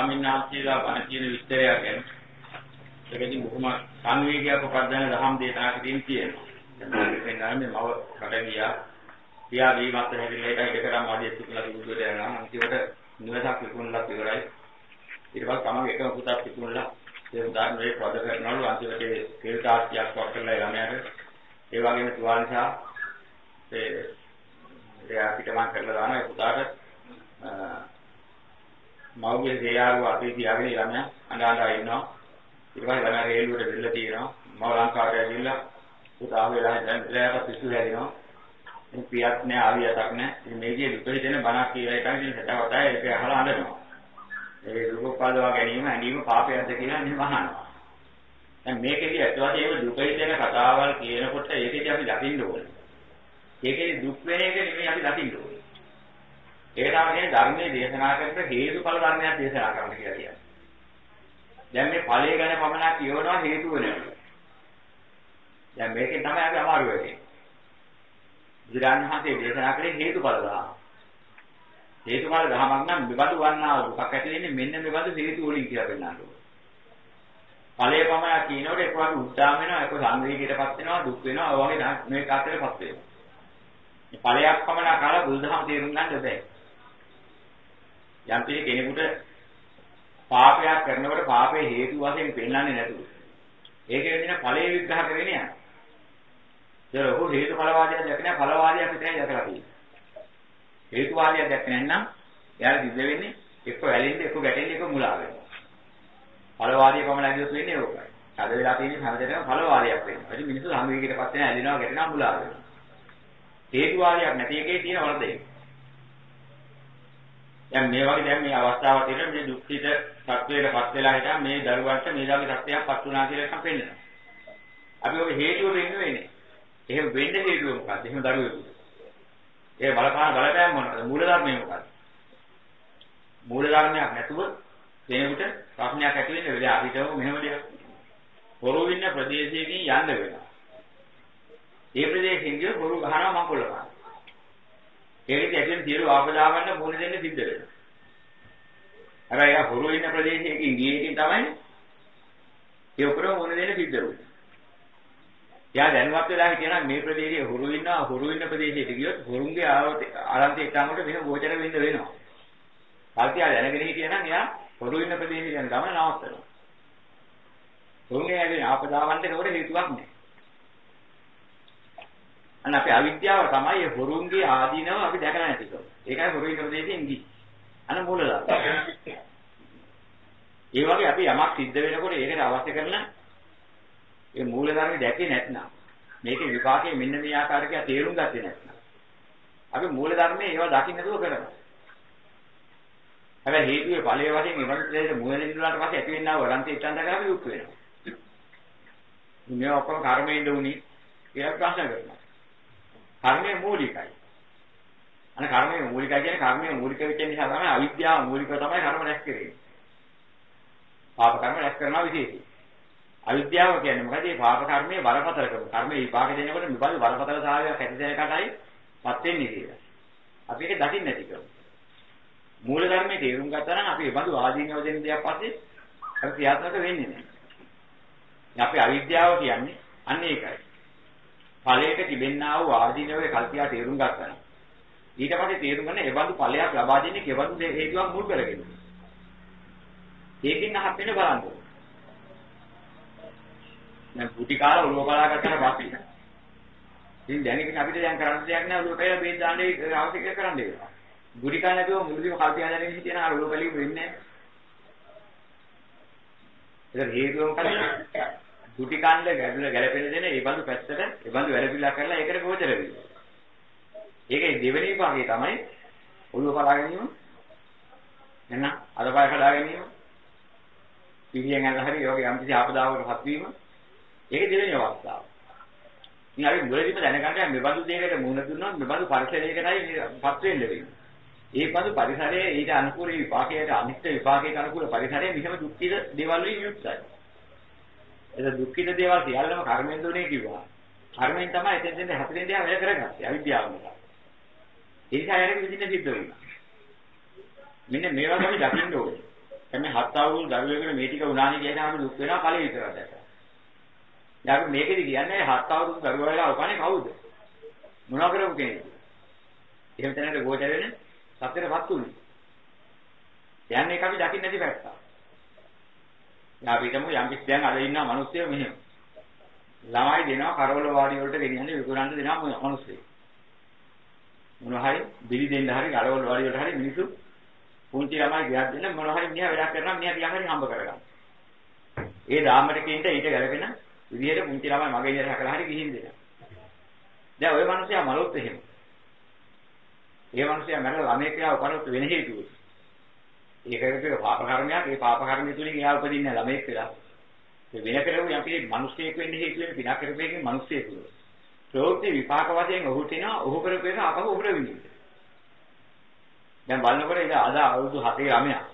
ස්වාමීන් වහන්සේලා බණ කියන විස්තරයක් ගැන ඒකදී බොහොම සංවේගයක් උපදින දහම් දේශනාවකින් තියෙනවා. දැන් මේ මව රට ගියා. පියා දීමත් හැදිලා ඒකයි දෙකටම ආදී තුනලා දුදුට යනවා. අන්තිමට නිවසක් විකුණලා ඉවරයි. ඊට පස්සේ තමන්ගේ එකම පුතක් විකුණලා ඒ උදාහරණයක් ප්‍රොඩ කරනවලු අන්තිමට තෙල් තාක්ෂියක් වක් කරලා ළමයාට ඒ වගේම තුවාලසා ඒ ඒ අපිට මම කරලා දානවා ඒ පුතාට මව්ගේ දේයාරුව අපේ තියාගෙන ළමයා අඬ අඬ ඉන්නවා. ඊට පස්සේ ළමයා රේලුවට දෙල්ල තියෙනවා. මම ලංකාවට ඇවිල්ලා පුතා වෙලා දැන් එයාට පිස්සු හැදෙනවා. ඉතින් පියක් නෑ ආවියතක් නෑ. ඉතින් මේකේ දුක හිතෙන බණක් කියලා එකක් ඉතින් හිතවතයි ඒක අහලා අඬනවා. ඒ දුක උපදවා ගැනීම ඇඳීම පාපයක්ද කියලා නෙමෙයි අහනවා. දැන් මේකේදී ඇත්ත වශයෙන්ම දුක හිතෙන කතාවල් කියනකොට ඒකේදී අපි දකින්න ඕනේ. ඒකේ දුක් වෙන එක නෙමෙයි අපි දකින්න ඕනේ. ඒ තමයි ධර්මයේ දේශනා කරන හේතුඵල ධර්මයක් දේශනා කරන්න කියලා කියන්නේ. දැන් මේ ඵලයේ ගැන පමණක් කියවනවා හේතු වෙනවා. දැන් මේකෙන් තමයි අපි අමාරු වෙන්නේ. බුදුරණවහන්සේ දේශනා කළේ හේතුඵල ධර්ම. හේතුඵල ධර්මයක් නම් මෙබඳු වන්නා දුකක් ඇති වෙන්නේ මෙන්න මෙබඳු හේතු වලින් කියලා පෙන්නනවා. ඵලයේ පමණක් කියනකොට එක්කවත් උද්දාම වෙනවා, එක්ක සංවේගයටපත් වෙනවා, දුක් වෙනවා, ඔය වගේ මේක අතරපත් වෙනවා. මේ ඵලයක් පමණක් අහලා බුදුදහම තේරුම් ගන්න බැහැ. යම් කෙනෙකුට පාපයක් කරනකොට පාපේ හේතු වශයෙන් පෙන්වන්නේ නැතුව ඒකේ වෙන ඵලයේ විග්‍රහ කරගෙන යනවා. ඒක ඔහු හේතු ඵලවාදයක් දැක නැහැ ඵලවාදයක් විතරයි දැකලා තියෙන්නේ. හේතුවාදයක් දැක නැත්නම් එයාලා සිද්ධ වෙන්නේ එක්ක වැලෙන්නේ එක්ක ගැටෙන්නේ එක්ක මුලා වෙනවා. ඵලවාදිය පමණ ඇදියොත් වෙන්නේ ඕකයි. අද වෙලා තියෙන්නේ හැමදේටම ඵලවාදයක් වෙනවා. ඉතින් මිනිස්සු සම්වේගයකටපත් වෙන ඇලෙනවා ගැටෙනවා මුලා වෙනවා. හේතුවාදයක් නැති එකේ තියෙන වරද ඒක. දැන් මේ වගේ දැන් මේ අවස්ථාව තියෙන මේ දුක්ඛිත සත්වයකටපත් වෙලා හිටන් මේ දරුවන්ට මේ ළඟ සත්‍යයක්පත් වුණා කියලා එකක් පෙන්නනවා. අපි ඔය හේතුව වෙන්නේ වෙන්නේ. එහෙම වෙන්න හේතුව මොකක්ද? එහෙම දරුවෙකුට. ඒ බලපාන බලපෑම මොනවද? මූල ධර්මය මොකක්ද? මූල ධර්මයක් නැතුව කෙනෙකුට ප්‍රශ්නයක් ඇති වෙන්නේ වෙලේ අපිටම මෙහෙම දෙයක්. හොරු ඉන්න ප්‍රදේශයකින් යන්න වෙනවා. ඒ ප්‍රදේශයෙන් ගිය හොරු ගහනවා මංකොල්ල ගන්නවා. ඒකෙදි ඇතුලේ සියලු ආපදාවන්න මුණ දෙන්න සිද්ධ වෙනවා. හැබැයි ආ හොරු ඉන්න ප්‍රදේශයකින් ගියේකින් තමයි ඒ ඔක්කොම මුණ දෙන්න සිද්ධ වෙන්නේ. යා දැනුවත් වෙලා හිටියනම් මේ ප්‍රදේශයේ හොරු ඉන්නවා හොරු ඉන්න ප්‍රදේශයට ගියොත් හොරුන්ගේ ආරන්තේ එක්කමකට මෙහෙම ගෝචර වෙන්න වෙනවා. කල්තියා දැනගෙන හිටියනම් එයා හොරු ඉන්න ප්‍රදේශයට යන ගමන නවත්තනවා. හොරුන්ගේ ඇගේ ආපදාවන්ට ඒකට හේතුවක් නැහැ. අන්න අපේ අවිද්‍යාව තමයි හොරුන්ගේ ආදීනව අපි දැකලා නැතිකම. ඒකයි හොරු ඉන්න ප්‍රදේශයෙන් ගිහින්. අන්න මූලලා. ඒ වගේ අපි යමක් සිද්ධ වෙනකොට ඒකට අවශ්‍ය කරන ඒ මූල ධර්ම දැකේ නැත්නම් මේකේ විපාකයේ මෙන්න මේ ආකාරයක තේරුම් ගත්තේ නැත්නම් අපි මූල ධර්මයේ ඒවා දකින්න නතුව කරනවා. හැබැයි හේතුවේ ඵලයේ වශයෙන් ඉවන්තයේ මූල නිරුලාට පස්සේ ඇති වෙනා වරන්ති ඉස්සන්ද කරලා දුක් වෙනවා. මේ ඔක්කොම කර්මයෙන් දුණි කියලා ප්‍රශ්න කරනවා. කර්මය මූලිකයි. අන කර්මය මූලිකයි කියන්නේ කර්මය මූලික වෙච්ච නිසා තමයි අවිද්‍යාව මූලිකව තමයි කර්ම රැස් කරන්නේ. පාප කර්ම රැස් කරනවා විශේෂයි. අවිද්‍යාව කියන්නේ මොකද? මේ පාප කර්මයේ වරපතලකම. කර්මයේ විපාක දෙනකොට මෙබඳු වරපතලතාවයක් ඇති දැනකටයි පත් වෙන්නේ කියලා. අපි ඒක දකින්න නැති කම. මූල ධර්මයේ තේරුම් ගත්තා නම් අපි මෙබඳු ආදීනව දෙන දෙයක් පස්සේ අපි ක්‍රියාත්මක වෙන්නේ නැහැ. අපි අවිද්‍යාව කියන්නේ අන්න ඒකයි. ඵලයක තිබෙන්නා වූ ආදීනවේ කල්පියා තේරුම් ගන්නවා. ඊට පස්සේ තේරුම් ගන්න එවන්දු ඵලයක් ලබා දෙන්නේ කෙවන්දු හේතුවක් මුල් කරගෙන. ඒකෙන් අහක් වෙන බලන්න. දැන් පුටි කාලා ඔළුව බලා ගත්තට පස්සේ ඉතින් දැන් ඉතින් අපිට දැන් කරන්න දෙයක් නෑ ඔළුව කියලා බේත් දාන්නේ අවශ්‍ය කරන්න දෙනවා. පුටි කාලා නැතුව මුළුදීම කල්පියා දැනගෙන හිටියන අර ඔළුව බැලීම වෙන්නේ නෑ. ඒක හේතුව මොකද? කුටි කණ්ඩ ගැලපෙන දෙන ඒ බඳු පැත්තට ඒ බඳු වැරදිලා කරලා ඒකට ගෝචර වෙනවා. ඒකේ දෙවෙනි විභාගය තමයි ඔළුව කඩා ගැනීම. එන්න අදපය කඩා ගැනීම. පිළියෙන් යන හැරි යෝග යම් කිසි ආපදාවකටපත් වීම. ඒක දෙවෙනි අවස්ථාව. ඉතින් අපි මුලදීම දැනගන්න මේ බඳු දෙයකට මුහුණ දුන්නොත් මේ බඳු පරිසරයකටයි පත් වෙන්න වෙන්නේ. ඒ බඳු පරිසරයේ ඊට අනුකූල විපාකයට අනිත්‍ය විපාකයට අනුකූල පරිසරයේ මෙහෙම දුක්ඛිත දේවල් වලින් යුක්තයි. ඒක දුක්ඛිත දේවල් සියල්ලම කර්මෙන් දුනේ කිව්වා. කර්මෙන් තමයි එතෙන් දෙන්නේ හතරෙන් දෙයක් වෙල කරගත්තේ අවිද්‍යාව නිසා. ඒ නිසා යාරේ විදිහට සිද්ධ වෙනවා. මෙන්න මේවා තමයි දකින්න ඕනේ. එමේ හත් අවුරුදු දරුවෙකුට මේ ටික උනානේ කියනහම අපි දුක් වෙනවා ඵලෙ විතරක් දැක්කා. දැන් අපි මේකෙදි කියන්නේ හත් අවුරුදු දරුවා වෙලා උපන්නේ කවුද? මොනවා කරපු කෙනෙක්ද? එහෙම තැනකට ගෝචර වෙන සත්‍යයටපත් උනේ. යන්නේ ඒක අපි දකින්න නැති පැත්ත. දැන් අපි හිතමු යම් කිසි දැන් අද ඉන්න මිනිස්සු මෙහෙම. ළමයි දෙනවා කරවල වාඩි වලට ගෙනියන්නේ විකුණන්න දෙනවා මිනිස්සු. මොනවා හරි බිලි දෙන්න හරි කරවල වාඩි වලට හරි මිනිස්සු පුංචි ළමයි ගියක් දෙන්න මොනවා හරි මිනිහා වැඩක් කරනවා මිනිහා තියා හරි හම්බ කරගන්න. ඒ දාමරකින්ට ඊට ගැලපෙන විදිහට පුංචි ළමයි මගේ ඉර හැකලා හරි ගිහින් දෙනවා. දැන් ওই මිනිස්සයා මලොත් එහෙම. ඒ මිනිස්සයා මරලා ළමයි කියලා උපනොත් වෙන හේතුව. ඒකකට පාප කර්මයක් ඒ පාප කර්මය තුලින් එයා උපදින්නේ ළමයෙක් වෙලා. ඒ වෙන කෙනෙකු යම් කිසි මිනිස්සෙක් වෙන්න හේතු වෙන පිනක් කරපේකින් මිනිස්සෙක් වෙනවා. ප්‍රවෘත්ති විපාක වශයෙන් ඔහුට එනවා ඔහු කරපු එක අපහ ඔහුට විඳින්න. දැන් බලනකොට ඉතින් අද අවුරුදු 7 ළමයා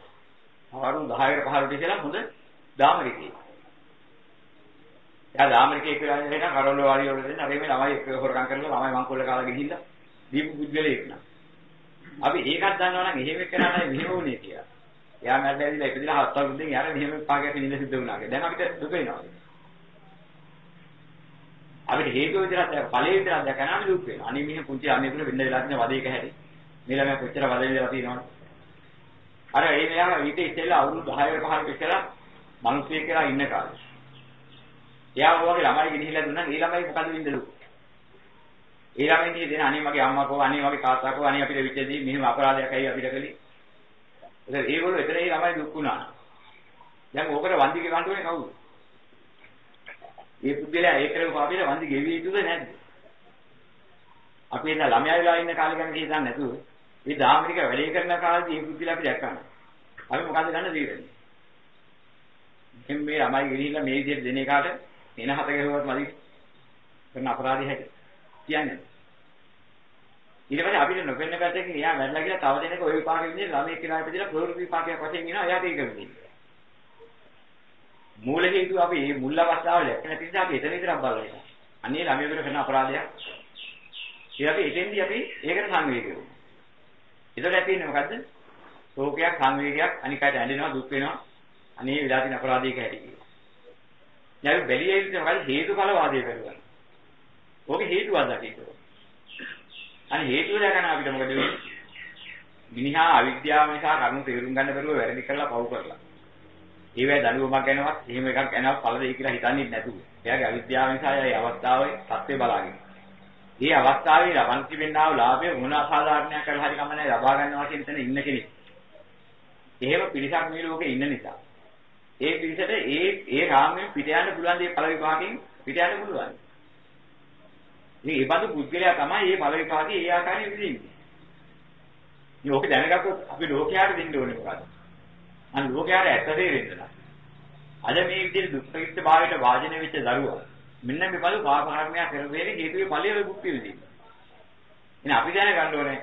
අවුරුදු 10කට 15ට ඉස්සෙල්ලා හොඳ දාමරිකේ. එයා දාමරිකේ කියලා ඉන්න කරවල වාඩි වල දෙන්න අර මේ ළමයි එක්ක හොරකම් කරලා ළමයි මංකොල්ල කාලා ගිහිල්ලා දීපු පුද්ගලයෙක් නා. අපි ඒකත් දන්නවා නම් එහෙම කරන්නේ මෙහෙම වුණේ කියලා. එයා මැරලා ඇවිල්ලා ඉපදිලා හත් අවුරුද්දෙන් යාර මෙහෙම පාගයක් නිඳ සිද්ධ වුණා කියලා. දැන් අපිට දුක වෙනවා. අපිට හේතුව විතරක් ඵලයේ විතරක් දැකනම දුක් වෙනවා. අනේ මෙහෙම පුංචි අනේකුල වෙන්න වෙලා තියෙන වදේක හැටි. මේ ළමයා කොච්චර වදේලා තියෙනවද? අර ඒ මෙයා ඊට ඉස්සෙල්ලා අවුරුදු 10 15 ඉස්සෙල්ලා මිනිස්සෙක් කියලා ඉන්න කාලේ. එයා වගේ ළමයි ගෙනහිලා දුන්නා ඒ ළමයි මොකද වින්දලු? ඒ ළමයි ඉන්නේ දෙන අනේ මගේ අම්මා කෝ අනේ මගේ තාත්තා කෝ අනේ අපිට විච්චදී මෙහෙම අපරාධයක් ඇයි අපිට කළේ? ඒත් ඒගොල්ලෝ එතන ඒ ළමයි දුක් වුණා. දැන් ඕකට වන්දි ගෙවන්න ඕනේ කවුද? මේ පුද්ගලයා ඒ කරපු පාපේට වන්දි ගෙවිය යුතුද නැද්ද? අපි එදා ළමයා වෙලා ඉන්න කාලේ ගැන හිතන්නේ නැතුව මේ දාමරික වැඩේ කරන කාලේදී මේ පුද්ගලයා අපි දැක්කම අපි මොකද ගන්න තීරණය? එහෙනම් මේ ළමයි ගෙනිහිල්ලා මේ විදිහට දෙන එකාට එන හත ගෙරුවත් මදි කරන අපරාධය හැටි කියන්නේ. ඊට පස්සේ අපිට නොපෙන්න පැත්තකින් එයා වැරලා කියලා තව දෙනෙක් ওই විපාකෙ විදිහට ළමයි කියලා ඉපදලා ප්‍රවෘත්ති විපාකයක් වශයෙන් එනවා එයාට ඒක විදිහට. මූල හේතුව අපි මේ මුල් අවස්ථාව දැක්ක නැති නිසා අපි එතන විතරක් බලලා අනේ ළමයෙකුට කරන අපරාධයක්. ඒ අපි එතෙන්දී අපි ඒකට සංවේගය වෙනවා. ඒතකොට ඇති වෙන්නේ මොකද්ද? ශෝකයක් සංවේගයක් අනිකට ඇඬෙනවා දුක් වෙනවා. අනේ විලා තියෙන අපරාධයක හැටි කියනවා. දැන් බැලිය යුත්තේ මොකද හේතුඵල වාදය කරගන්න. ඕකේ හේතුවක් දකින්න. අනේ හේතුව දැනගන්න අපිට මොකද වෙන්නේ? මිනිහා අවිද්‍යාව නිසා කරුණු තේරුම් ගන්න බැරුව වැරදි කරලා පව් කරලා. ඒවැ දඬුවමක් ගැනවත් එහෙම එකක් ගැනවත් ඵල දෙයි කියලා හිතන්නේ නැතුව. එයාගේ අවිද්‍යාව නිසා ඒ අවස්ථාවේ සත්‍ය බලාගෙන. මේ අවස්ථාවේ ලබන්ති වෙන්නා වූ ලාභය මොන අසාධාරණයක් කරලා හරි කමන්නේ ලබා ගන්නවා කියන තැන ඉන්න කෙනෙක්. එහෙම පිරිසක් මේ ලෝකේ ඉන්න නිසා. ඒ පිරිසට ඒ ඒ රාමයෙන් පිට යන්න පුළුවන් දේ ඵල විපාකයෙන් පිට යන්න පුළුවන්. ඉතින් ඒ බඳු පුද්ගලයා තමයි මේ ඵල විපාකේ ඒ ආකාරයෙන් විඳින්නේ. මේ ඕක දැනගත්තොත් අපි ලෝකයාට දෙන්න ඕනේ මොකද්ද? අන්න ලෝකයාට ඇත්ත තේරෙන්න. අද මේ විදිහට දුක්ඛිත භාවයට වාජන වෙච්ච දරුවා මෙන්න මේ බඳු පාප කර්මයක් කරපේනේ හේතුවේ ඵලයේ භුක්ති විඳින්න. එහෙනම් අපි දැනගන්න ඕනේ.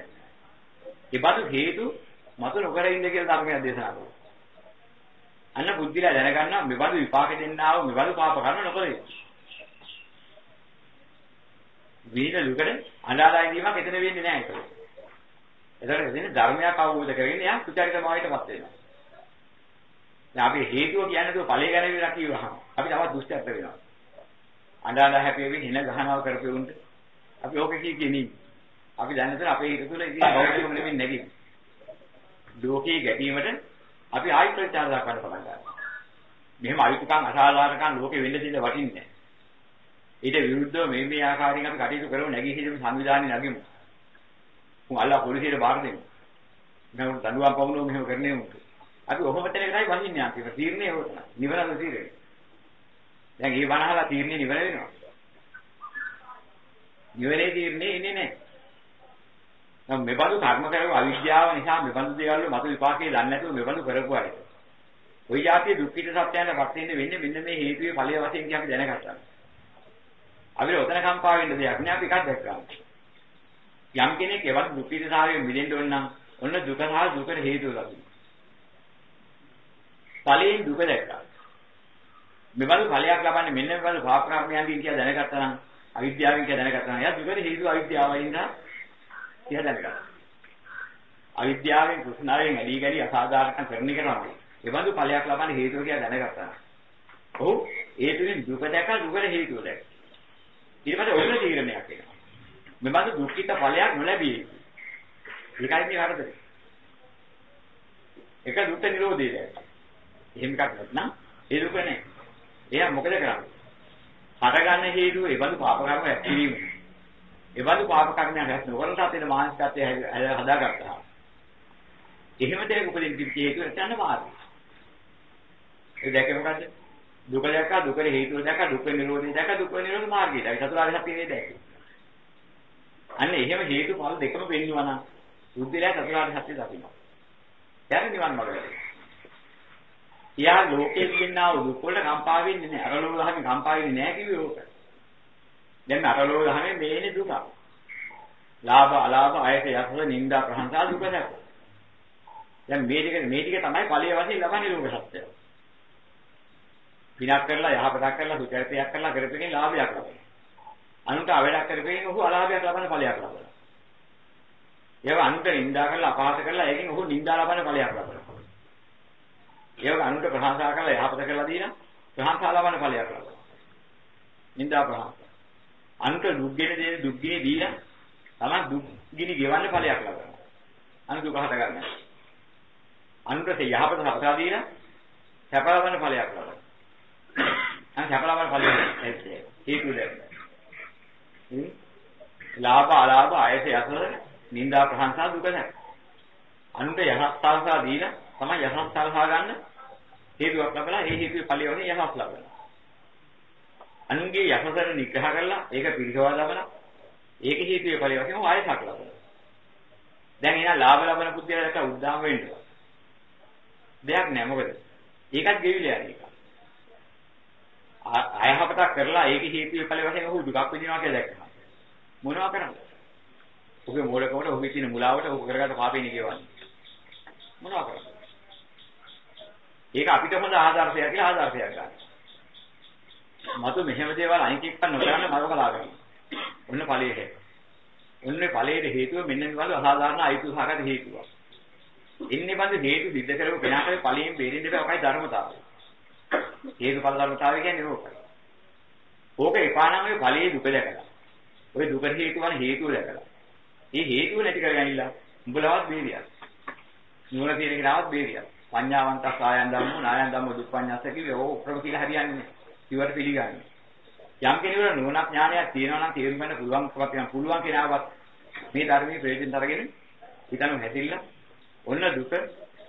ඒ බඳු හේතු මත නොකර ඉන්න කියලා ධර්මයක් දේශනා කරනවා. අන්න බුද්ධිලා දැනගන්නවා මේ බඳු විපාක දෙන්නා වූ මේ බඳු පාප කර්ම නොකරේ. විහිද දුකට අඬාලා ඉඳීමක් එතන වෙන්නේ නැහැ ඒක. එතකොට එදින ධර්මයක් අවබෝධ කරගෙන එයා සුචරිතමාවයටපත් වෙනවා. දැන් අපි හේතුව කියන්නේ તો ඵලයේ ගැන විතර කිව්වහම අපි තවත් දුෂ්ටත්ව වෙනවා. අඬාලා හැපෙවි හින ගහනවා කරපෙවුන්ට අපි ඕක කී කිනි. අපි දැනතර අපේ හිත තුළ ඉතින් බෞද්ධකම නෙමෙයි නැගින්. ලෝකේ ගැටීමට අපි ආයි ප්‍රචාර දක්වන්න පටන් ගන්නවා. මෙහෙම අයිතිකම් අසාධාරණකම් ලෝකෙ වෙන්න දෙන්න වටින්නේ නැහැ. ඊට විරුද්ධව මේ මේ ආකාරයෙන් අපි කටයුතු කරමු නැගී හිටමු සංවිධානය නැගෙමු. උන් අල්ලා පොලිසියට බාර දෙමු. මම දඬුවම් පවුනෝ මෙහෙම කරන්නේ උන්ට. අපි ඔහොම තැන විතරයි වහින්නේ අපි. තීරණේ ඕක තමයි. නිවනද තීරණය. දැන් මේ බණ අහලා තීරණේ නිවන වෙනවා. නිවනේ තීරණේ ඉන්නේ නැහැ. නම් මෙබඳු කර්ම කරව අවිද්‍යාව නිසා මෙබඳු දේවල් මත විපාකේ දන්නේ නැතුව මෙබඳු කරපු අය. ওই જાතිය දුක්ඛිත සත්‍යයන්ට පස්සෙන්න වෙන්නේ මෙන්න මේ හේතුවේ ඵලයේ වශයෙන් කිය අපි දැනගත්තා. අපි ඔතන කම්පා වෙන්න දෙයක් නෑ අපි එකක් දැක්කා. යම් කෙනෙක් එවන් දුක්ඛිතතාවයෙන් මිදෙන්න ඕන නම් ඔන්න දුක සහ දුකට හේතුව ලබනවා. ඵලයෙන් දුක දැක්කා. මෙබඳු ඵලයක් ලබන්නේ මෙන්න මෙබඳු පාප කර්මයන්ගෙන් කියලා දැනගත්තා නම් අවිද්‍යාවෙන් කියලා දැනගත්තා නම් එයා දුකට හේතුව අවිද්‍යාවයි නේද? කියලා දැනගත්තා. අවිද්‍යාවෙන් කුසනාවෙන් ඇලී ගලී අසාධාරණ කරන එක තමයි. ඒ බඳු ඵලයක් ලබන්න හේතුව කියලා දැනගත්තා. ඔව් ඒ තුලින් දුක දැක දුකට හේතුව දැක. ඊට පස්සේ ඔන්න තීරණයක් එනවා. මේ බඳු දුක්ඛිත ඵලයක් නොලැබී. ඒකයි මේ වරදේ. එක දුක්ඛ නිරෝධය දැක. එහෙම එකක් නැත්නම් ඒ දුක නැහැ. එයා මොකද කරන්නේ? හටගන්න හේතුව ඒ බඳු පාප කර්ම ඇතිවීම. ඒ බඳු පාප කර්මයන් රැස් නොකරන සත්‍යයේ මානසිකත්වය හදාගත්තා. එහෙම දෙයක් උපදින්න තිබිච්ච හේතුව නැත්නම් මාර්ගය. ඒ දැකේ මොකද්ද? දුක දැක්කා දුකේ හේතුව දැක්කා දුක නිරෝධය දැක්කා දුක නිරෝධ මාර්ගය දැක්කා චතුරාර්ය සත්‍ය නේ දැක්කේ. අන්න එහෙම හේතු ඵල දෙකම පෙන්වනවා නම් බුද්ධිලා චතුරාර්ය සත්‍ය දකින්නවා. දැන් නිවන් මාර්ගය. එයා ලෝකයේ කියනා වූ දුක වලට කම්පා වෙන්නේ නැහැ. අරලෝ ගහන්නේ කම්පා වෙන්නේ නැහැ කිව්වේ ඕක. දැන් අරලෝ ගහන්නේ මේනේ දුක. ලාභ අලාභ ආයත යස නින්දා ප්‍රහංසා දුක නැක. දැන් මේ ටික මේ ටික තමයි ඵලයේ වශයෙන් ලබන්නේ ලෝක සත්‍යය. පිනක් කරලා යහපතක් කරලා සුචරිතයක් කරලා කරපෙකින් ලාභයක් ලබනවා. අනුන්ට අවලක් කරපෙකින් ඔහු අලාභයක් ලබන ඵලයක් ලබනවා. ඒව අනුන්ට නින්දා කරලා අපහාස කරලා ඒකෙන් ඔහු නින්දා ලබන ඵලයක් ලබනවා. ඒවට අනුන්ට ප්‍රශංසා කරලා යහපත කරලා දීලා ප්‍රශංසා ලබන ඵලයක් ලබනවා. නින්දා ප්‍රශංසා. අනුන්ට දුක් ගෙන දෙන දුක් ගිනි දීලා තමයි දුක් ගිනි ගෙවන්න ඵලයක් ලබනවා. අනු දුක හද ගන්න. අනුන්ට යහපත හදා දීලා සැප ලබන ඵලයක් ලබනවා. අන්න සැප ලබන ඵලයක් හේතු දෙන්න. ලාභ අලාභ ආයස යසන නින්දා ප්‍රශංසා දුක නැහැ. අනුන්ට යහපත සාසා දීලා තමයි යහපත් සල්හා ගන්න හේතුවක් ලැබලා ඒ හේතුවේ ඵලය වනේ යහස් ලබනවා. අනුන්ගේ යහසර නිග්‍රහ කරලා ඒක පිළිසවා ලබලා ඒක හේතුවේ ඵලය වශයෙන් ආයසක් ලබනවා. දැන් එන ලාභ ලබන බුද්ධියට උද්දාම වෙන්න. දෙයක් නෑ මොකද? ඒකත් ගෙවිලා යන එක. අයහපතක් කරලා ඒක හේතුවේ ඵලය වශයෙන් ඔහු දුකක් විඳිනවා කියලා දැක්කම මොනවා කරන්නේ? ඔහුගේ මූලකමට ඔහුගේ තියෙන මුලාවට ඔහු කරගත්ත පාපේනේ කියවන්නේ. මොනවා කරන්නේ? ඒක අපිට හොඳ ආදර්ශයක් කියලා ආදර්ශයක් ගන්න. මතු මෙහෙම දේවල් අනිත් එක්ක නොකරන්න මම කතා කරනවා. ඔන්න ඵලයේ. ඔන්නේ ඵලයේ හේතුව මෙන්න මේ වගේ අසාධාරණ අයිතිසහගත හේතුවක්. ඉන්නේ බඳ හේතු සිද්ධ කරපු කෙනාට ඵලයෙන් බේරෙන්න බෑ ඔකයි ධර්මතාවය. හේතුඵල ධර්මතාවය කියන්නේ ඕකයි. ඕක එපා නම් ඔය ඵලයේ දුක දැකලා. ඔය දුකට හේතු වන හේතුව දැකලා. මේ හේතුව නැති කරගන්නilla උඹලවත් බේරියක්. නුවණ තියෙන කෙනාවත් බේරියක්. පඤ්ඤාවන්ත සායන් ධම්මෝ නායන් ධම්මෝ දුප්පඤ්ඤස්ස කිව්වේ ඕක උප්‍රම කියලා හරියන්නේ නැහැ. ඉවට පිළිගන්නේ. යම් කෙනෙකුට නුවණක් ඥානයක් තියෙනවා නම් තේරුම් ගන්න පුළුවන් කමක් පුළුවන් කෙනාවත් මේ ධර්මයේ ප්‍රයෝජන අරගෙන හිතනු හැදිලා ඔන්න දුක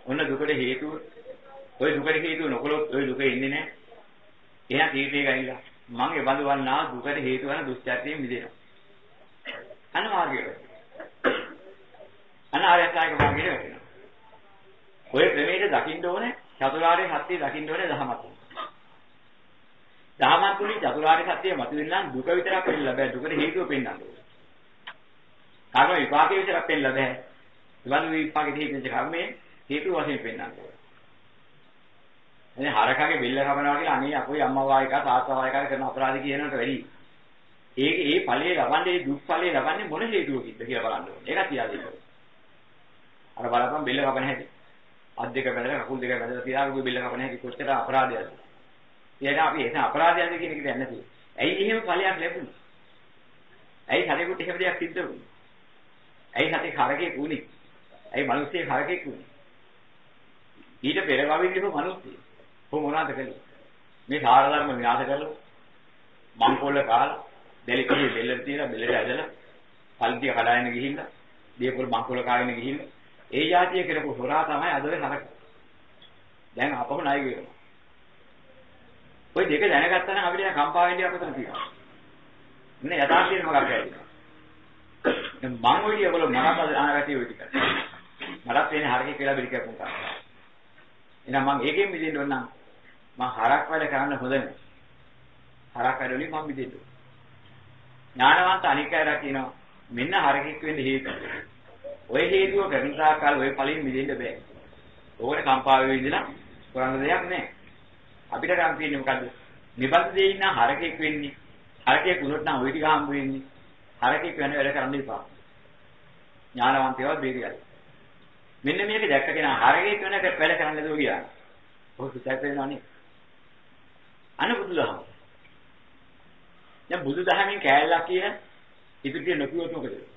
ඔන්න දුකට හේතුව ඔය දුකට හේතුව නොකළොත් ඔය දුක එන්නේ නැහැ. එහෙනම් තීරණය ගනිලා මම ඒ බඳු වන්නා දුකට හේතු වන දුස්චර්යයෙන් මිදෙනවා. අන්න මාර්ගය. අන්න ආර්යසායක මාර්ගය වෙනවා. ඔය ක්‍රමයේ දකින්න ඕනේ චතුරාර්ය සත්‍ය දකින්න ඕනේ දහමත්. දහමත් තුලින් චතුරාර්ය සත්‍ය මතුවෙන්න නම් දුක විතරක් වෙන්න බෑ දුකට හේතුව පෙන්වන්න ඕනේ. කර්ම විපාකේ විතරක් පෙන්වන්න බෑ. ඉවන් විපාකේ හේතුව කර්මයේ හේතුව වශයෙන් පෙන්වන්න ඕනේ. එනේ හරකගේ බෙල්ල කපනවා කියලා අනේ අපෝයි අම්මා වායක තාත්තා වායක කරන අපරාධ කියනකට වැඩි. ඒක ඒ ඵලයේ ලබන්නේ දුක් ඵලයේ ලබන්නේ මොන හේතුවකින්ද කියලා බලන්න ඕනේ. ඒක තියා දෙන්න ඕනේ. අර බලපන් බෙල්ල කපන හැටි. අත් දෙක බැලලා කකුල් දෙක බැලලා තියාගෙන බෙල්ල කපන හැටි කොච්චර අපරාධයක්ද. එහෙනම් අපි එතන අපරාධයක්ද කියන එක දැන නැති. ඇයි එහෙම ඵලයක් ලැබුණේ? ඇයි හරෙකුට එහෙම දෙයක් සිද්ධ වුනේ? ඇයි හතේ හරකෙක් වුනේ? ඇයි මිනිස්සෙක් හරකෙක් වුනේ? ඊට පෙර වවිදිහම මිනිස්සෙක්. කො මොනවද කළේ? මේ සාර ධර්ම විනාශ කරලා මංකොල්ල කාලා දෙලිකේ බෙල්ලට තියලා බෙල්ලට ඇදලා පල්තිය කඩාගෙන ගිහිල්ලා දීපොල් මංකොල්ල කාගෙන ගිහිල්ලා ඒ જાතිය කරපු හොරා තමයි අද වෙ හරක. දැන් අපව ණය වෙනවා. ඔය දෙක දැනගත්තා නම් අපිට කම්පා වෙන්නේ අපතන තියෙනවා. නේ යථාර්ථය මොකක්ද කියන්නේ? මං ඔය විදිය වල මනස අනාගතය ඔය ටික. මටත් එන්නේ හරකේ කියලා බිලිකක් මොකක්ද? එහෙනම් මං ඒකෙන් මිදෙන්න ඕන නම් මං හරක් වැඩ කරන්න හොඳ නැහැ. හරක් වැඩ වලින් මං මිදෙන්න ඕන. ඥානවන්ත අනිකයලා කියනවා මෙන්න හරකෙක් වෙන්න හේතුව. ඔය හේතුව කරන තාක්කල් ඔය ඵලින් මිදෙන්න බෑ. ඕකට කම්පා වෙවි ඉඳලා කරන්න දෙයක් නැහැ. අපිට ගන්න තියෙන්නේ මොකද්ද? නිබඳ දෙේ ඉන්න හරකෙක් වෙන්නේ. හරකෙක් වුණොත් නම් ওই ටික හම්බ වෙන්නේ. හරකෙක් වෙන වැඩ කරන්න එපා. ඥානවන්තයව බේරියයි. මෙන්න මේක දැක්ක කෙනා හරකෙක් වෙන වැඩ කරන්න දෝ කියලා. ඔය සුතක් වෙනවනේ. අන බුදුදහම. දැන් බුදුදහමෙන් කෑල්ලක් කිය ඉදිරියට නොකියුවොත් මොකද?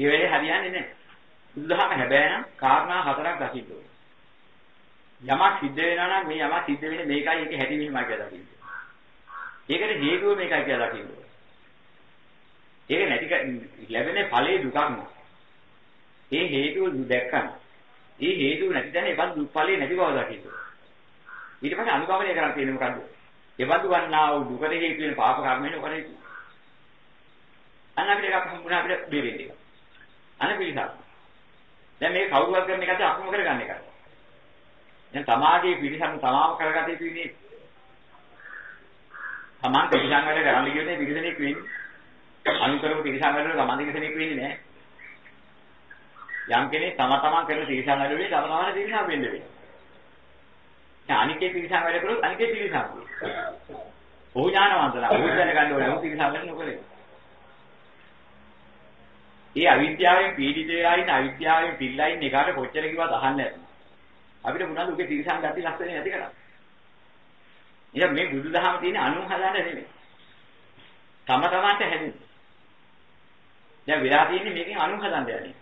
ඒ වෙලේ හරියන්නේ නැහැ. බුදුදහම හැබැයි නම් කාරණා හතරක් දකින්න ඕනේ. යමක් සිද්ධ වෙනවා නම් මේ යමක් සිද්ධ වෙන්නේ මේකයි ඒක හැටි මෙහෙමයි කියලා දකින්න. ඒකට හේතුව මේකයි කියලා දකින්න. ඒක නැති ලැබෙන ඵලයේ දුකක් නෑ. ඒ හේතුව දැක්කම ඒ හේතුව නැති තැන ඒවත් දුක් ඵලයේ නැති බව දකින්න. ඊට පස්සේ අනුගමනය කරන්න තියෙන්නේ මොකද්ද? එවන්දු වන්නා වූ දුකට හේතු වෙන පාප කර්මෙන් උකරේ. අන්න අපිට එකක් හම්බුණා අපිට බේරෙන්නේ. අන පිළිසක්. දැන් මේ කවුරුවත් කරන එකට අකුම කරගන්න එකයි. දැන් තමාගේ පිළිසම් තමාම කරගත යුතු ඉන්නේ. තමන් පිළිසම් වැඩ කරන්න කියන්නේ පිළිසෙනෙක් වෙන්නේ. අනුකරපු පිළිසම් වැඩ වල තමන් පිළිසෙනෙක් වෙන්නේ නැහැ. යම් කෙනෙක් තම තමන් කරන පිළිසම් වැඩ වල තම තමන් පිළිසම් වෙන්න වෙන්නේ. දැන් අනිකේ පිළිසම් වැඩ කරොත් අනිකේ පිළිසම් වෙන්නේ. ඔහු ඥානවන්තලා ඔහු දැනගන්න ඕනේ ඔහු පිළිසම් වැඩ නොකරේ. ඒ අවිද්‍යාවෙන් පීඩිත වෙලා ඉන්න අවිද්‍යාවෙන් පිළලා ඉන්න එකට කොච්චර කිව්වද අහන්නේ නැහැ. අපිට මොනවද උගේ තිරසන් ගති ලක්ෂණ නැති කරන්නේ. එහෙනම් මේ බුදුදහම තියෙන අනුන් හදාන්න නෙමෙයි. තම තමන්ට හැදෙන්නේ. දැන් වෙලා තියෙන්නේ මේකෙන් අනුන් හදන්න යන්නේ.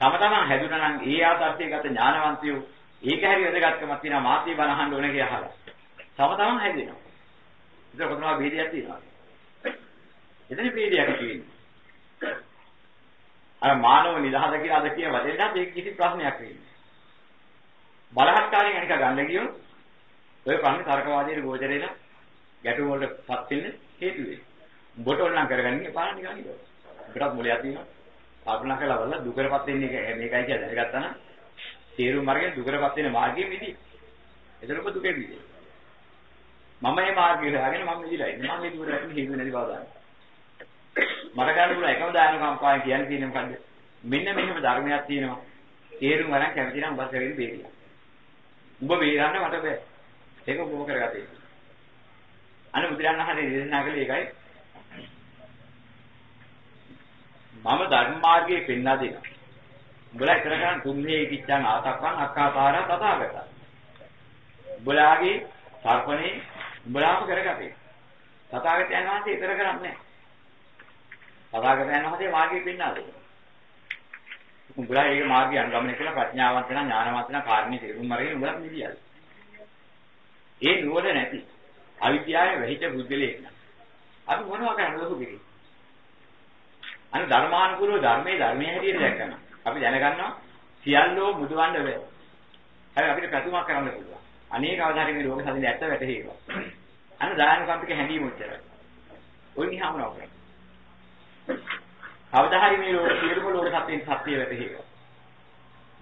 තම තමන් හැදුනා නම් ඒ ආතර්ථයගත ඥානවන්තයෝ ඒක හැරි වැදගත්කමක් තියෙනවා මාත්‍ය බණ අහන්න ඕනේ කියලා අහලා. තම තමන් හැදෙනවා. ඒක කොතනවා බීඩියක් තියෙනවා. එතන බීඩියක් තියෙනවා. අර මානව නිදහස කියලා අද කියන වචනේට ඒක කිසි ප්‍රශ්නයක් වෙන්නේ බලහත්කාරයෙන් අනික ගන්න ගියොත් ඔය ප්‍රශ්නේ තර්කවාදයේ ගෝචරේලා ගැටුම් වලටපත් වෙන්න හේතු වෙයි. උඹට ඕන කරගන්නේ පාන නිකන් ඉතින්. උඹටත් මොලයක් තියෙනවා. කල්පනා කරලා බලලා දුකටපත් වෙන්නේ මේකයි කියලා දැනගත්තා නම් තේරුම් අරගෙන දුකටපත් වෙන මාර්ගයේ මිදී. එතකොට දුකේ මිදී. මම මේ මාර්ගය හොයාගෙන මම මිදිලා ඉන්නේ. මම මේ දුකට වැටෙන්න හේතු නැති බව දන්නවා. මට ගන්න පුළුවන් එකම දාන කම්පාවෙන් කියන්නේ තියෙන්නේ මොකද්ද? මෙන්න මෙහෙම ධර්මයක් තියෙනවා. තේරුම් ගන්න කැමති නම් බස් කරගෙන බේරිලා. උඹ බේරන්න මට බෑ. ඒක බෝ කරගත්තේ. අනේ බුදුරන් අහන්නේ දේශනා කළේ ඒකයි. මම ධර්ම මාර්ගයේ පෙන්වා දෙනවා. උඹලා ඉතර කරන් තුන්හේ කිච්ඡන් ආතක්කන් අක්කාපාර තථාගත. උඹලාගේ සර්පණේ උඹලාම කරගත්තේ. තථාගතයන් වහන්සේ ඉතර කරන්නේ නැහැ. තථාගතයන් වහන්සේ මාර්ගය පෙන්වා දෙනවා. උඹලා ඒක මාර්ගය අනුගමනය කළා ප්‍රඥාවන්ත නම් ඥානවන්ත නම් කාර්ණේ තේරුම් අරගෙන උඹලා නිදියල්. ඒ නුවණ නැති අවිද්‍යාවේ වැහිච්ච බුද්ධලෙක් න ะ. අපි මොනවා කරන්නද ඔහුගේ? අනේ ධර්මානුකූලව ධර්මයේ ධර්මයේ හැටියට දැක්කම අපි දැනගන්නවා සියල්ලෝ බුදුවන්න බෑ. හැබැයි අපිට පැතුමක් කරන්න පුළුවන්. අනේක අවධාරයෙන් මේ ලෝක සදින ඇත්ත වැටහෙනවා. අන්න දායකම්පික හැඟීම උච්චරයි. ඔය නිහාමනවා කරන්නේ. කවදා හරි මේ ලෝක සියලුම ලෝක සත්‍යයෙන් සත්‍ය වැටහෙනවා.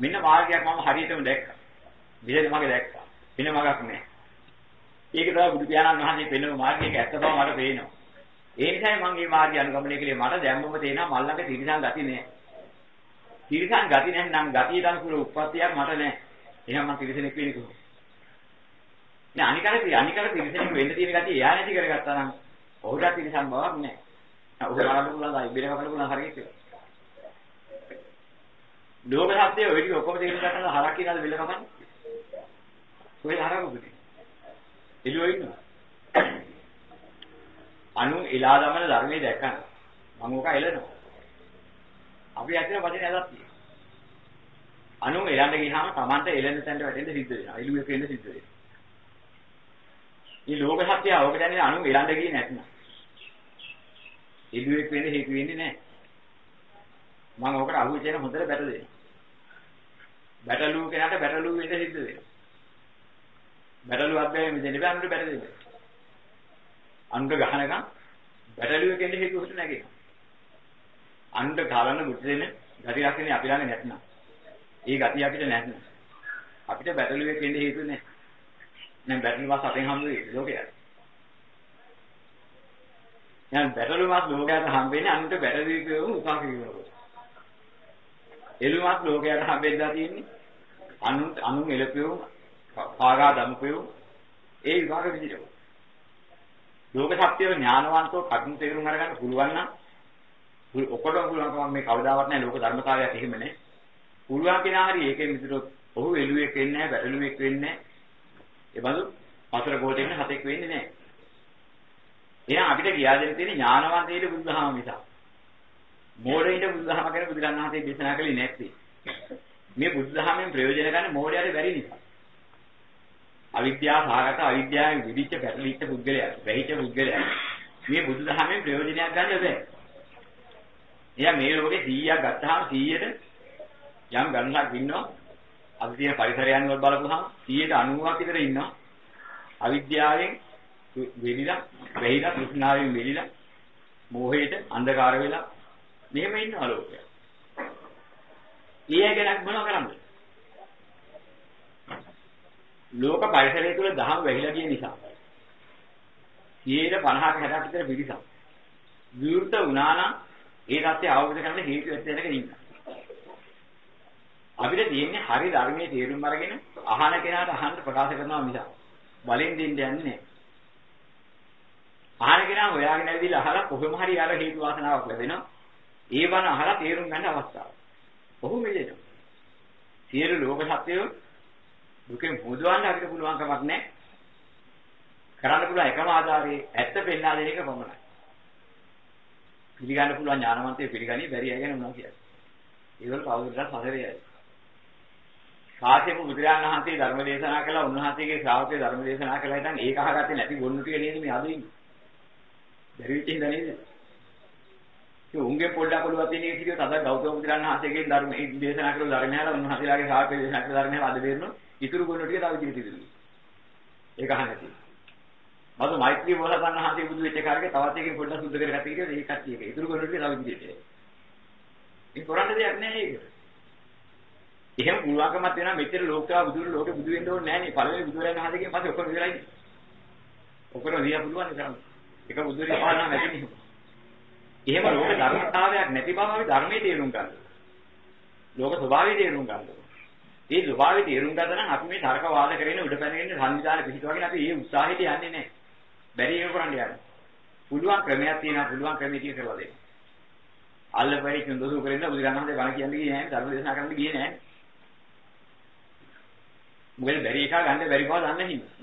මෙන්න මාර්ගයක් මම හරියටම දැක්කා. විහෙල මගේ දැක්කා. වෙන මගක් නැහැ. ඒක තමයි බුදු පියාණන් වහන්සේ පෙන්වන මාර්ගයක ඇත්ත බව මට පේනවා. ඒ නිසායි මම මේ මාර්ගය අනුගමනය කළේ මට දැම්මම තේනවා මල් ළඟ තිරිසන් ගති නැහැ. තිරිසන් ගති නැත්නම් ගතියට අනුකූල උප්පත්තියක් මට නැහැ. එහෙනම් මම තිරිසනෙක් වෙන්නේ කොහොමද? නෑ අනිකර අනිකර තිරිසනෙක් වෙන්න තියෙන ගතිය එයා නැති කරගත්තා නම් ඔහුට තිරිසන් බවක් නැහැ. ඔබ බලන්න පුළුවන් ආයි බෙර කපන්න පුළුවන් හරියට කියලා. ලෝක සත්‍යය ඔය ටික ඔක්කොම තේරුම් ගන්න හරක් කියලාද බෙර කපන්නේ? කොහෙද හරකුනේ? එළුව ඉන්නවා. අනු එලා දමන ධර්මයේ දැක්කම මම ඕක එළනවා. අපි ඇත්තට වචනේ හදක් තියෙනවා. අනු එලන්න ගියාම Tamanta එළෙන තැනට වැටෙන්න සිද්ධ වෙනවා. එළුවෙක වෙන්න සිද්ධ වෙනවා. මේ ලෝක සත්‍යය ඕක දැනගෙන අනු එලන්න ගියේ නැත්නම් එළුවෙක් වෙන්න හේතු වෙන්නේ නැහැ. මම ඕකට අහුවෙච්ච එක හොඳට බැට දෙනවා. බැටළුව කෙනාට බැටළුව වෙන්න සිද්ධ වෙනවා. බැටළුවක් බෑ මෙතන බෑ අනුර බැට දෙන්න. අනුර ගහනකම් බැටළුව කෙන්න හේතු හොට නැගෙනවා. අනුර ගලන මුත් දෙන ගති ලක්ෂණ අපි ළඟ නැත්නම්. ඒ ගතිය අපිට නැත්නම්. අපිට බැටළුවේ කෙන්න හේතු නැහැ. දැන් බැටළුවක් අපෙන් හම්බ වෙයි ලෝකයට. දැන් බැටළුමක් ලෝකයට හම්බෙන්නේ අනුන්ට බැටළුවේ කියවමු උපා කියනවා. එළුමක් ලෝකයට හම්බෙද්දා තියෙන්නේ අනුන් අනුන් එළපෙවුම පාගා දමුපෙවුම ඒ විභාග විදිහට. ලෝක සත්‍යව ඥානවන්තව කටුන් තේරුම් අරගන්න පුළුවන් නම් ඔකොටම පුළුවන්කම මේ කවදාවත් නැහැ ලෝක ධර්මතාවයක් එහෙම නැහැ. පුළුවන් කෙනා හරි ඒකෙන් විතරොත් ඔහු එළුවෙක් වෙන්නේ නැහැ, බැටළුවෙක් වෙන්නේ නැහැ. ඒ බඳු හතර කොටෙන් හතෙක් වෙන්නේ නැහැ. එහෙනම් අපිට කියා දෙන්න තියෙන්නේ ඥානවන්තයිට බුදුදහම මිසක්. මෝඩයින්ට බුදුදහම ගැන බුදුරණවහන්සේ දේශනා කළේ නැත්තේ. මේ බුදුදහමෙන් ප්‍රයෝජන ගන්න මෝඩයාට බැරි නිසා. අවිද්‍යාව සහගත අවිද්‍යාවෙන් විදිච්ච පැටලිච්ච පුද්ගලයා, වැහිච්ච පුද්ගලයා. මේ බුදුදහමෙන් ප්‍රයෝජනයක් ගන්න බෑ. එයා මේ ලෝකේ 100ක් ගත්තාම 100ට යම් ගණනක් ඉන්නවා. අපි තියෙන පරිසරයන් වල බලපුවාම 190ක් විතර ඉන්නවා. අවිද්‍යාවෙන් වෙලිලා, වැහිලා, තෘෂ්ණාවෙන් වෙලිලා, මෝහයට අන්ධකාර වෙලා මෙහෙම ඉන්නවා ලෝකය. ඊය ගැන මොනව කරන්නේ? ලෝක පරිසරය තුළ දහම් වැහිලා ගිය නිසා 50ක 60ක් විතර පිරිසක් විවෘත වුණා නම් ඒ தත්ත්වය අවබෝධ කරගන්න හේතු වෙච්ච ඉන්න. අපිට තියෙන්නේ හරි ධර්මයේ තේරුම් අරගෙන අහන කෙනාට අහන්න ප්‍රකාශ කරනවා මිස බලෙන් දෙන්න යන්නේ නැහැ. අහන කෙනා හොයාගෙන ඇවිදලා අහලා කොහොම හරි අර හේතු වාසනාවක් ලැබෙනවා. ඒ බණ අහලා තේරුම් ගන්න අවස්ථාව. ඔහු මෙලෙනවා. සියලු ලෝක සත්‍යය දුකෙන් මුදවන්න අපිට පුළුවන් කමක් නැහැ. කරන්න පුළුවන් එකම ආධාරයේ ඇත්ත පෙන්වා දෙන එක පමණයි. පිළිගන්න පුළුවන් ඥානවන්තයෙ පිළිගන්නේ බැරි අය ගැන මොනවා කියන්නේ. ඒවල කවුරුදට සසරේයි. කාශ්‍යප බුදුරජාණන් වහන්සේ ධර්ම දේශනා කළා උන්වහන්සේගේ ශ්‍රාවකයෝ ධර්ම දේශනා කළා ඉතින් ඒක අහගත්තේ නැති ගොන්නු ටික නේද මේ අද ඉන්නේ. බැරි වෙච්ච හින්දා නේද? ඒ උන්ගේ පොඩ්ඩක් ඔළුවක් තියෙන එක කිව්වොත් අද ගෞතම බුදුරජාණන් වහන්සේගේ ධර්ම දේශනා කරලා ධර්මයල උන්වහන්සේලාගේ ශ්‍රාවකයෝ දේශනා කරලා ධර්මයල අද දෙන්නු ඉතුරු ගොන්නු ටික තව ඉතිරි ඉතිරි. ඒක අහන්න තියෙනවා. මතු මෛත්‍රී බෝසතාණන් වහන්සේ බුදු වෙච්ච කාර්යය තවත් එකකින් පොඩ්ඩක් සුද්ධ කරගත්ත කිව්වොත් ඒක කට්ටියක. ඉතුරු ගොන්නු ටික තව ඉතිරි. ඒක කරන්න දෙයක් නෑ ඒක. එහෙම පුළුවන්කමක් වෙනවා මෙච්චර ලෝකයා බුදුරු ලෝකෙ බුදු වෙන්න ඕනේ නෑනේ. පළවෙනි බුදුරයන් වහන්සේගෙන් පස්සේ ඔක්කොම ඉවරයි. ඔක්කොම විය පුළුවන් නේ ඒක බුදුරි පාලනා නැති නිසා. එහෙම ලෝක ධර්මතාවයක් නැති බව අපි ධර්මයේ තේරුම් ගන්න. ලෝක ස්වභාවය තේරුම් ගන්න. මේ ස්වභාවය තේරුම් ගන්න නම් අපි මේ තර්ක වාද කරගෙන උඩ පැනගෙන සංවිධානය පිහිටවගෙන අපි මේ උත්සාහයට යන්නේ නැහැ. බැරි ඒක කරන්න යන්නේ. පුළුවන් ක්‍රමයක් තියෙනවා පුළුවන් ක්‍රමයකින් කරලා දෙන්න. අල්ලපරි චුන්දසු කරෙන්න බුදුරණන්සේ බණ කියන්නේ ගියේ නැහැ ධර්ම දේශනා කරන්න ගියේ නැහැ. මොකද බැරි එකා ගන්න බැරි බව දන්නේ හින්දා.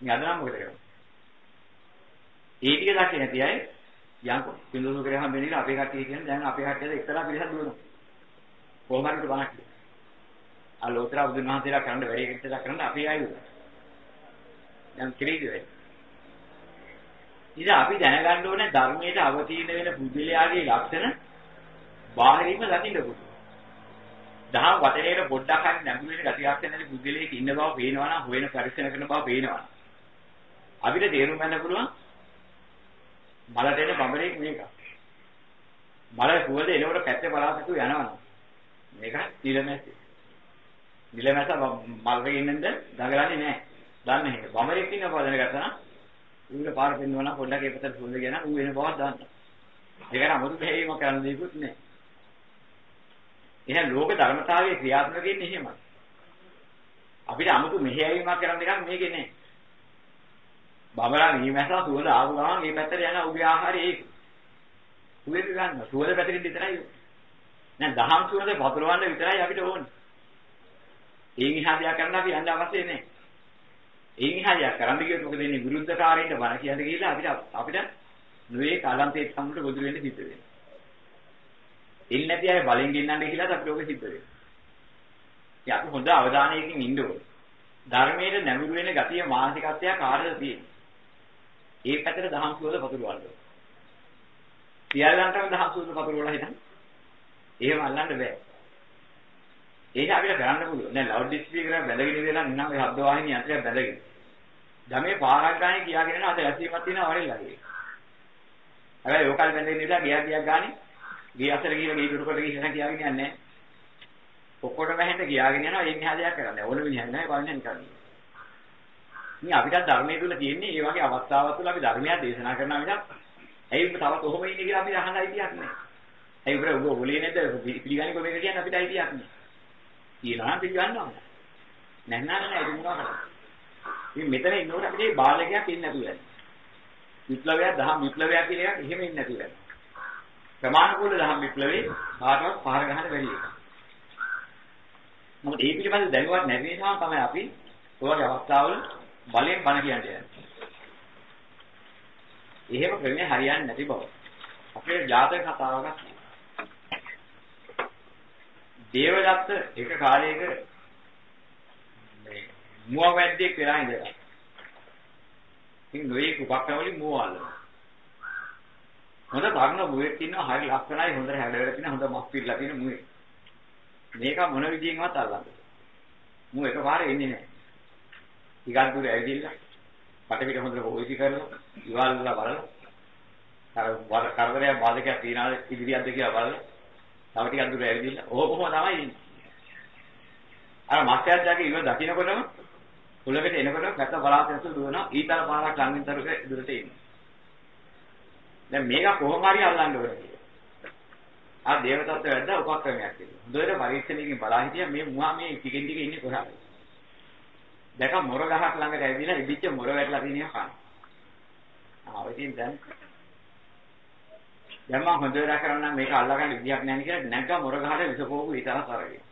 මේ අද නම් මොකද කරන්නේ? ඒ ටික දැක්කේ නැති අය යන්කෝ පින්දුණු කරේ හැම වෙලේම අපේ කට්ටිය කියන්නේ දැන් අපේ කට්ටියද එක්තරා පිරිසක් දුවනවා. කොහොම හරි බණක්. ආ ලෝතර බුදුන් වහන්සේලා කරන්න වැඩි එකට කරන්න අපේ අය දුවනවා. දැන් කිරීද වෙයි. ඉතින් අපි දැනගන්න ඕනේ ධර්මයට අවතීන වෙන පුද්ගලයාගේ ලක්ෂණ බාහිරින්ම දකින්න පුළුවන්. දහම් වචනයේ පොඩ්ඩක් හරි නැඹුරු වෙන ගතියක් නැති පුද්ගලයෙක් ඉන්න බව පේනවා නම් හොයන පරික්ෂණ කරන බව පේනවා. අපිට තේරුම් ගන්න පුළුවන් මලට එන බඹරේක් මේක. මල කුවද එනකොට පැත්තේ බලාපිටු යනවා. මේක නිලමැස්ස. නිලමැස්ස මල් වෙගෙන්නද දඟලන්නේ නැහැ. දන්නේ නැහැ. බඹරේක් ඉන්න බව දැනගත්තා නම් ඌට පාර පෙන්වනවා නම් පොඩ්ඩක් ඒ පැත්තට සුවඳ ගියා නම් ඌ එන බවක් දාන්න. ඒකට අමුතු දෙයක්ම කරන්න දෙයක්වත් නැහැ. එහෙනම් ලෝක ධර්මතාවයේ ක්‍රියාත්මක වෙන්නේ එහෙමයි. අපිට අමුතු මෙහෙයවීමක් කරන්න එකක් මේකේ නැහැ. බබලා නිමැසා සුවඳ ආපු ගමන් මේ පැත්තට යන උගේ ආහාරය ඒක. සුවඳ ගන්න. සුවඳ පැත්තකින් විතරයි. දැන් දහම් සුවඳ පතුරවන්න විතරයි අපිට ඕනේ. ඒ විහාරය කරන්න අපි යන්න අවශ්‍ය නැහැ. ඒ විහාරය කරන්න ගියොත් මොකද වෙන්නේ? විරුද්ධකාරයින්ට බණ කියන්න ගිහලා අපිට අපිට නුවේ කාලන්තේ සම්මුත ගොදුරු වෙන්න සිද්ධ වෙනවා. එන්නේ නැති අය බලෙන් ගෙන්නන්න කියලා අපිට ඕක සිද්ධ වෙනවා. ඉතින් අපි හොඳ අවධානයකින් ඉන්න ඕනේ. ධර්මයේ නැඹුරු වෙන ගතිය මානසිකත්වය කාටද තියෙන්නේ? ඒ පැත්තට දහම් සුවඳ පතුරවන්න. සියල්ලන්ටම දහම් සුවඳ පතුරවලා හිටන්. එහෙම අල්ලන්න බෑ. ඒක අපිට කරන්න පුළුවන්. දැන් ලවුඩ් ස්පීකර් එක බැඳගෙන ඉඳලා නිකන් ඔය ශබ්ද වාහිනිය අතරේ බැඳගෙන. ගමේ පාරක් ගානේ කියාගෙන යන අද ඇසීමක් තියෙනවා වරෙල්ලා කියලා. හැබැයි ලෝකල් බැඳගෙන ඉඳලා ගියා ගියක් ගානේ ගිය අතර ගිහලා ගිය දුරකට ගිහින් කියාගෙන යන්නේ නැහැ. ඔක්කොටම හැට කියාගෙන යනවා එන්නේ හැදයක් කරන්නේ. ඕන මිනිහක් නැහැ බලන්නේ නිකන්. මේ අපිට ධර්මයේ තුල තියෙන්නේ මේ වගේ අවස්ථාවක් තුල අපි ධර්මයක් දේශනා කරනවා මිසක් ඇයි තව කොහොම ඉන්නේ කියලා අපි අහන්න අයිතියක් නැහැ. ඇයි උඹ ඔබ ඔලේ නේද පිළිගන්නේ කොහොමද කියන්නේ අපිට අයිතියක් නැහැ. කියනවා නම් පිළිගන්නවා. නැත්නම් නෑ ඒක මොනවා කරන්නේ. ඉතින් මෙතන ඉන්නකොට අපිට බාලකයක් ඉන්නේ නැතුව යන්නේ. විප්ලවයක් දහම් විප්ලවයක් කියන එකක් එහෙම ඉන්නේ නැතුව යන්නේ. ප්‍රමාණිකූල දහම් විප්ලවේ කාටවත් පහර ගහන්න බැරි එකක්. මොකද ඒ පිළිබඳ දැනුවත් නැති නිසා තමයි අපි ඔයගේ අවස්ථාවල බලයෙන් බණ කියන්නේ. එහෙම ක්‍රමේ හරියන්නේ නැති බව. අපේ ජාතක කතාවක දේවදත්ත එක කාලයක මේ මුව වැද්දෙක් වෙලා ඉඳලා. ඉතින් නොයේ කුපක්කවලින් මුව අල්ලනවා. හොඳ තරුණ මුවෙක් ඉන්නවා හරි ලස්සනයි හොඳට හැඩවල තියෙන හොඳ මස් පිරලා තියෙන මුවෙක්. මේක මොන විදියෙන්වත් අල්ලන්නේ. මු එකපාරේ එන්නේ නැහැ. ටිකක් දුර ඇවිදින්න පටපිට හොඳට හොයිසි කරලා ඉවල් වල බලලා අර කරදරයක් බාධකයක් තියනවාද ඉදිරියක්ද කියලා බලලා තව ටිකක් දුර ඇවිදින්න ඕකම තමයි ඉන්නේ. අර මත්යන්ජාගේ ඉව දකින්නකොටම කුලකට එනකොට පැත්ත බලාපොරොත්තු දුවනවා ඊතර පාරක් ළඟින්තරක දුරට එන්නේ. දැන් මේක කොහොම හරි අල්ලන්න ඕනේ කියලා. ආ දේවදත්ත වැද්දා උපක්‍රමයක් කියලා. හොඳට පරීක්ෂණයකින් බලා හිටියා මේ මුවා මේ ටිකෙන් ටික ඉන්නේ කොහාද? දැක මොර ගහක් ළඟට ඇවිදලා ඉදිච්ච මොර වැටලා තියෙනවා කන. ආ ඉතින් දැන් දැන් මම හොඳට කරන්න මේක අල්ලගන්න විදියක් නැහැ කියලා නැග මොර ගහට විසපෝකු විතරක් අරගෙන.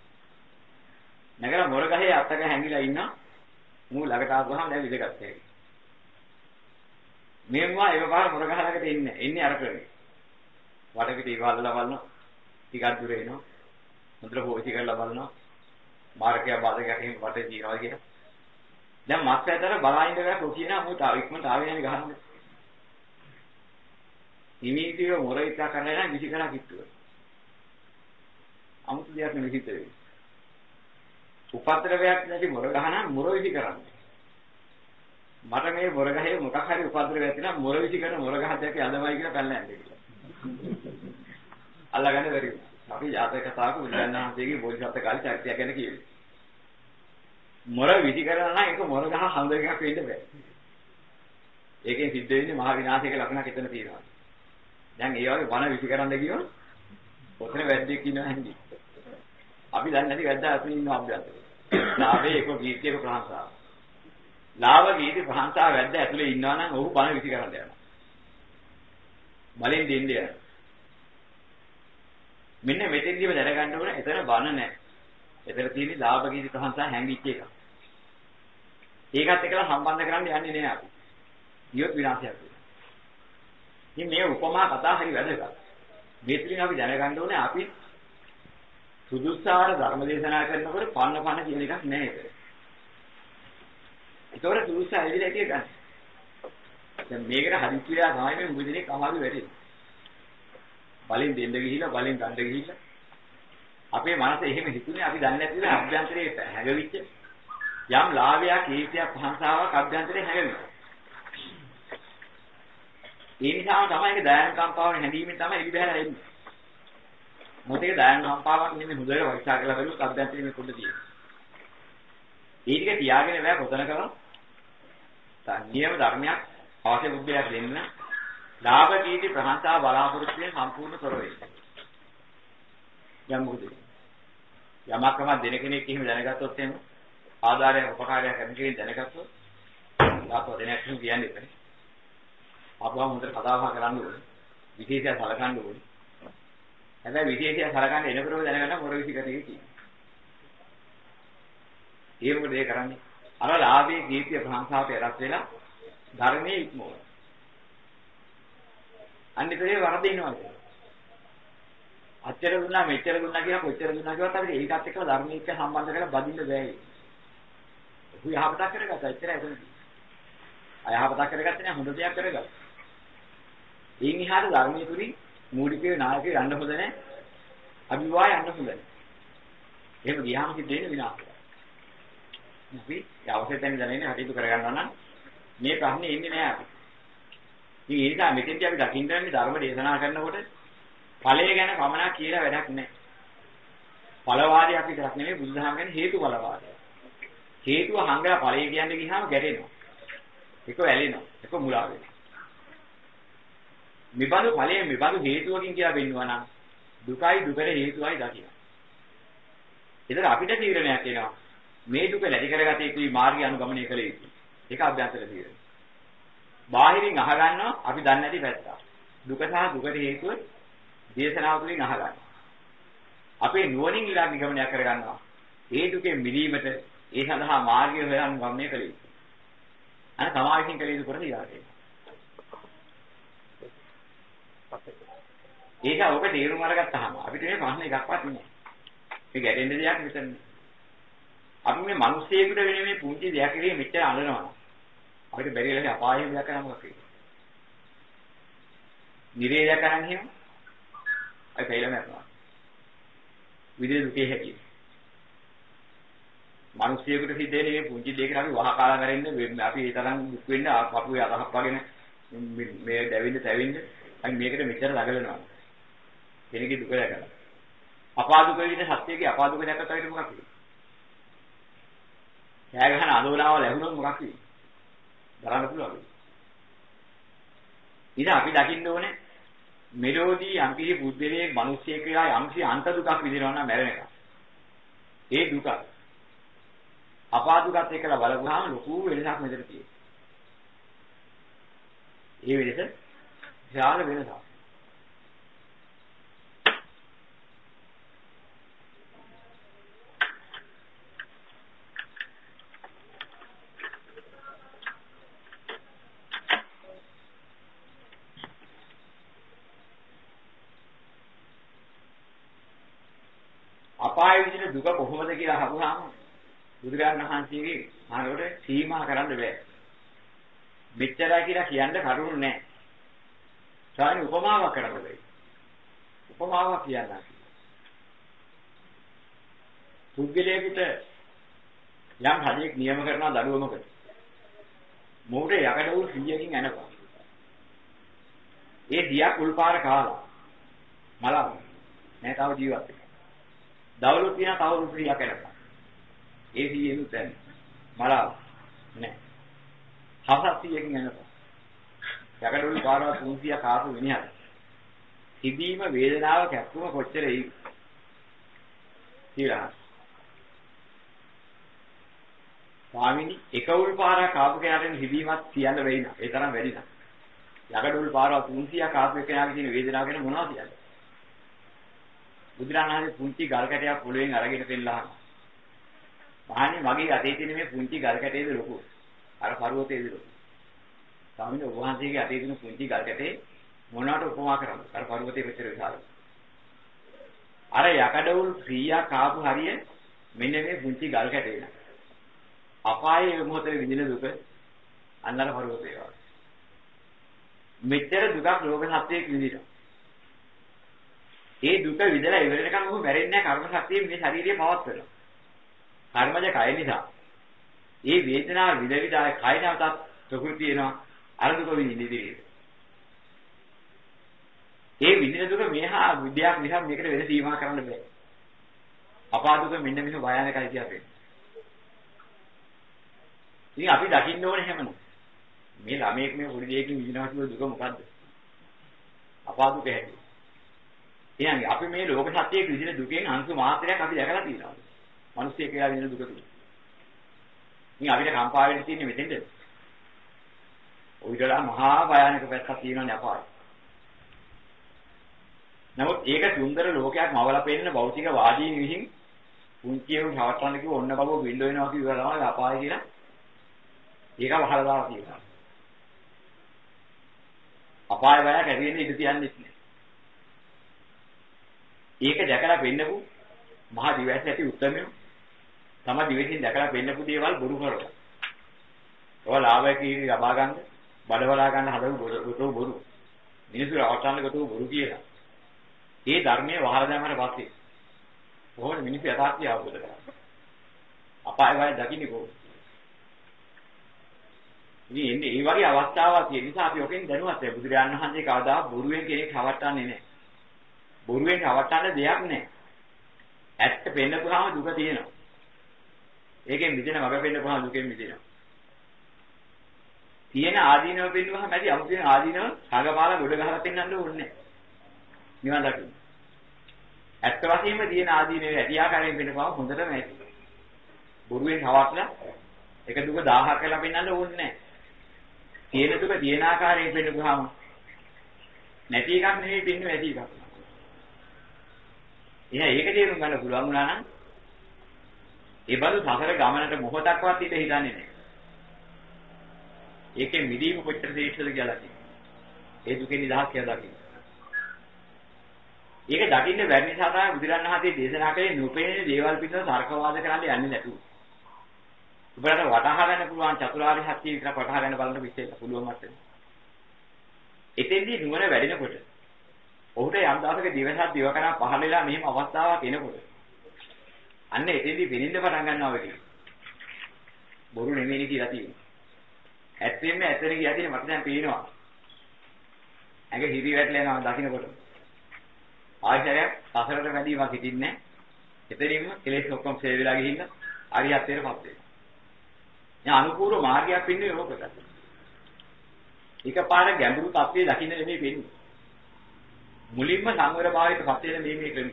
නැගලා මොර ගහේ අතක හැංගිලා ඉන්න මූ ළඟට ආවම දැන් විදගත්තා. මේවා ඒවපාර මොර ගහ ළඟට ඉන්නේ. ඉන්නේ අර කරේ. වටපිට ඉවල්ලා බලනවා. ටිකක් දුර එනවා. හොඳට හොයිසි කරලා බලනවා. මාර්ගය බාධකයක් එහෙම වටේ තියනවා කියලා. දැන් මත් ඇතර බලයින්ද ගා කොකියනා මොකද ඉක්මනට ආවේ යන්නේ ගහන්නේ. නිමීතිව මොරිතා කරලා නම් විසි කරා කිට්ටුව. 아무තු දෙයක් නෙවෙයි හිත වෙන්නේ. උපද්‍රවයක් නැති මොර ගහනම් මොර විසි කරන්නේ. මට මේ මොර ගහේ මොකක් හරි උපද්‍රවයක් තියෙනවා මොර විසි කරන මොර ගහ දැක්ක යඳමයි කියලා පැනලා යන්නේ කියලා. අල්ලගන්න බැරි වුණා. අපි ජාතක කතාවක බුදුරජාණන්සේගේ බෝධිසත්ව කාලේ චරිතය ගැන කියුවේ. මොර විසි කරනවා නම් ඒක මොර ගහ හඳ එකක් වෙන්න බෑ. ඒකෙන් සිද්ධ වෙන්නේ මහා විනාශයක ලක්ෂණක් එතන තියෙනවා. දැන් ඒ වගේ වන විසි කරන්න ගියොත් ඔතන වැද්දෙක් ඉන්නවා හැන්දි. අපි දන්නේ නැති වැද්දා අතන ඉන්න අභ්‍යන්තරේ. ලාභේ එක කීර්තියක ප්‍රහංසාව. ලාභ කීර්ති ප්‍රහංසාව වැද්ද ඇතුලේ ඉන්නවා නම් ඔහු බන විසි කරන්න යනවා. බලෙන් දෙන්නේ යනවා. මෙන්න මෙතෙන්දිම දැනගන්න ඕන එතන බන නැහැ. එතන තියෙන්නේ ලාභ කීර්ති ප්‍රහංසා හැංගිච්ච එක. ඒකත් එක්කලා සම්බන්ධ කරන්න යන්නේ නෑ අපි. නියොත් විනාශයක් වෙනවා. ඉතින් මේ උපමා කතා හරි වැදගත්. මේ තුලින් අපි දැනගන්න ඕනේ අපි සුදුස්සාර ධර්ම දේශනා කරනකොට පන්න පන්න කියන එකක් නෑ ඒක. ඒතකොට සුදුස්ස ඇවිල්ලා හිටිය ගන්න. දැන් මේකට හදිස්සියලා තමයි මේ මුදිනේ කමාවි වැටෙන්නේ. බලෙන් දෙන්න ගිහිල්ලා බලෙන් ගන්න ගිහිල්ලා අපේ මනස එහෙම හිතුනේ අපි දන්නේ නැතිව අභ්‍යන්තරයේ හැඟවිච්ච යම් ලාභයක් කීර්තියක් ප්‍රශංසාවක් අභ්‍යන්තරයේ හැඟවිච්ච. ඒ නිසාම තමයි ඒක දයන කම්පාවන හැඳීමෙන් තමයි එලි බහැලා එන්නේ. මොතේ දයන කම්පාවක් නෙමෙයි හොඳට පරීක්ෂා කරලා බලුත් අභ්‍යන්තරයේ මේ පොඩ්ඩ තියෙනවා. ඒ ටික තියාගෙන බෑ කොතන කරා. නියම ධර්මයක් අවශ්‍ය බුද්ධියක් දෙන්න ලාභ කීටි ප්‍රහංසා බලාපොරොත්තු වෙන සම්පූර්ණ කර වෙන්නේ. යම් මොකද? යමක්ම දෙන කෙනෙක් එහෙම දැනගත්තොත් එහෙම ආධාරයක් උපකාරයක් කරන කෙනෙක් දැනගත්තොත් ලාභ දෙනක් කියන්නේ එතන. අපවා හොඳට කතා බහ කරන්න ඕනේ. විශේෂය සලකන්න ඕනේ. හැබැයි විශේෂය සලකන්න එනකොටම දැනගන්න මොර විසිකටේ කියන්නේ. ඒ මොකද ඒ කරන්නේ? අර ලාභයේ කීර්තිය ප්‍රශංසාවට එරත් වෙලා ධර්මයේ ඉක්මවන. අනිතරේ වරදිනවා කියන්නේ. අච්චර දුන්නා මෙච්චර දුන්නා කියලා කොච්චර දුන්නා කියවත් අපිට ඒකත් එක්ක ධර්මයේ එක්ක සම්බන්ධ කරලා බදින්න බෑ. ඒක යහපතක් කරගත්තා එච්චරයි එතන. අයහපතක් කරගත්තේ නෑ හොඳ දෙයක් කරගත්තා. එයින් එහාට ධර්මයේ තුලින් මූලිකේ නායකේ යන්න හොඳ නැහැ. අභිවාය යන්න හොඳ නැහැ. එහෙම ගියාම සිද්ධ වෙන විනාශය. අපි අවශ්‍යයෙන් දැනෙන්නේ හටිතු කරගන්නවා නම් මේ ප්‍රශ්නේ එන්නේ නැහැ අපි. ඉතින් ඒ නිසා මෙතෙන්දී අපි දකින්න යන්නේ ධර්ම දේශනා කරනකොට ඵලය ගැන පමණක් කියලා වැඩක් නැහැ. ඵලවාදී අපි විතරක් නෙමෙයි බුදුදහම ගැන හේතු ඵලවාදය. හේතුව හංගලා ඵලය කියන්නේ ගියාම ගැටෙනවා. එක වැළෙනවා. එක මුලා වෙනවා. මෙබඳු ඵලයේ මෙබඳු හේතුවකින් කියලා පෙන්වනවා නම් දුකයි දුකට හේතුවයි දකින්න. ඒතර අපිට තීරණයක් එනවා. මේ දුක නැති කරගත යුතුයි මාර්ගය අනුගමනය කළ යුතුයි. ඒක අභ්‍යන්තර තීරණය. බාහිරින් අහගන්නවා අපි දන්නේ නැති පැත්ත. දුක සහ දුකට හේතුව දේශනාව තුළින් අහගන්නවා. අපේ නුවණින් ඊළඟ නිගමනය කරගන්නවා. ඒ දුකෙන් මිදීමට ඒ සඳහා මාර්ගය හොයන්න ගමනේ කළ යුතුයි. අන සමාජයෙන් කළ යුතු කරේ යාගේ. ඒක ඔබ තේරුම් අරගත්තාම අපිට මේ ප්‍රශ්න එකක්වත් නෑ. මේ ගැටෙන්න දෙයක් මෙතන නෑ. අපි මේ මිනිස්සෙකුට වෙන මේ පුංචි දෙයක් ඉතින් මෙච්චර අඬනවා. අපිට බැරි වෙලාවේ අපායෙම දෙයක් කරන්න මොකක්ද? නිරේධ කරන් හිම. අපි පෙළම යනවා. විදිහේ දුකේ හැටි. මිනිස්සෙකුට සිද්ධ වෙන මේ පුංචි දෙයකට අපි වහ කාලා කරෙන්න අපි ඒ තරම් දුක් වෙන්න අපුවේ අරහක් වගේ මේ දැවෙන්න තැවෙන්න අපි මේකට මෙච්චර ළඟලනවා. කෙනෙක්ගේ දුක දැකලා. අපාදුක විදිහ සත්‍යයේ අපාදුක දැක්කත් අපිට මොකක්ද? කෑ ගහන අදෝලාව ලැබුණොත් මොකක් වෙයි? දරන්න පුළුවන්. ඉතින් අපි දකින්න ඕනේ මෙලෝදී යම්කිසි බුද්ධලේ මිනිස්සෙක් කියලා යම්කිසි අන්ත දුකක් විඳිනවා නම් මැරෙන එක. ඒ දුක අපාදුකත් එක්කලා බලපුවාම ලොකු වෙනසක් මෙතන තියෙනවා. ඒ වෙනස විශාල වෙනසක්. අපාය විදිහට දුක කොහොමද කියලා අහුවාම බුදුරජාණන් වහන්සේගේ අහනකොට සීමා කරන්න බෑ. මෙච්චරයි කියලා කියන්න කරුණු නැහැ. සාමාන්‍ය උපමාවක් කරන්න බෑ. උපමාවක් කියන්න. පුද්ගලයාට යම් හදික් නියම කරනවා දඩුවමකට. මොහොතේ යකඩ උල් 100කින් එනපා. ඒ දියක් උල්පාර කාලා. මලව. නෑ තව ජීවත් වෙන්න. දවලු තියන තව රුපියක් එනකම්. ඒ සීයෙනු දැන් මලාව නෑ. හවසක් 100කින් එනකම්. යකඩොළු පාරව 300 කාපු විනිහට. හිදීම වේදනාව කැක්කුම කොච්චර එයි කියලා. ස්වාමිනී එක උල් පාරක් කාපු කෙනාට හිදීමක් කියන්න වෙයි නේද? ඒ තරම් වැඩි නේද? යකඩොළු පාරව 300 කාපු කෙනාගේ තියෙන වේදනාව ගැන මොනවද කියන්නේ? බුදුරණාහි පුංචි ගල් කැටයක් පොළවෙන් අරගෙන පෙන්නලා මහන්නේ මගේ අතේ තියෙන මේ පුංචි ගල් කැටේද ලොකු? අර පර්වතයේද ලොකු? ස්වාමීන් වහන්සේගේ අතේ තියෙන පුංචි ගල් කැටේ මොනවට උපමා කරන්නේ අර පර්වතයේ පිටර විශාලයි අර යකඩවුල් ක්‍රියා කාපු හරිය මෙන්න මේ පුංචි ගල් කැටේ න අපායේ මොහොතේ විඳින දුක අන්නර පර්වතේ වගේ. මෙච්චර දුකක් ලෝක සත්‍යයේ විඳිනවා. ඒ දුක විඳලා ඉවරනකම් ඔහු මැරෙන්නේ නැහැ කර්ම ශක්තියෙන් මේ ශරීරය පවත්වනවා. කර්මජ කය නිසා. ඒ වේදනාව විඳ විඳ කය නැවතත් ප්‍රകൃති එනවා අර දුක විඳින්නේ. ඒ විඳින දුක මෙහා විද්‍යාවක් නිසා මේකට වෙන සීමා කරන්න බෑ. අපාදුක මෙන්න මෙහෙම භයානකයි කියන්නේ. ඉතින් අපි දකින්න ඕනේ හැමෝම. මේ ළමයෙක් මේ පොඩි දෙයකින් විඳිනවා කියන දුක මොකද්ද? අපාදුක හැටි. එහෙනම් අපි මේ ලෝක සත්‍යයේ විඳින දුකෙන් අංශු මාත්‍රයක් අපි දැකලා තියෙනවා. මිනිස්සු කියලා විඳින දුක තුල. ඉතින් අපිට කම්පා වෙන්න තියෙන්නේ මෙතෙන්ද? ඔයිටලා මහා භයානක පැත්තක් තියෙනවානේ අපාය. නමුත් ඒක සුන්දර ලෝකයක් මවලා පෙන්නන භෞතික වාදීන් විසින් පුංචියව නවත්තන්න කිව්ව ඔන්න බබෝ වින්ඩෝ වෙනවා කිව්වා තමයි අපාය කියලා. ඒක වහලා දාලා තියෙනවා. අපාය බය කැදෙන්නේ ඉඳ තියන්නේ නැහැ. ඒක දැකලා පෙන්නපු මහා දිවැස් ඇති උත්තරමිය තම දිවෙකින් දැකලා පෙන්නපු දේවල් බොරු කරලා. ඒවා ලාභකී ලබා ගන්න, බඩවලා ගන්න හදපු ගොතෝ බොරු. මිනිස්සු රවට්ටන්න ගොතෝ බොරු කියලා. ඒ ධර්මයේ වහලා දැමමට පස්සේ කොහොමද මිනිස්සු යථාර්ථය අවබෝධ කරගන්නේ? අපාය වය දකින්නේ කොහොමද? ඉතින් එන්නේ මේ වගේ අවස්ථාවක් තියෙන නිසා අපි ඔකෙන් දැනුවත් වෙයි. බුදුරජාණන් වහන්සේ කවදා බොරුවෙන් කෙනෙක් හවට්ටන්නේ නැහැ. බොරුවෙන් රවට්ටන්න දෙයක් නැහැ. ඇත්ත පෙන්නපුවාම දුක තියෙනවා. ඒකෙන් මිදෙන වග පෙන්නපුවාම දුකෙන් මිදෙනවා. තියෙන ආදීනව පෙන්නුවාම ඇති අමුතුවෙන් ආදීනව සංගපාල ගොඩ ගහලා පෙන්වන්න ඕනේ නිවන් දකින්න. ඇත්ත වශයෙන්ම තියෙන ආදීනව ඇති ආකාරයෙන් පෙන්නපුවාම හොඳටම ඇති. බොරුවෙන් රවට්ටලා එක දුක 1000 කියලා පෙන්වන්න ඕනේ නැහැ. තියෙන දුක තියෙන ආකාරයෙන් පෙන්නපුවාම නැති එකක් නෙවෙයි පෙන්වන්නේ ඇති එකක්. එහෙනම් ඒක තේරුම් ගන්න පුළුවන් වුණා නම් ඒ බඳු සසර ගමනට මොහොතක්වත් ඉඳ හිතන්නේ නැහැ. ඒකේ මිදීම කොච්චර ශ්‍රේෂ්ඨද කියලා කියනවා. ඒ දුකේ නිදහස් කියලා දකින්න. ඒක දකින්න බැරි නිසා තමයි බුදුරණවහන්සේ දේශනා කළේ නුපේන දේවල් පිටව තර්කවාද කරන්න යන්නේ නැතුව. ඔබට වටහා ගන්න පුළුවන් චතුරාර්ය සත්‍ය විතර වටහා ගන්න බලන්න විශ්ලේෂ පුළුවන් මට්ටමේ. එතෙන්දී නුවණ වැඩෙනකොට ඔහුට යම් දවසක දිවසක් දිවකරා පහළ වෙලා මෙහෙම අවස්ථාවක් එනකොට අන්න එතෙන්දී වෙනින්න පටන් ගන්නවා වෙන්නේ. බොරු නෙමෙයි කියලා තියෙනවා. ඇත්තෙන්ම ඇත්තට කියලා තියෙන මට දැන් පේනවා. ඇඟ හිරි වැටලා යනවා දකින්නකොට. ආශ්චර්යයක් සසරට වැඩිමක් හිටින්නේ එතනින්ම කෙලෙස් ඔක්කොම සේ වෙලා ගිහින් අරියත්තේටපත් වෙනවා. දැන් අනුපූර්ව මාර්ගයක් වෙන්නේ ඕකට. එකපාර ගැඹුරු තත්ත්වයේ දකින්න නෙමෙයි වෙන්නේ. මුලින්ම සංවර භාවයට පත් වෙන මේ මේ ක්‍රම.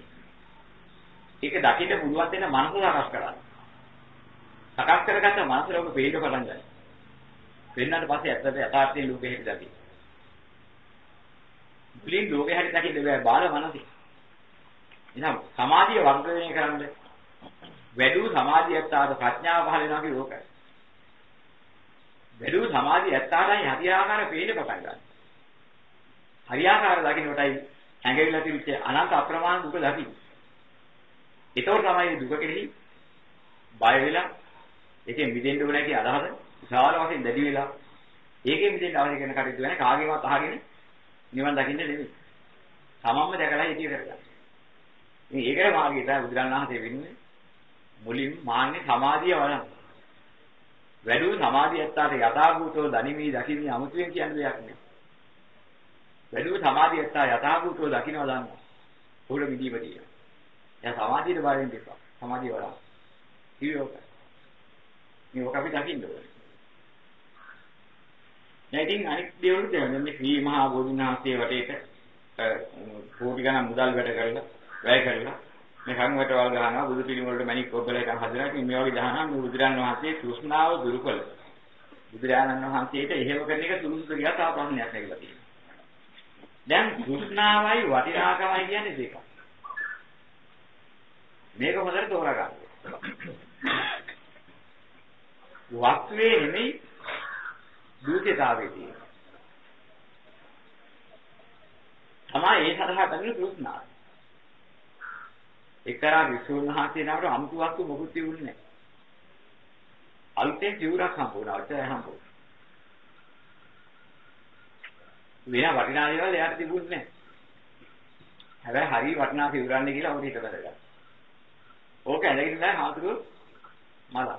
ඒක දකින්න පුළුවන් දෙන මනස සකස් කරගන්න. සකස් කරගත්ත මනස ලෝක වේග පටන් ගන්නවා. වෙන්නට පස්සේ ඇත්තට යථාර්ථයේ ලෝකෙ හිට දකි. මුලින් ලෝකෙ හැටි දකින්න බෑ බාල මනසේ. එහෙනම් සමාධිය වර්ධනය කරන්න වැඩි සමාධියක් තාද ප්‍රඥාව පහල වෙනවා කියන ඕකයි. වැඩි සමාධිය ඇත්තාටයි හරියාකාර පේන්න පටන් ගන්නවා. හරියාකාර දකින්න කොටයි ඇඟවිලා තිබිච්ච අනන්ත අප්‍රමාණ දුක දකින්න. ඒතකොට තමයි දුක කෙරෙහි බය වෙලා ඒකෙන් මිදෙන්න ඕනේ කියන අදහස විශාල වශයෙන් දැඩි වෙලා ඒකෙන් මිදෙන්න අවශ්‍ය කරන කටයුතු වෙන කාගේවත් අහගෙන නිවන් දකින්න නෙමෙයි. තමන්ම දැකලා ඉතිය කරගන්න. ඉතින් ඒකේ මාර්ගය තමයි බුදුරණන් වහන්සේ වෙන්නේ මුලින් මාන්නේ සමාධිය වරන්. වැඩි සමාධිය ඇත්තාට යථාභූතව දනිමි දකිමි අමුතුවෙන් කියන දෙයක් නෙවෙයි. වැඩි සමාධිය ඇත්තා යථාභූතව දකින්නවා දන්නවා. උඩ මිදීම තියෙනවා. දැන් සමාධියට බයෙන් දෙපා. සමාධිය වරන්. ඉතියෝක. මේක අපි දකින්න ඕනේ. දැන් ඉතින් අනිත් දේවලුත් දැන් මේ ශ්‍රී මහා බෝධිනාථයේ වටේට කෝටි ගණන් මුදල් වැඩ කරලා වැය කරලා මේ කන්වට වල ගහනවා බුදු පිළිම වලට මණික් ඔබලා එකක් හදනවා ඉතින් මේ වගේ දහනම් මේ බුදුරන් වහන්සේ තෘෂ්ණාව දුරු කළ බුදුරජාණන් වහන්සේට එහෙම කරන එක සුදුසුද කියලා තා ප්‍රශ්නයක් නැගලා තියෙනවා දැන් තෘෂ්ණාවයි වටිනාකමයි කියන්නේ දෙකක් මේක හොඳට තෝරා ගන්න වස්තුවේ නෙමෙයි දූෂිතාවේ තියෙන තමයි ඒ සඳහා බැඳෙන තෘෂ්ණාව එක්තරා විසුණුහන්සේ නමට අමුතු වස්තු මොකුත් තිබුණේ නැහැ. අලුතෙන් සිවුරක් හම්බුණා, ඔච්චරයි හම්බුණා. වෙන වටිනා දේවල් එයාට තිබුණේ නැහැ. හැබැයි හරි වටිනා සිවුරන්නේ කියලා ඔහුට හිත බැලගත්තා. ඕක ඇලගෙන දැන් හාතුරු මල.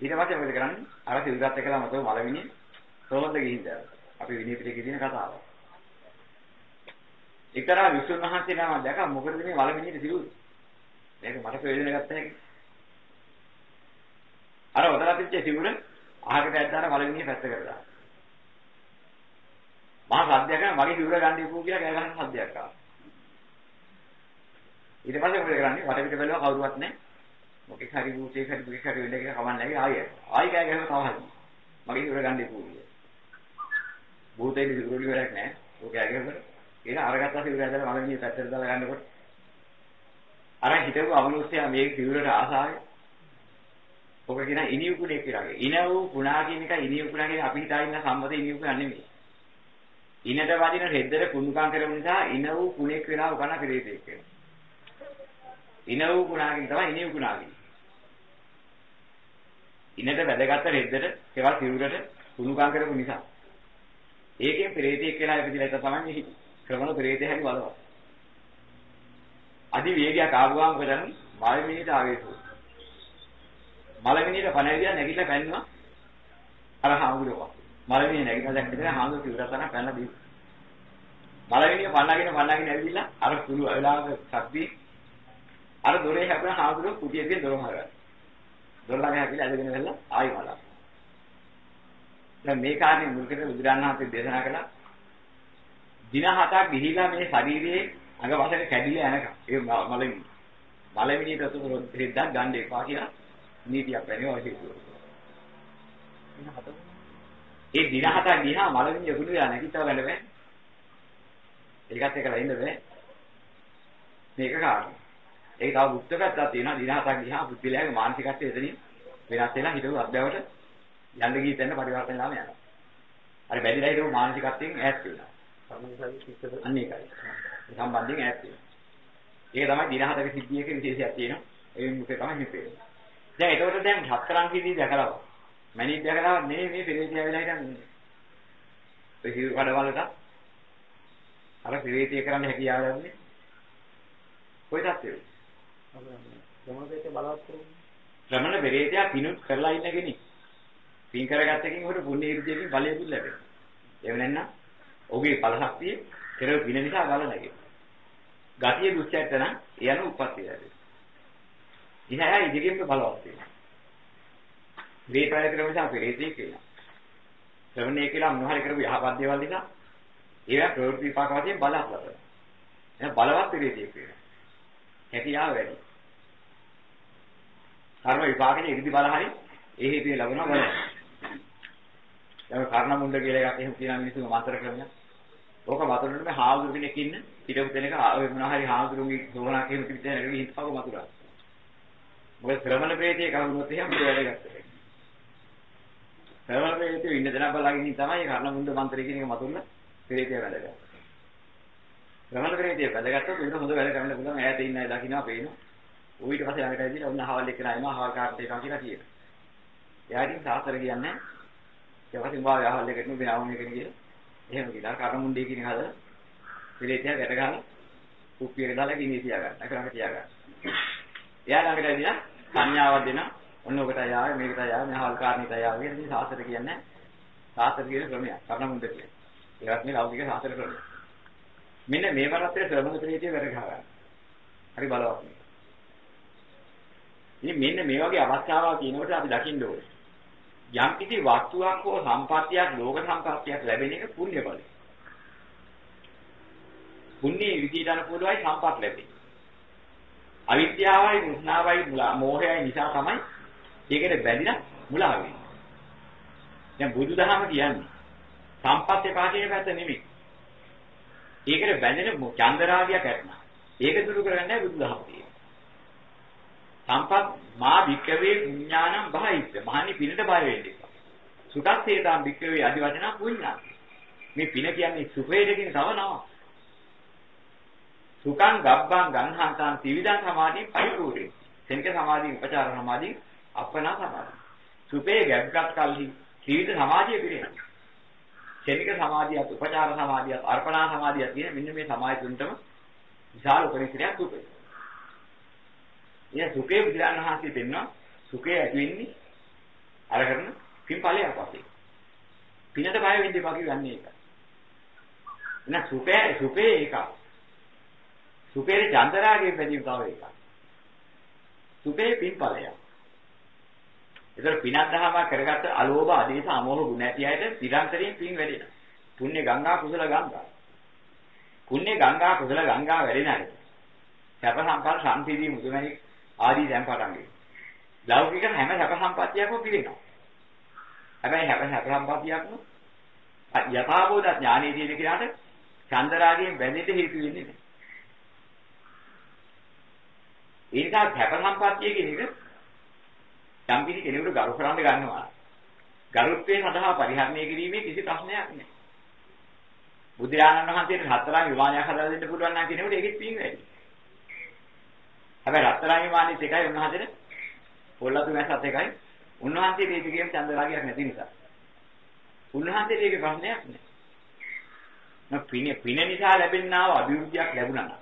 ඊට පස්සේ මොකද කරන්නේ? අර සිවුරත් එක්කලා මතෝ මලවිනිය සෝලන්ද ගිහින් දැම්මා. අපි විනය පිටකේ තියෙන කතාවක්. එක්තරා විසුණු මහන්සිය නම දැක මොකද මේ වලමිනියට සිරුවේ? මේක මට ප්‍රයෝජන ගත්ත හැකි. අර වදලා තිබ්ච සිරුර අහකට ඇද්දාන වලමිනිය පැත්ත කරලා. මහා සද්දයක් කරන මගේ සිරුර ගන්න ඉපු කියලා කෑ ගහන සද්දයක් ආවා. ඊට පස්සේ මොකද කරන්නේ? වටපිට බැලුවා කවුරුවත් නැහැ. මොකෙක් හරි භූතයෙක් හරි දුකෙක් හරි වෙන්න කියලා කමන්නේ නැහැ ආයෙ. ආයෙ කෑ ගහලා තව හරි. මගේ සිරුර ගන්න ඉපු කියලා. භූතයෙක් සිරුර වලක් නැහැ. ඔක කෑ ගහලා ඒක අරගත්තා සිවුර ඇදලා මලමිණිය පැත්තට දාලා ගන්නකොට අර හිටපු අමනුෂ්‍යයා මේ සිවුරට ආසාවේ ඔක කියන ඉනියු කුණේ කියලා. ඉනව් කුණා කියන එක ඉනියු කුණා කියන අපි හිතා ඉන්න සම්මත ඉනියු කුණා නෙමෙයි. ඉනට වදින රෙද්දට කුණුකම් කරන නිසා ඉනව් කුණෙක් වෙලා උකන පිළිතෙක් වෙනවා. ඉනව් කුණා කියන තමයි ඉනියු කුණා කියන්නේ. ඉනට වැදගත් රෙද්දට ඒවා සිවුරට කුණුකම් කරපු නිසා. ඒකෙන් ප්‍රේතෙක් වෙලා ඉපදිලා තමයි හිටියේ. ශ්‍රවණ ප්‍රේතය හැරි බලවත්. අදි වේගයක් ආවම මොකද මලමිණියට ආවේසු. මලමිණියට පණවිදියා නැගිටලා පැන්නා අර හාමුදුරුවෝ. මලමිණිය නැගිටලා දැක්කද හාමුදුරුවෝ ඉවරතන පැනලා දී. මලමිණිය පන්නගෙන පන්නගෙන ඇවිදිලා අර කුළු වෙලාවක සබ්බී අර දොරේ හැපෙන හාමුදුරුවෝ කුටියේදී දොර මරගන්න. දොර ළඟ හැපිලා ඇදගෙන ගල්ලා ආයි මලා. දැන් මේ කාරණේ මුල් කරගෙන බුදුරණාහි දේශනා කළා දින හතක් ගිහිලා මේ ශරීරයේ අඟවසක කැඩිලා යනකම් ඒ මලමිනි මලමිනියට තුන රෙද්දක් ගන්න එපා කියලා නීතියක් වෙනවා ඒක. ඒ දින හතක් ගියා මලමිනිය ගුණියා නැගිටව ගන්න බෑ. ඒකත් එක්කලා ඉන්න බෑ. මේක කාරණා. ඒක තව බුද්ධ පැත්තක් තියෙනවා. දින හතක් ගියාම පුද්ගලයාගේ මානසිකත්වය එතනින් වෙනස් වෙලා හිතේ අධ්‍යාවට යන්න ගිහින් තැන පරිවර්තන වෙලාම යනවා. අර බැඳිලා හිටපු මානසිකත්වයෙන් ඈත් වෙනවා. අන්න ඒකයි. සම්බන්ධයෙන් ඈත් වෙනවා. ඒක තමයි දින හතක සිද්ධියක විශේෂයක් තියෙනවා. ඒ මුකේ තමයි හිතේ. දැන් ඒකට දැන් හතරන් කීදී දැකලා මැනික් දැකලා මේ මේ පෙරේතිය වෙලා හිටන් ඒ හිරු කඩවලට අර පෙරේතිය කරන්න හැකියාව ලැබුණේ කොයි තත්ත්වෙද? ශ්‍රමණ පෙරේතය බලවත් කරුනේ. ශ්‍රමණ පෙරේතයා පිනුත් කරලා ඉන්න කෙනෙක්. පින් කරගත්ත එකකින් උකට පුණ්‍ය ඉර්ධියකින් ඵලයකුත් ලැබෙනවා. එහෙම නැත්නම් ඔහුගේ ඵල ශක්තිය කෙරෙහි පින නිසා ගල නැගෙනවා. ගතිය දුස්චරිත නම් යන උප්පත්තිය ලැබෙනවා. ඉහා ඉදිරියෙම බලවත් වෙනවා. මේ ප්‍රය ක්‍රම නිසා පෙරේතී කියලා. ශ්‍රවණය කියලා මොනවාරි කරපු යහපත් දේවල් නිසා ඒවා ප්‍රවෘත්ති විපාක වශයෙන් බලවත් ලබනවා. එහෙනම් බලවත් පෙරේතී කියලා. හැකියාව වැඩි. කර්ම විපාකයේ ඉරිදි බල හරි ඒ හේතුවේ ලැබෙනවා බලන්න. දැන් කර්ණ මුණ්ඩ කියලා එකක් එහෙම කියන මිනිස්සු මතර ක්‍රමයක්. ඕක වතුරේ මේ හාමුදුරු කෙනෙක් ඉන්න ඊටු දෙනක ඔය මොනවා හරි හාමුදුරුන්ගේ සෝහනක් එහෙම තිබිච්ච එකක හිටපව මතුරා. මොකද ශ්‍රමණ ප්‍රේතයේ කවුරුත් එහෙම පිළිවෙල ගත්තා. ශ්‍රමණ ප්‍රේතයේ ඉන්න දෙනා බලගෙන තමයි කර්ණ මුණ්ඩ මන්ත්‍රය කියන එක මතුන්න ප්‍රේතය වැඩගත්තා. ශ්‍රමණ ප්‍රේතය වැඩගත්තොත් උන්ට හොඳ වැඩ කරන්න පුළුවන් ඈත ඉන්න අය දකින්නවා පේනවා. ඌ ඊට පස්සේ ළඟට ඇවිල්ලා ඔන්න හවල් එක්කලා එනවා හවල් කාර්යයට එකක් කියලා කියනවා. එයා ඉතින් සාසර කියන්නේ ඊට පස්සේ උඹා යහවල් එකට නුඹ යාවුම් එකනේ කියලා. එහෙම කියලා කරමුණ්ඩේ කියන එක හදලා පිළිතිය ගැට ගහලා කුප්පියක දාලා ගිනි තියා ගන්න. අකරම තියා ගන්න. එයා ළඟට ඇවිල්ලා සංඥාවක් දෙන ඔන්න ඔකට යාවේ මේකට යාවේ මෙහවල් කාරණේට යාවේ කියලා ඉතින් සාසර කියන්නේ සාසර කියන ක්‍රමයක්. කරමුණ්ඩ කියන්නේ. ඒවත් මේ ලෞකික සාසර ක්‍රමයක්. මෙන්න මේ වරත්තේ ශ්‍රමණ ප්‍රේතිය වැඩ ගහ ගන්න. හරි බලවත් මේ. ඉතින් මෙන්න මේ වගේ අවස්ථාවක් තියෙනකොට අපි දකින්න ඕනේ. යම් කිසි වස්තුවක් හෝ සම්පත්තියක් ලෝක සම්පත්තියක් ලැබෙන එක පුණ්‍ය බලය. පුණ්‍ය විදියට අනුකූලවයි සම්පත් ලැබෙන්නේ. අවිද්‍යාවයි මුස්නාවයි මෝහයයි නිසා තමයි ඒකට බැඳිලා මුලා වෙන්නේ. දැන් බුදුදහම කියන්නේ සම්පත් එපා කියන පැත්ත නෙමෙයි. ඒකට බැඳෙන චන්දරාගයක් ඇත්නම්. ඒක දුරු කරගන්නයි බුදුදහම කියන්නේ. සම්පත් මා වික්කවේ පුඤ්ඤානම් බහිද්ද මහනි පිනට බය වෙන්න එපා සුතස්සේතම් වික්කවේ අදි වචන පුඤ්ඤා මේ පින කියන්නේ සුපේදකින් තව නම සුඛං ගබ්බං ගන්හන්තං ත්‍රිවිධං සමාධි පරිපූර්ණේ සෙන්ක සමාධි උපචාර සමාධි අපනා සමාධි සුපේ ගැබ්ගත් කල්හි ත්‍රිවිධ සමාධිය පිළිගන්න සෙන්ක සමාධියත් උපචාර සමාධියත් අර්පණා සමාධියත් කියන මෙන්න මේ සමාධි තුනටම විශාල උපනිශ්‍රයක් සුපේ එයා සුඛේ බුදුරණන් වහන්සේ දෙන්නා සුඛේ ඇති වෙන්නේ අර කරන පින් ඵලයක් වශයෙන්. පිනට බය වෙන්න එපා කියන්නේ ඒක. එහෙනම් සුඛේ සුඛේ ඒක. සුඛේ චන්දරාගේ බැඳීම තව ඒක. සුඛේ පින් ඵලයක්. ඒතර පිනක් දහම කරගත්ත අලෝභ ආදේශ අමෝහ ගුණ ඇති අයට නිරන්තරයෙන් පින් වැඩෙනවා. පුණ්‍ය ගංගා කුසල ගංගා. පුණ්‍ය ගංගා කුසල ගංගා වැඩෙන අය. සැප සම්පන්න ශාන්තිදී මුදුමැණික් ආදී දැන් පටන් ගන්නවා. ලෞකික හැම සැප සම්පත්තියක්ම පිළිනවා. හැබැයි හැම සැප සම්පත්තියක්ම යථාබෝධ ඥානෙ තියෙන කෙනාට චන්දරාගයෙන් බැඳෙන්න හේතු වෙන්නේ නැහැ. ඒ නිසා සැප සම්පත්තිය කියන එක යම් කිසි කෙනෙකුට ගරු කරන්න ගන්නවා. ගරුත්වයේ සඳහා පරිහරණය කිරීමේ කිසි ප්‍රශ්නයක් නැහැ. බුදුරජාණන් වහන්සේට හතරක් විමානයක් හදලා දෙන්න පුළුවන් නම් කෙනෙකුට ඒකෙත් පින් වැඩි. හැබැයි රත්තරන් විමානෙත් එකයි උන්වහන්සේට පොල්ලතු මැස්සත් එකයි. උන්වහන්සේට ඒක කියන චන්දරාගයක් නැති නිසා. උන්වහන්සේට ඒක ප්‍රශ්නයක් නෑ. පින පින නිසා ලැබෙනා වූ අභිවෘද්ධියක් ලැබුණා නම්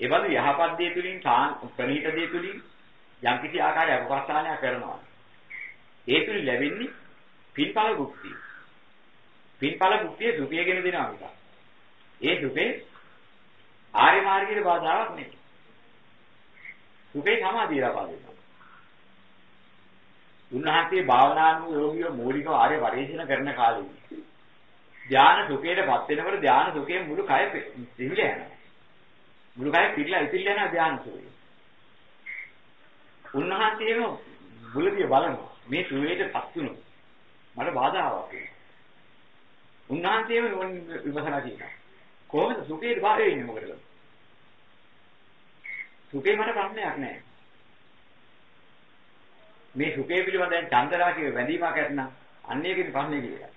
ඒ බඳු යහපත් දේ තුලින් ප්‍රණීත දේ තුලින් යම්කිසි ආකාරයක අපස්ථානයක් කරනවා. ඒ තුලින් ලැබෙන්නේ පින්ඵල භුක්තිය. පින්ඵල භුක්තිය සුඛයගෙන දෙනවා මිසක්. ඒ සුඛේ ආර්ය මාර්ගයේ බාධාවක් නෙවෙයි. සුඛේ සමාධිය ලබා දෙනවා. උන්වහන්සේ භාවනානු යෝගිය මූලිකව ආර්ය පරිශීලන කරන කාලෙදී ධානා සුඛයටපත් වෙනකොට ධානා සුඛයේ මුළු කය පිළිල යනවා. මුළු කය පිළිලා ඉතිල්ල යනවා ධානා සුඛය. උන්වහන්සේම මුලදී බලනවා මේ සුවේටපත් වුණොත් මට බාධාවක් වෙනවා. උන්වහන්සේම විමසනා කියනවා. කොහොමද සුඛයට බාධා වෙන්නේ මොකටද? සුඛේ මට ප්‍රශ්නයක් නැහැ. මේ සුඛේ පිළිබඳව චන්දරාගේ වැඳීමක් ඇත්නම් අන්න ඒකේ ප්‍රශ්නේ කියලා.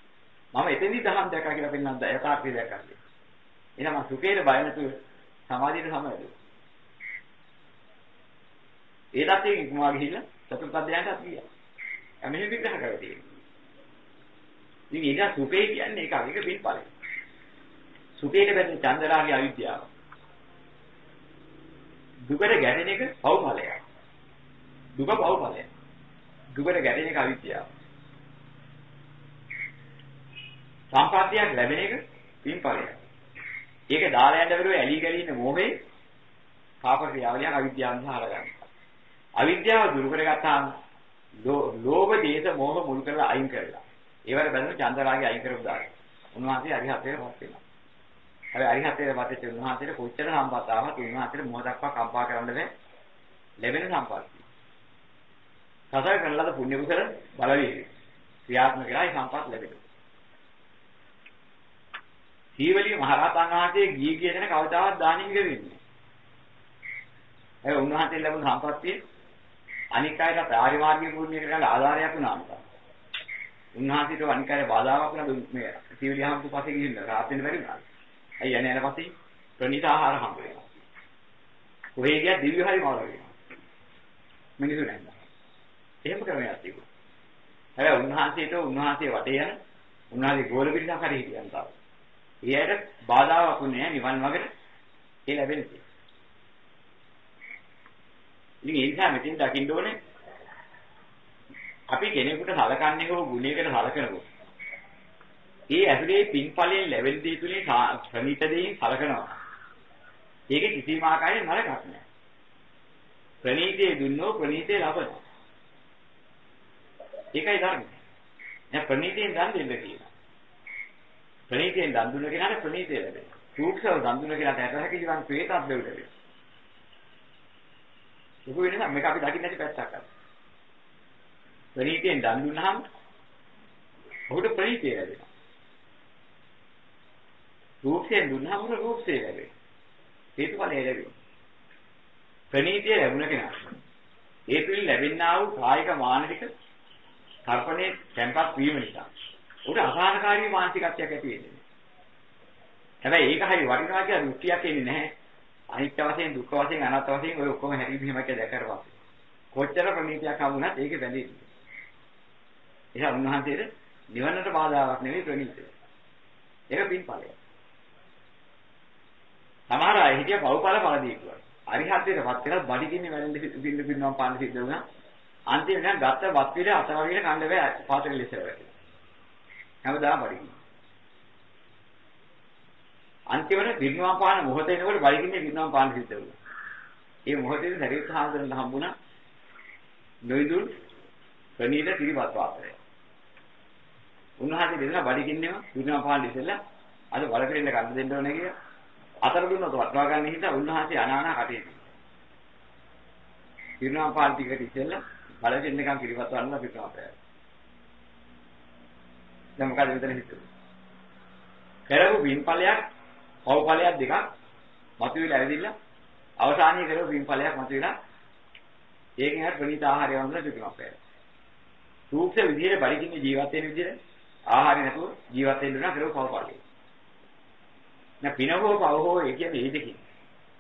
මම එතෙන්දි දහම් දැක්කා කියලා පෙන්නන්න යථාර්ථය දැක්කා. එහෙනම් මම සුඛේට බය නැතුව සමාධියට සමවැදුවා. ඒ தත්යෙන් ඉක්මවා ගිහිල්ලා චතුර්ථ අධ්‍යයනයටත් ගියා. එමෙහෙම විග්‍රහ කරලා තියෙනවා. ඉතින් ඒක සුඛේ කියන්නේ ඒක අවික පිටපලයි. සුඛේට බැඳෙන චන්දරාගේ අවිද්‍යාව. දුකට ගැටෙන එක පව් ඵලයක්. දුක පව් ඵලයක්. දුකට ගැටෙන එක අවිද්‍යාව. සම්පත්තියක් ලැබෙන එක පින් ඵලයක්. ඒක දාලා යන්න බැරුව ඇලි ගලි ඉන්න මොහේ පාප ක්‍රියාවලියක් අවිද්‍යාව නිසා හරගන්නවා. අවිද්‍යාව දුරු කරගත්තාම ලෝභ දේශ මොහ මුල් කරලා අයින් කරලා. ඒවට බැලුම චන්දරාගේ අයින් කරපු දාන. උන්වහන්සේ අරිහත්ත්වයට පත් වෙනවා. හැබැයි අරිහත්ත්වයට පත් වෙච්ච උන්වහන්සේට කොච්චර සම්පත් ආවත් උන්වහන්සේට මොහොතක්වත් කම්පා කරන්න බැහැ. ලැබෙන සම්පත්තිය. සසර කරන ලද පුණ්‍ය කුසල බලවේගය. ක්‍රියාත්මක කරලා ඒ සම්පත් ලැබෙනවා. සීවලී මහරහතන් වහන්සේ ගිය ගිය දෙන කවදාවත් දානෙ මිග වෙන්නේ. ඒ උන්වහන්සේ ලැබුණු සම්පත්තිය අනික් අයට ආරි මාර්ගයේ පුණ්‍ය කරගන්න ආධාරයක් වුණා මොකක්ද? උන්වහන්සේට අනික් අයට බාධාවක් වුණා මේ සීවලී හම්තු පස්සේ ගිහින් රාත් වෙන්න බැරි වුණා. අය යන්නේ යන පස්සේ ප්‍රණීත ආහාර හම්බ වෙනවා. කොහේ ගියා දිව්‍ය හරි මාර වෙනවා. මිනිසු නැන්දා. එහෙම ක්‍රමයක් තිබුණා. හැබැයි උන්වහන්සේට උන්වහන්සේ වටේ යන උන්වහන්සේ ගෝල පිටක් හරි හිටියන් තාම. ඊයට බාධාවක් උනේ නිවන් මාර්ගට ඒ ලැබෙන්නේ. ඉතින් ඒ නිසා මෙතින් දකින්න ඕනේ අපි කෙනෙකුට සලකන්නේ හෝ ගුණයකට සලකනකොට ඒ ඇතුලේ පින්ඵලයෙන් ලැබෙන දේ තුලින් ප්‍රණීත දෙයින් සලකනවා. ඒකේ කිසිම ආකාරයක නරකක් නැහැ. ප්‍රණීතේ දුන්නෝ ප්‍රණීතේ ලබනවා. ඒකයි ධර්මය. දැන් ප්‍රණීතයෙන් දන් දෙන්න කියනවා. ප්‍රණීතයෙන් දන් දුන්න කෙනාට ප්‍රණීතය ලැබෙනවා. සූක්ෂව දන් දුන්න කෙනාට ඇතහැකි ජීවන් ප්‍රේතත් ලැබෙනවා. ඒක වෙනස මේක අපි දකින්න නැති පැත්තක් අර. ප්‍රණීතයෙන් දන් දුන්නාම ඔහුට ප්‍රණීතය ලැබෙනවා. රූපයෙන් දුන්නාම ඔහුට රූපය ලැබෙනවා. හේතුඵලය ලැබෙනවා. ප්‍රණීතය ලැබුණ කෙනා ඒ තුලින් ලැබෙනා වූ කායික මානසික කර්පණේ tempat වීම නිසා උට අසහනකාරී මානසිකත්වයක් ඇති වෙන්නේ. හැබැයි ඒක හරි වටිනවා කියලා දෘෂ්ටියක් එන්නේ නැහැ. අනිත්‍ය වශයෙන් දුක්ඛ වශයෙන් අනාත්ම වශයෙන් ඔය ඔක්කොම හැටි මෙහෙම කියලා දැකලා පස්සේ. කොච්චර ප්‍රණීතියක් හම්බුණත් ඒකේ බැඳෙන්නේ. එහෙනම් උන්වහන්සේට නිවනට බාධාවක් නෙවෙයි ප්‍රණීතය. ඒක පින්ඵලය. සමහර අය හිටිය පව්පල පළදී කියලා. අරිහත්ත්වයටපත් වෙලා බඩගින්නේ වැරෙන්න බින්ද බින්නවා පාන්න සිද්ධ වුණා. අන්තිමට නම් ගත්ත වත් පිළ අත වගේ කන්න බෑ පාතේ ඉස්සර වැටෙනවා. හැමදාම බඩගින්නේ. අන්තිමට බින්නවා පාන මොහොත එනකොට බඩගින්නේ බින්නවා පාන්න සිද්ධ වුණා. ඒ මොහොතේදී ශරීර සාහඳුරන හම්බුණා. නොයිදුල් ප්‍රනීත තිරිපත් වාසය. උන්වහන්සේ දෙදෙනා බඩගින්නේම බින්නවා පාන්න ඉස්සෙල්ලා අද වලකරෙන්න කන්න දෙන්න ඕනේ කියලා අතර දුන්නොත් වටවා ගන්න හින්දා උන්වහන්සේ අනානා කටේ. බින්නවා පාන් ටිකට ඉස්සෙල්ලා බලෙන් නිකන් කිරිපත් වන්න අපි ප්‍රාපය. දැන් මොකද මෙතන හිතුවේ? කරපු වින්පලයක්, පව්පලයක් දෙකක් මතුවෙලා ඇවිදින්න අවසානයේ කරපු වින්පලයක් මතුවෙලා ඒකෙන් හරි ප්‍රණීත ආහාරය වන්දන පිටුමක් පෑවා. සූක්ෂම විදිහට බඩගින්න ජීවත් වෙන විදිහට ආහාරය නැතුව ජීවත් වෙන්න උනා කරපු පව්පලයක්. නැ පිනවෝ පවෝ ඒ කියන්නේ මේ දෙකකින්.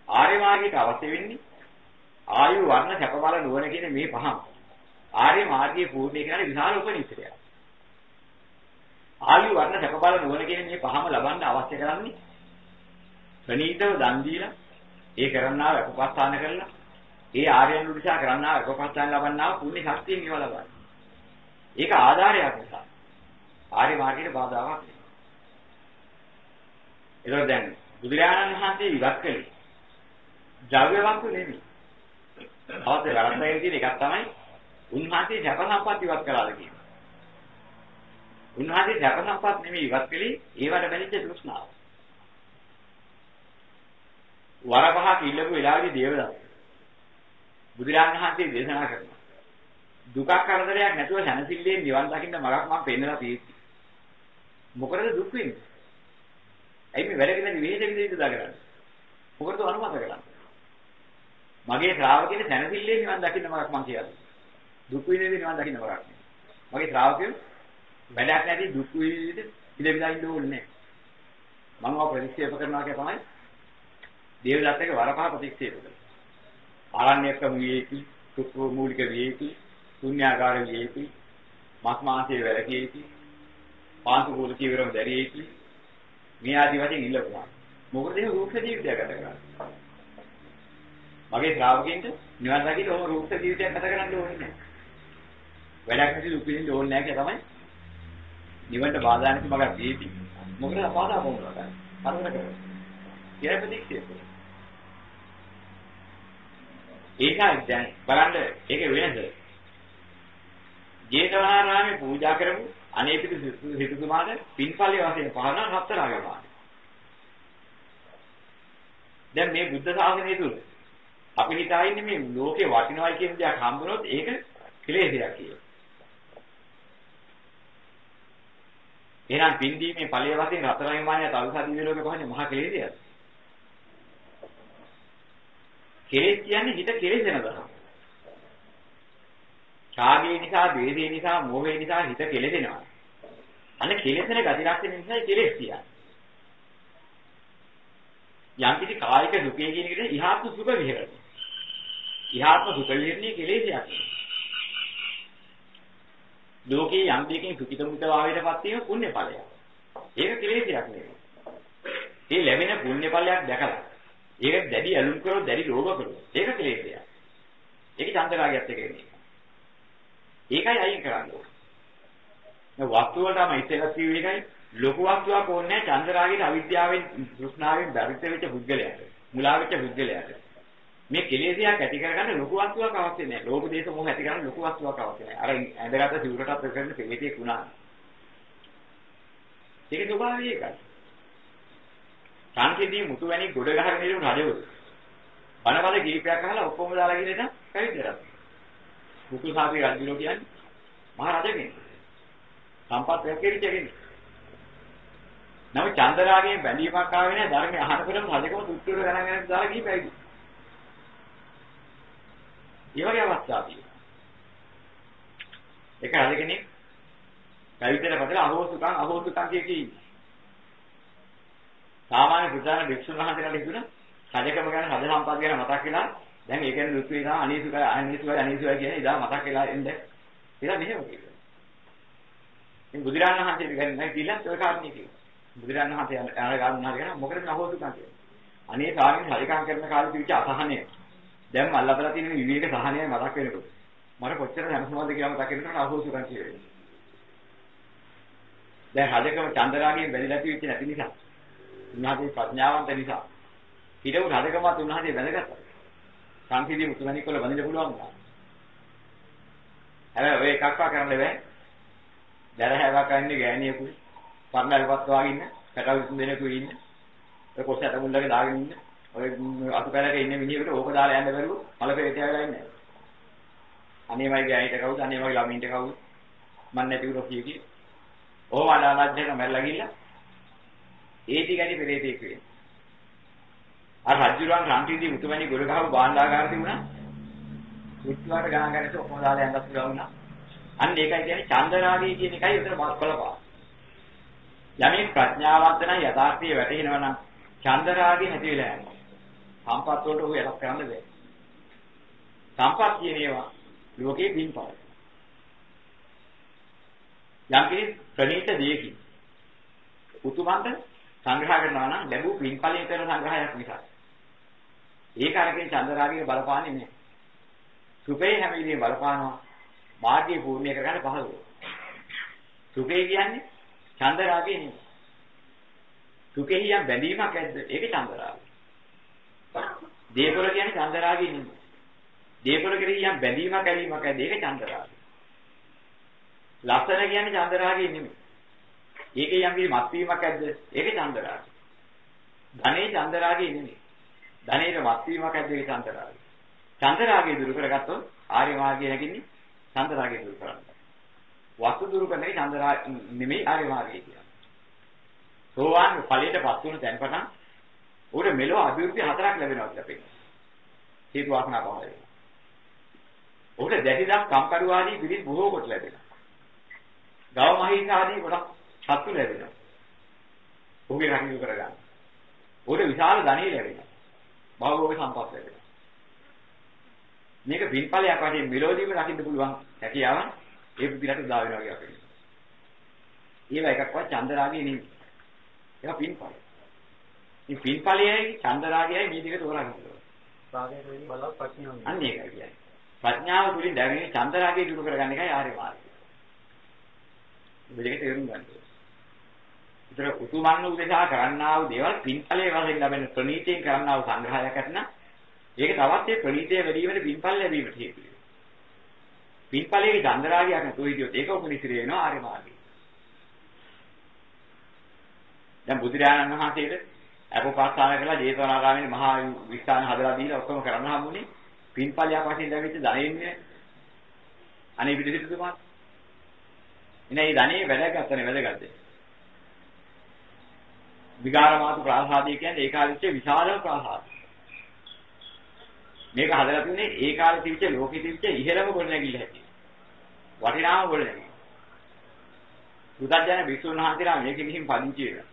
ආර්ය මාර්ගයට අවශ්‍ය වෙන්නේ ආයු වර්ණ සැප බල නුවණ කියන මේ පහම. ආර්ය මාර්ගයේ පූර්ණේ කියන්නේ විශාල උපනිෂදයක්. ආයු වර්ණ සැප බල නුවණ කියන මේ පහම ලබන්න අවශ්‍ය කරන්නේ ප්‍රණීතව දන් දීලා ඒ කරන්නා වූ කරලා ඒ ආර්යයන් උදෙසා කරන්නා වූ උපස්ථාන ලබන්නා වූ පුණ්‍ය ශක්තිය මේව ලබන්නේ. ඒක ආධාරයක් නිසා. ආර්ය මාර්ගයේ බාධාවක් නෙවෙයි. ඒක දැන් බුදුරජාණන් වහන්සේ ඉවත් කළේ ද්‍රව්‍ය වස්තු නෙමෙයි. අවශ්‍ය වරන්තයෙන් තියෙන එකක් තමයි උන්වහන්සේ සැප සම්පත් ඉවත් කළාද කියන්නේ. උන්වහන්සේ සැප සම්පත් නෙමෙයි ඉවත් කළේ ඒවට බැලිච්ච තෘෂ්ණාව. වර පහක් ඉල්ලපු වෙලාවේදී දේවදත්ත බුදුරජාණන් වහන්සේ දේශනා කරනවා. දුකක් කරදරයක් නැතුව සැනසෙල්ලෙන් නිවන් දකින්න මගක් මම පෙන්නලා තියෙන්නේ. මොකටද දුක් වෙන්නේ? ඇයි මේ වැඩ කරන්නේ විහෙද විදිහට දාගන්නේ? මොකටද අනුමත කරන්නේ? මගේ ශ්‍රාවකෙට සැනසෙල්ලේ නිවන් දකින්න මරක් මං කියන්නේ. දුක් විඳින නිවන් දකින්න මරක් නෙවෙයි. මගේ ශ්‍රාවකයෝ වැඩක් නැති දුක් විඳින ඉඳලා ඉන්න ඕනේ නැහැ. මම ඔය ප්‍රතික්ෂේප කරනවා කිය තමයි දේවදත්තගේ වරපහ ප්‍රතික්ෂේප කරනවා. ආරණ්‍යක වියේති, සුඛ මූලික වියේති, ශුන්‍යාකාර වියේති, මස් මාංශයේ වැරකීති, පාංශ කුල චීවරම දැරියේති. මේ ආදි වශයෙන් ඉල්ලපුවා. මොකද ඒ රූප ජීවිතයක් ගත කරන්නේ. මගේ ශ්‍රාවකයන්ට නිවන් දකින්න ඕම රූප ජීවිතයක් ගත කරන්න ඕනේ නැහැ. වැඩක් නැති දුක් විඳින්න ඕනේ නැහැ කියලා තමයි නිවන්ට බාධා නැති මගක් දීති. මොකද බාධා මොනවද? අරගෙන කරන්නේ. කියලා ප්‍රතික්ෂේප කරනවා. ඒකයි දැන් බලන්න ඒක වෙනද? ජේතවනාරාමේ පූජා කරමු අනේ පිට සිටුතුමාට පින්පල්ලේ වශයෙන් පහන හතරාගේ පාන. දැන් මේ බුද්ධ ශාසනය තුල අපි හිතා ඉන්නේ මේ ලෝකේ වටිනවයි කියන දේ හම්බුනොත් ඒක කෙලෙසයක් කියලා. එහෙනම් පින්දීමේ ඵලයේ වශයෙන් රතරන් විමානය තල්සාදී වේලෝකේ පහන්නේ මහා කෙලෙසයක්. කෙලෙස් කියන්නේ හිත කෙලෙසෙන දහම. ඡාගය නිසා, ද්වේෂය නිසා, මෝහය නිසා හිත කෙලෙසෙනවා. අන්න කෙලෙසෙන ගති ලක්ෂණ නිසා කෙලෙස් කියන්නේ. යම් කිසි කායික දුකේ කියන එකට ඉහාත්ම සුඛ විහෙරණය. ඉහාත්ම සුඛ විහෙරණේ කෙලෙසයක්. ලෝකේ යම් දෙයකින් සුඛිත මුත භාවයටපත් වීම පුණ්‍ය ඵලයක්. ඒක කෙලෙසයක් නෙවෙයි. ඒ ලැබෙන පුණ්‍ය ඵලයක් දැකලා ඒක දැඩි ඇලුම් කරොත් දැඩි ලෝභ කරොත් ඒක කෙලෙසයක්. ඒක චන්දරාගයත් එක එන්නේ. ඒකයි අයින් කරන්න ඕනේ. මේ වස්තු වලටම ඉස්සෙල්ලා කිව්වේ ඒකයි ලොකු වස්තුවක් ඕනේ නැහැ චන්දරාගයේ අවිද්‍යාවෙන් තෘෂ්ණාවෙන් බැරිත වෙච්ච පුද්ගලයාට. මුලා වෙච්ච පුද්ගලයාට. මේ කෙලෙසියක් ඇති කරගන්න ලොකු වස්තුවක් අවශ්‍ය නැහැ. ලෝභ දේශ මොහ ඇති කරගන්න ලොකු වස්තුවක් අවශ්‍ය නැහැ. අර ඇඳගත්ත සිවුරටත් කරන්න පෙළේතියක් වුණා. ඒකේ ස්වභාවය ඒකයි. සංකේතී මුතු වැනි ගොඩ ගහගෙන ඉන්න රජවරු. බණවල කීපයක් අහලා ඔක්කොම දාලා ගිහින් පැවිදිලා. මුතු සාපේ රජුලෝ කියන්නේ මහා රජ කෙනෙක්. සම්පත් රැකෙන්න කෙනෙක්. නම චන්දරාගයෙන් බැඳීමක් ආවේ නැහැ ධර්මයේ අහනකොටම රජකම තුට්ටුර ගණන් ගන්න දාලා ගිහින් පැවිදි. ඒ වගේ අවස්ථා තියෙනවා. ඒක රජ කෙනෙක් පැවිදිලා පදලා අහෝසුකම් අහෝසුකම් කිය කී සාමාන්‍ය බුද්ධාන භික්ෂුන් වහන්සේලාට හිතුණා රජකම ගැන රජ සම්පත් ගැන මතක් වෙලා දැන් ඒ කියන්නේ දුක් වේදනා අනීසුකයි අනීසුකයි අනීසුකයි කියන ඉදා මතක් වෙලා එන්න කියලා මෙහෙම කිව්වා. ඉතින් බුදුරජාණන් වහන්සේ කියන්නේ කියලා ඔය කාරණේ කිව්වා. බුදුරජාණන් වහන්සේ යන ගාන කියන මොකටද අහෝසුකම් කියන්නේ. අනේ ස්වාමීන් රජකම් කරන කාලේ තිබිච්ච අසහනය. දැන් මල්ලපලා තියෙන විවේක සහනයයි මතක් වෙනකොට. මට කොච්චර දැනසමද කියලා මතක් වෙනකොට අහෝසුකම් කියන්නේ. දැන් රජකම චන්දරාගයෙන් බැඳලා තිබෙච්ච නැති නිසා උන්වහන්සේ ප්‍රඥාවන්ත නිසා හිතවු රජකමත් උන්වහන්සේ වැදගත්තා. සංකීර්ණ මුතුමැණික් වල බඳින්න පුළුවන් වුණා. හැබැයි ඔය එකක්වා කරන්න බෑ. දැරහැවක් කන්නේ ගෑණියෙකුයි. පරණල්පත් වාගේ ඉන්න, පැටව විසුන් දෙනෙකු ඉන්න. ඔය කොස් ඇට මුල්ලක දාගෙන ඉන්න. ඔය අතුපැලක ඉන්න මිනිහෙකුට ඕක දාලා යන්න බැරුව මල පෙරේතය වෙලා ඉන්නේ. අනේ මයි ගෑණිට කවුද? අනේ මගේ ළමින්ට කවුද? මන් නැති උරෝ කිය කි. ඕම අනාලජ්ජක මැරලා ගිහිල්ලා ඒ ටිකනේ පෙරේතෙක් වෙන්නේ. අර රජුරන් රන්තිදී මුතුමැණි ගොඩ ගහව භාණ්ඩාගාර තිබුණා. මුත්වාට ගණන් ගන්නට ඔක්කොම දාලා යන්නත් පුළුවන් වුණා. අන්න ඒකයි කියන්නේ චන්දරාගය කියන එකයි උතර බලපා. යමෙක් ප්‍රඥාවන්ත නම් යථාර්ථය වැටහෙනවා නම් චන්දරාගය නැති වෙලා යනවා. සම්පත් වලට ඔහු යටත් කරන්න බෑ. සම්පත් කියන ඒවා ලෝකේ පින්පල. යම් කෙනෙක් ප්‍රණීත දෙයකින් උතුමන්ට සංග්‍රහ කරනවා නම් ලැබූ පින්පලයෙන් කරන සංග්‍රහයක් නිසා. ඒක අරගෙන චන්දරාගයේ බලපාන්නේ නැහැ. සුපේ හැම විදිහේ බලපානවා මාර්ගය පූර්ණය කරගන්න පහළ සුපේ කියන්නේ චන්දරාගය නෙමෙයි. සුකේ යම් බැඳීමක් ඇද්ද? ඒක චන්දරාගය. දේපොළ කියන්නේ චන්දරාගය නෙමෙයි. දේපොළ කෙරෙහි යම් බැඳීමක් ඇලීමක් ඇද්ද? ඒක චන්දරාගය. ලස්සන කියන්නේ චන්දරාගය නෙමෙයි. ඒකේ යම් කිසි මත්වීමක් ඇද්ද? ඒක චන්දරාගය. ධනේ චන්දරාගය නෙමෙයි. ධනේට මත්වීමක් ඇද්ද? ඒක චන්දරාගය. චන්දරාගය දුරු කරගත්තොත් ආර්ය මාර්ගය නැගින්නේ චන්දරාගය දුරු කරන්න. වස්තු දුරු කරන එක චන්දරාගය නෙමෙයි ආර්ය මාර්ගය කියන්නේ. සෝවාන් ඵලයටපත් වුණ තැන් පටන් උඩ මෙලෝ අභිවෘද්ධි හතරක් ලැබෙනවා කියලා පෙන්නනවා. හේතු වාසනා පහළ වෙනවා. ඔහුට දැටිදම් කම්කරු ආදී පිළිස් බොහෝ කොට ලැබෙනවා. ගව මහින්ද ආදී ගොඩක් සත්තු ලැබෙනවා. ඔහුගේ කටයුතු කරගන්න. ඔහුට විශාල ධනෙ ලැබෙනවා. භවෝග සම්පත් ලැබෙනවා. මේක පින්ඵලයක් වශයෙන් මෙලෝදීම රකින්න පුළුවන් හැකියාව ඒ පිළිලට උදා වෙනවා කියලා අපිට. ඒවා එකක්වත් චන්දරාගය නෙමෙයි. ඒක පින්ඵලය. මේ පින්ඵලයයි චන්දරාගයයි මේ දෙක තෝරා ගන්න ඕනේ. රාගයට වෙන්නේ බලවත් ප්‍රඥාව. අන්න ඒකයි කියන්නේ. ප්‍රඥාව තුළින් දැවෙන චන්දරාගය දුරු කරගන්න එකයි ආර්ය මාර්ගය. මේක තේරුම් ගන්න ඕනේ. විතර උතුමන් උදෙසා කරන්නා වූ දේවල් පින්ඵලයේ වශයෙන් ලැබෙන ප්‍රණීතයෙන් කරන්නා වූ සංග්‍රහයක් ඇතනම් ඒක තවත් ඒ ප්‍රණීතය වැඩි වෙන පින්ඵල ලැබීමට හේතු වෙනවා. පින්ඵලයේ චන්දරාගයක් නැතුව හිටියොත් ඒක උපනිශ්‍රේ වෙනවා ආර්ය මාර්ගය. දැන් බුදුරජාණන් වහන්සේට අපෝපාස්ථාන කළා ජේතවනාරාමයේ මහා විස්ථාන හදලා දීලා ඔක්කොම කරන්න හම්බුනේ පින්ඵලයක් වශයෙන් ලැබිච්ච ධනෙන්නේ අනේ පිළිසිතුමා. ඉතින් මේ ධනෙ වැඩගත්තනේ වැඩගත්තේ. විගාරමාතු ප්‍රාසාදය කියන්නේ ඒ කාලෙච්ච විශාලම ප්‍රාසාදය. මේක හදලා තින්නේ ඒ කාලේ තිබිච්ච ලෝකෙ තිබිච්ච ඉහළම ගොඩනැගිල්ල හැටි. වටිනාම ගොඩනැගිල්ල. බුදුදහම විසුණු වහන්සේලා මේකෙ ගිහින් පදිංචි වෙනවා.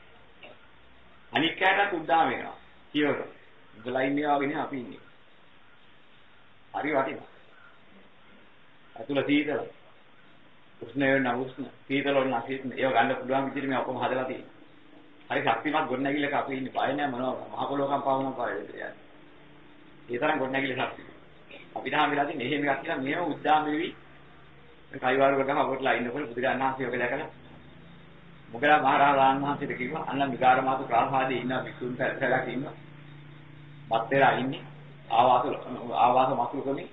අනික් කෑටත් උද්දාම වෙනවා. කියවර. ඉඳලා ඉන්නේ වගේ අපි ඉන්නේ. හරි වටිනවා. අතුල සීතල. උෂ්ණ වෙන උෂ්ණ සීතල වුණ අසීතන ඒව ගන්න පුළුවන් විදිහට මේ ඔක්කොම හදලා තියෙනවා. හරි ශක්තිමත් ගොඩනැගිල්ලක අපි ඉන්නේ. බය නැහැ මොනවා මහ පොළොව කම්පාවන පාරේ කියන්නේ. ඒ තරම් ගොඩනැගිල්ල ශක්තිය. අපිට හම් වෙලා තියෙන්නේ එහෙම එකක් කියලා මේව උද්දාම වෙවි. මේ කයිවාරු ගම අපොట్లా ඉන්නකොට බුදුරජාණන් වහන්සේ ඔක දැකලා මොකද මහරහතන් වහන්සේට කිව්වා අන්න විකාරමාතු ප්‍රාසාදයේ ඉන්න විසුන් පැත්තලක් ඉන්නවා. මත් වෙලා ඉන්නේ ආවාස ආවාස මසුරුකමේ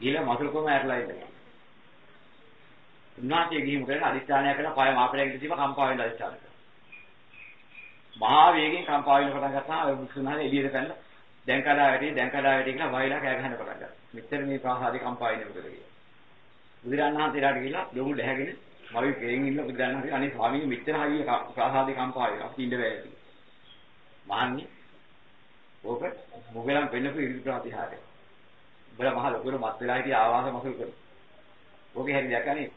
ඊළ මසුරුකම ඇරලා ඉන්නවා. උන්වහන්සේ ගිහින් මොකද අදිස්ථානය කළා පය මාපරයකට තිබ්බ කම්පා වෙලා අදිස්ථාන කළා. මහා වේගෙන් කම්පා වෙන පටන් ගත්තා ඔය මුසුනාලේ එළියට පැනලා දැන් කඩා වැටි දැන් කඩා වැටි කියලා වයිලා කෑ ගහන්න පටන් ගත්තා. මෙච්චර මේ ප්‍රාසාදේ කම්පා වෙන්නේ මොකද කියලා. බුදුරජාණන් වහන්සේලාට ගිහිල්ලා ලොකු දැහැගෙන මගේ කෙරෙන් ඉන්න බුදුරජාණන් වහන්සේ අනේ ස්වාමීන් මෙච්චර හයිය ප්‍රාසාදේ කම්පා වෙනවා. අපි ඉන්න බෑ කියලා. මහන්නේ ඕක මොගලන් වෙන්නකෝ ඉරිදි ප්‍රතිහාරය. බල මහ ලොකුර මත් වෙලා හිටිය ආවාස මසුල් කර. ඕකේ හැටි දැකනේ.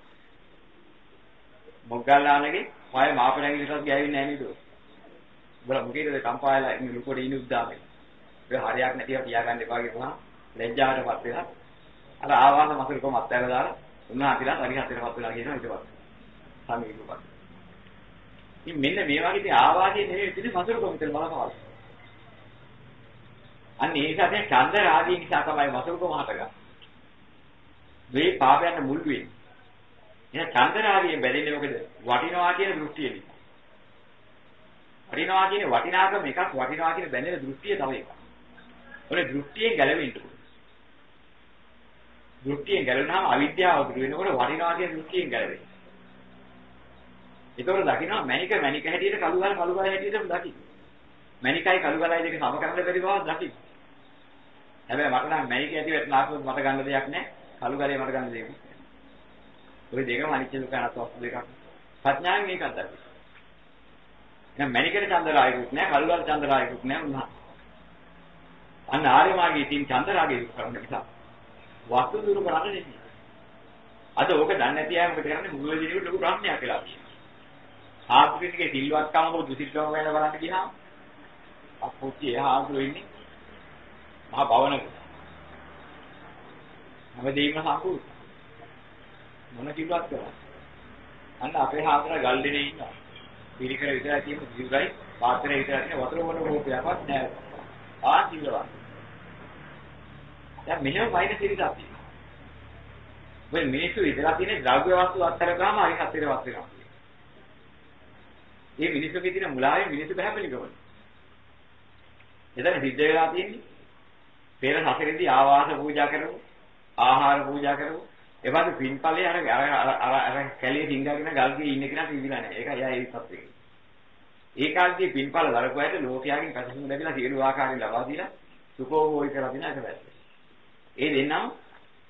මොග්ගල්ලානගේ පය මාපණැගිලිටත් ගෑවෙන්නේ නැහැ නේද? බල මොකේද කම්පායලා ඉන්න ලොකුට ඉන්න උද්දාමේ. ඒ හරියක් නැතිව තියාගන්න එපා කියපුවා ලැජ්ජාවටපත් වෙලා අර ආවාස මසුල්කම අත්හැර දාලා උන්වහන්සේලා හරි හතරපත් වෙලා කියනවා ඊට පස්සේ. සමීපපත්. ඉතින් මෙන්න මේ වගේ ඉතින් ආවාදයේ නෙවෙයි ඉතින් මසුල්කම විතර බලපාන. අන්න ඒ නිසා දැන් ඡන්ද රාගය නිසා තමයි වසුරුකම හටගන්නේ. මේ පාපයන් මුල් වෙන්නේ. එහෙනම් ඡන්ද රාගයෙන් බැඳෙන්නේ මොකද? වටිනවා කියන දෘෂ්ටිය නිසා. වටිනවා කියන වටිනාකම එකක් වටිනවා කියන බැඳෙන දෘෂ්ටිය තව එකක්. ඔනේ දෘෂ්ටියෙන් ගැලවෙන්න ඕනේ. දෘෂ්ටියෙන් ගැලවෙනාම අවිද්‍යාව දුරු වෙනකොට වටිනවා කියන දෘෂ්ටියෙන් ගැලවෙයි. ඒතකොට දකින්න මණික මණික හැටියට කළු ගල් කළු ගල් හැටියට දකින්න. මණිකයි කළු ගලයි දෙක සම කරන්න බැරි බව දකින්න. හැබැයි මට නම් මැනික ඇති වෙටනාකම මට ගන්න දෙයක් නැහැ. කළු ගලේ මට ගන්න දෙයක් නැහැ. ওই දෙකම අනිත්‍ය දුක අනාත්ම දෙකක්. ප්‍රඥාවෙන් මේකක් දකින්න. එහෙනම් මැනිකට චන්දරායකුත් නැහැ, කළු ගල චන්දරායකුත් නැහැ උනා. අන්න ආර්ය මාර්ගයේ තියෙන චන්දරාගය දුරු කරන්න නිසා වස්තු දුරු කරන්න නෙමෙයි. අද ඕක දන්නේ නැති අය මොකද කරන්නේ මුළු දිනෙකට ලොකු ප්‍රශ්නයක් වෙලා තියෙනවා. ආත්මිකයේ සිල්වත්කම හෝ දුසිල්කම ගැන බලන්න ගියාම අපෝචි එහාතුරු ඉන්නේ මහා භවනක. හැමදේම සම්පූර්ණ. මොන කිව්වත් කරා. අන්න අපේ හාතර ගල් දෙනේ ඉන්නවා. පිළිකර විතරයි තියෙන ජීවයි පාත්‍රය විතරයි තියෙන වතුර වල රූපයක්වත් නැහැ. ආ ජීවවත්. දැන් මෙහෙම වයින් සිරිතක් තියෙනවා. මේ මිනිස්සු ඉඳලා තියෙන ද්‍රව්‍ය වස්තු අත්තර ගාම හරි හතරවත් වෙනවා. මේ මිනිස්සුගේ තියෙන මුලාවේ මිනිස්සු බහැපෙලිකවල. එතන සිද්ධ වෙලා තියෙන්නේ පෙර සසරේදී ආවාස පූජා කරමු ආහාර පූජා කරමු එවගේ පින්පලේ අර අර අර කැලේ සිංගාගෙන ගල්ගේ ඉන්න කෙනා පිළිලා නැහැ ඒක එයා ඒ සත්‍යෙක ඒ කාලේදී පින්පල දරපුවාට ලෝකයාගෙන් පැසසුම් ලැබිලා සියලු ආකාරයෙන් ලබා දීලා සුඛෝභෝගී කරලා දින එක වැස්ස ඒ දෙන්නම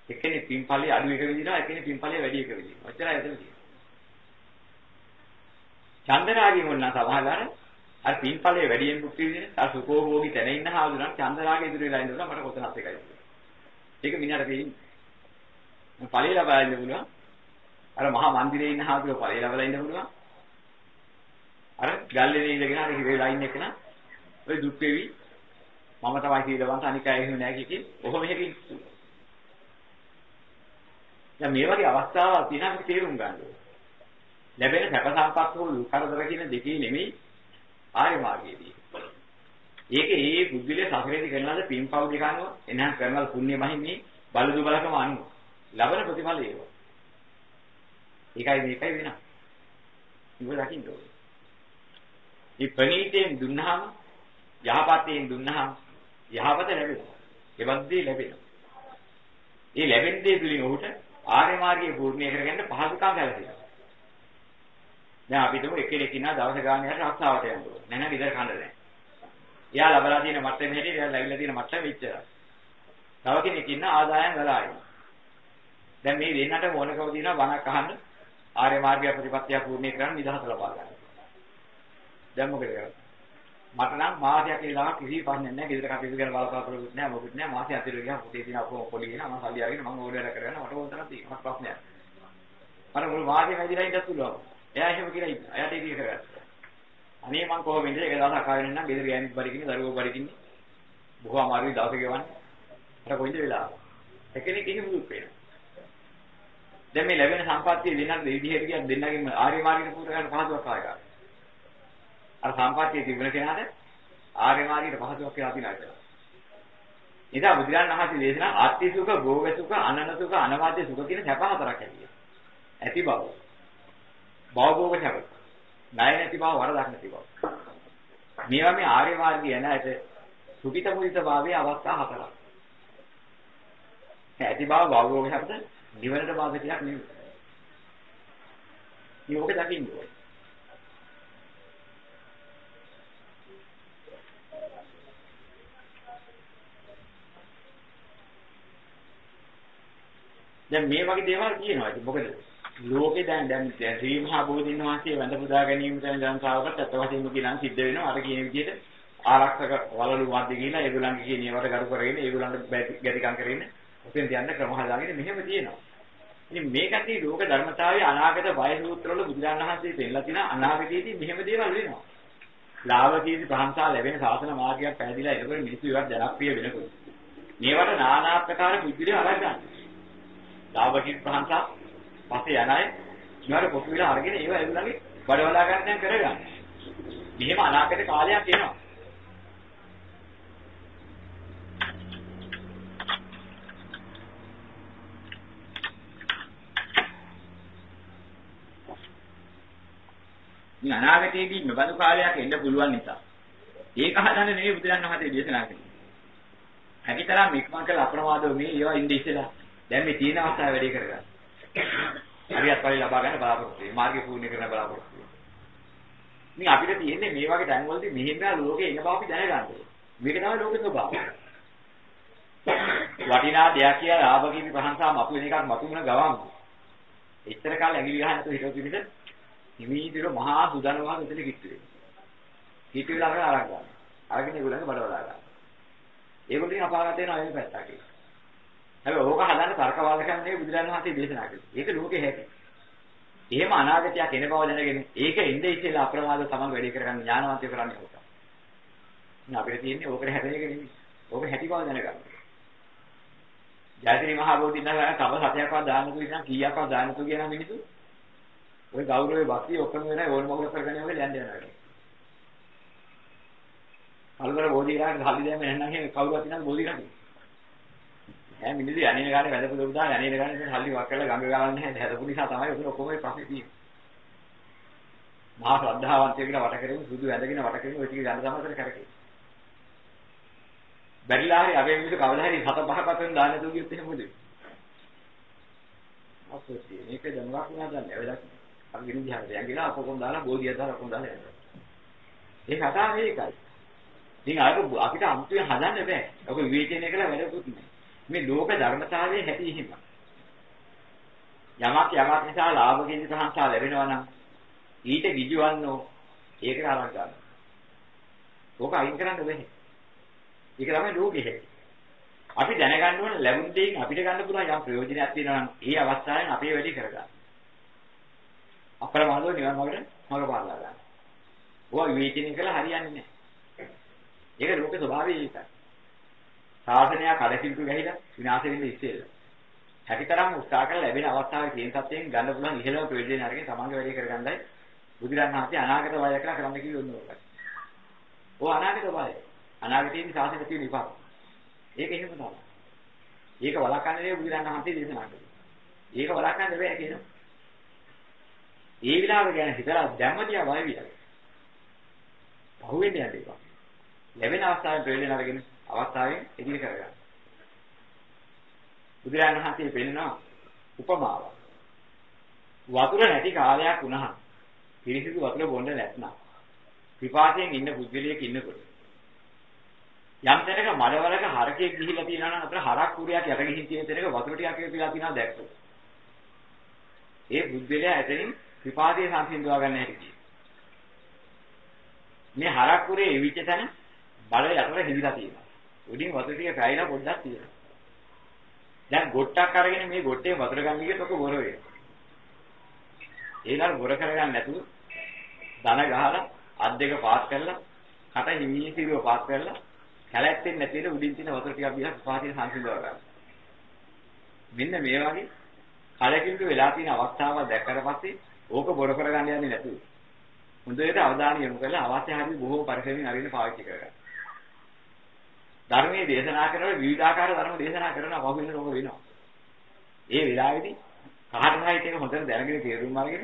එක්කෙනෙක් පින්පලේ අඩු එක විදිනවා එක්කෙනෙක් පින්පලේ වැඩි එක විදිනවා ඔච්චරයි එතන තියෙන්නේ. චන්දරාගී මොනවා සමහරවල් අර පින්ඵලයේ වැඩියෙන් භුක්ති විඳින අර සුඛෝභෝගී තැන ඉන්න හාමුදුරන් චන්දරාගේ ඉදිරි වෙලා ඉඳලා මට කොතනත් එකයි. ඒක මිනිහට පේන්නේ. ඵලයේ ලබා ඉන්න පුළුවන්. අර මහා මන්දිරේ ඉන්න හාමුදුරුවෝ ඵලයේ ලබලා ඉන්න පුළුවන්. අර ගල්ලේ ඉඳගෙන අර හිරේ ලයින් එක නා ඔය දුක් වෙවි මම තමයි සීලවන්ත අනික අය එහෙම නෑ කිකි ඔහොම හැකියි. දැන් මේ වගේ අවස්ථාවල් තියෙනවා අපි තේරුම් ගන්න ඕනේ. ලැබෙන සැප සම්පත් හෝ කරදර කියන දෙකේ නෙමෙයි ආර්ය මාර්ගයේදී. ඒකේ ඒ බුද්ධිලේ සසරේදී කරනවාද පින්පව් දෙක අනුව එනහන් කරනවාද පුණ්‍ය මහින්නේ බලදු බලකම අනුව ලබන ප්‍රතිඵල ඒව. ඒකයි මේකයි වෙනවා. ඉව දකින්න ඕනේ. මේ ප්‍රණීතයෙන් දුන්නාම යහපතෙන් දුන්නාම යහපත ලැබෙනවා. ඒවත්දී ලැබෙනවා. ඒ ලැබෙන දේ තුලින් ඔහුට ආර්ය මාර්ගයේ පූර්ණය කරගන්න පහසුකම් ලැබෙනවා. දැන් අපි තුමු එක්කෙනෙක් ඉන්නා දවස් ගානේ හරි රස්සාවට යනවා. නෑ නෑ විතර කන්න නැහැ. එයා ලබලා තියෙන මට්ටමේ හැටියට එයා ලැබිලා තියෙන මට්ටම මෙච්චරයි. තව කෙනෙක් ඉන්න ආදායම් ගලායි. දැන් මේ දෙන්නට මොනකම තියෙනවා බණක් අහන්න ආර්ය මාර්ගය ප්‍රතිපත්තිය පූර්ණේ කරන්න නිදහස ලබා ගන්න. දැන් මොකද කරන්නේ? මට නම් මාසයක් ඉඳලා කිසි ප්‍රශ්නයක් නැහැ. ගෙදර කටයුතු කරන බලාපොරොත්තු නැහැ මොකුත් නැහැ. මාසෙ අතිරේ ගියා පුතේ තියෙන ඔක්කොම පොඩි ගෙන මම සල්ලි අරගෙන මම ඕඩර් කරගෙන මට ඕන තරම් තියෙනවා ප්‍රශ්නයක්. මට මුළු මාසෙම ඇදිලා ඉඳලා පුළුවන්. එයා එහෙම කියලා ඉන්න. එයාට ඒක කරගත්තා. අනේ මං කොහොමද ඉන්නේ? ඒක දවසක් ආගෙන නම් ගෙදර ගෑනිත් බඩගින්නේ, දරුවෝ බඩගින්නේ. බොහෝ අමාරුයි දවස ගෙවන්නේ. අර කොයින්ද වෙලාව. එකෙනෙක් එහෙම දුක් වෙනවා. දැන් මේ ලැබෙන සම්පත්තිය දෙන්නත් විදිහට කියන දෙන්නගෙන් ආර්ය මාර්ගයට පුර ගන්න පහසුවක් ආවා. අර සම්පත්තිය තිබුණ කෙනාට ආර්ය මාර්ගයට පහසුවක් කියලා අපි නෑ. ඉතින් බුදුරජාණන් වහන්සේ දේශනා ආත්‍ය සුඛ, භෝග සුඛ, අනන සුඛ, අනවාද්‍ය සුඛ කියන සැප හතරක් ඇතියි. ඇති බව. භවභෝග සැප. ණය නැති බව වරදක් නැති බව. මේවා මේ ආර්ය මාර්ගය නැහැට සුඛිත මුදිත භාවයේ අවස්ථා හතරක්. ඇති බව භවභෝග සැපද නිවනට බාධකයක් නෙවෙයි. මේක දකින්න ඕනේ. දැන් මේ වගේ දේවල් කියනවා. ඉතින් මොකද ලෝකේ දැන් දැන් ශ්‍රී මහා බෝධින් වහන්සේ වැඳ පුදා ගැනීම ගැන ජනතාවකට අත වශයෙන්ම කියනවා සිද්ධ වෙනවා. අර කියන විදිහට ආරක්ෂක වලලු මැද්ද ගිහිලා ඒගොල්ලන්ගේ කියන ඒවට ගරු කරගෙන ඒගොල්ලන්ට ගැටිකම් කරගෙන ඔතෙන් තියන්න ක්‍රම හදාගෙන මෙහෙම තියෙනවා. ඉතින් මේකදී ලෝක ධර්මතාවයේ අනාගත බය සූත්‍රවල බුදුරජාණන් වහන්සේ පෙන්නලා තියෙන අනාගතයේදී මෙහෙම දේවල් වෙනවා. ලාභකීති ප්‍රහංසා ලැබෙන සාසන මාර්ගයක් පැහැදිලා එනකොට මිනිස්සු ඒවට ජනප්‍රිය වෙනකොට. මේවට নানা ආකාර බුද්ධිලේ අරගන්න. ලාභකීති ප්‍රහංසා පස්සේ යන අය ඊවර පොතු විලා අරගෙන ඒව එළුණගේ බඩවලා ගන්න දැන් කරගන්න. මෙහෙම අනාගත කාලයක් එනවා. මේ අනාගතයේදී මෙබඳු කාලයක් එන්න පුළුවන් නිසා ඒක හදන්න නෙවෙයි බුදුරන් වහන්සේ දේශනා කළේ. හැකිතරම් ඉක්මන් කළ අප්‍රමාදව මේ ඒවා ඉඳ ඉස්සලා දැන් මේ තීන අවස්ථාව වැඩි කරගන්න. හරියට පරි ලබා ගන්න බලාපොරොත්තු වෙයි. මාර්ගය පූර්ණ කරන්න බලාපොරොත්තු වෙයි. ඉතින් අපිට තියෙන්නේ මේ වගේ තැන්වලදී මෙහෙම ලෝකේ ඉන්න බව අපි දැනගන්න ඕනේ. මේක තමයි ලෝකේ ස්වභාවය. වටිනා දෙයක් කියලා ලාභකීමේ ප්‍රශංසා මතු වෙන එකක් මතු වුණ ගවම්. එච්චර කාලෙ ඇඟිලි ගහන්න තු හිතුව පිළිද හිමීදිර මහා සුදනවා මෙතන කිට්ටු වෙනවා. කිට්ටු වෙලා අරගෙන අරන් ගන්නවා. අරගෙන ඒගොල්ලන්ගේ බඩවලා ගන්නවා. ඒගොල්ලෝ අපාගත වෙනවා එන්නේ පැත්තට. හැබැයි ඕක හදන්න තර්කවාද කරන්නේ බුදුරජාණන් වහන්සේ දේශනා කළේ. ඒක ලෝකේ හැටි. එහෙම අනාගතයක් එන බව දැනගෙන ඒක ඉඳ ඉස්සෙල්ලා අප්‍රමාද තමන් වැඩි කරගන්න ඥානවන්තය කරන්නේ ඕක. ඉතින් අපිට තියෙන්නේ ඕකට හැදෙන එක නෙමෙයි. ඕක හැටි බව දැනගන්න. ජයශ්‍රී මහ බෝධින් නම් තව සතයක්වත් දාන්න තුයි නම් කීයක්වත් දාන්න තුයි කියන මිනිස්සු ඔය ගෞරවයේ භක්තිය ඔක්කොම වෙනයි ඕන මොකද කරගන්නේ ඔය යන්න යනවා. කල්වර බෝධිලාට හල්ලි දැම්ම නැත්නම් කවුරුවත් ඉන්නද බෝධිලාට? ඈ මිනිස්සු යන්නේ ගානේ වැදපු දුදා යන්නේ ගානේ ඉතින් හල්ලි වක් කරලා ගඟ ගලන්නේ නැහැ හැදපු නිසා තමයි ඔතන ඔක්කොම මේ ප්‍රශ්නේ තියෙන්නේ. මහා ශ්‍රද්ධාවන්තයෙකුට වට කරගෙන සුදු ඇඳගෙන වට කරගෙන ඔය ටික ගන්න තමයි කරකේ. බැරිලා හරි අපේ මිනිස්සු කවදා හරි හත පහක් අතෙන් දාන්න දු කියොත් එහෙම මොකද? අපෝටි මේක දැනුවක් නෑ දන්නේ වැඩක්. අපි ගිනි දිහාට යංගිලා අපකොන් දාලා බෝධිය දාලා අපකොන් දාලා යනවා. ඒ කතාව මේකයි. ඉතින් අපිට අමුතුවෙන් හදන්න බෑ. ඔක විවේචනය කළා වැඩකුත් නෑ. මේ ලෝක ධර්මතාවයේ හැටි හිම. යමක් යමක් නිසා ලාභ කීර්ති ප්‍රශංසා ලැබෙනවා නම් ඊට ගිජවන්නෝ ඒකට අරන් ගන්න. ඕක අයින් කරන්න බැහැ. ඒක තමයි ලෝකෙ හැටි. අපි දැනගන්න ඕන ලැබුණ දෙයින් අපිට ගන්න පුළුවන් යම් ප්‍රයෝජනයක් තියෙනවා නම් ඒ අවස්ථාවෙන් අපේ වැඩි කරගන්න. අපරමාදව නිවන් මාර්ගයට මඟ පාදලා ගන්න. ඕවා විවේචනය කළා හරියන්නේ නැහැ. ඒක ලෝක ස්වභාවය ඒකයි. සාසනය කඩකින්තු ගහිලා විනාශ වෙන්නේ ඉස්සෙල්ලා. හැකිතරම් උත්සාහ කරලා ලැබෙන අවස්ථාවේ තියෙන සත්‍යයෙන් ගන්න පුළුවන් ඉහළම ප්‍රයෝජන අරගෙන තමන්ගේ වැඩේ කරගන්නයි බුදුරන් වහන්සේ අනාගත වය කියලා කරන්න කිව්ව ඔන්න ඔකයි. ඔය අනාගත වය. අනාගතයේදී සාසනය තියෙන විපාක. ඒක එහෙම තමයි. ඒක වළක්වන්නේ බුදුරන් වහන්සේ දේශනා කළේ. ඒක වළක්වන්න බැහැ කියනවා. ඒ විලාව ගැන හිතලා දැම්මදියා වය විලා. පහුවෙන්නේ නැති එක. ලැබෙන අවස්ථාවේ ප්‍රයෝජන අරගෙන අවස්ථාවෙන් ඉදිරි කරගන්න. බුදුරජාණන් වහන්සේ පෙන්නනවා උපමාව. වතුර නැති කාලයක් වුණා. පිරිසිදු වතුර බොන්න නැත්නම් විපාකයෙන් ඉන්න පුද්ගලයෙක් ඉන්නකොට යම් තැනක මඩවලක හරකෙක් ගිහිලා තියෙනවා නම් අතර හරක් කුරියක් යට ගිහින් තියෙන තැනක වතුර ටිකක් කියලා තියෙනවා දැක්කොත්. ඒ බුද්ධලයා එතනින් විපාකයේ සංසිඳවා ගන්න හැටි. මේ හරක් කුරේ ඉවිච්ච තැන බල යටට හිඳිලා තියෙනවා. උඩින් වතුර ටික පැයිලා පොඩ්ඩක් තියෙනවා. දැන් ගොට්ටක් අරගෙන මේ ගොට්ටේ වතුර ගන්න ගියොත් ඔක බොර වෙනවා. ඒනර බොර කරගන්න නැතුව දන ගහලා අත් දෙක පාස් කරලා කට හිමියේ සිරුව පාස් කරලා කැලැත්තෙන් නැතිල උඩින් තියෙන වතුර ටිකක් බීලා පාතින සංසිඳව ගන්න. මෙන්න මේ වගේ කලකින්තු වෙලා තියෙන අවස්ථාවක් දැක්කට පස්සේ ඕක බොර කරගන්න යන්නේ නැතුව හොඳට අවධානය යොමු කරලා අවශ්‍ය හැටි බොහෝ පරිසරයෙන් අරින්න පාවිච්චි කරගන්න. ධර්මයේ දේශනා කරන විවිධාකාර ධර්ම දේශනා කරනවා වහුවෙන රෝග වෙනවා. ඒ වෙලාවේදී කාටමයි ඒක හොඳට දැනගෙන තේරුම් අරගෙන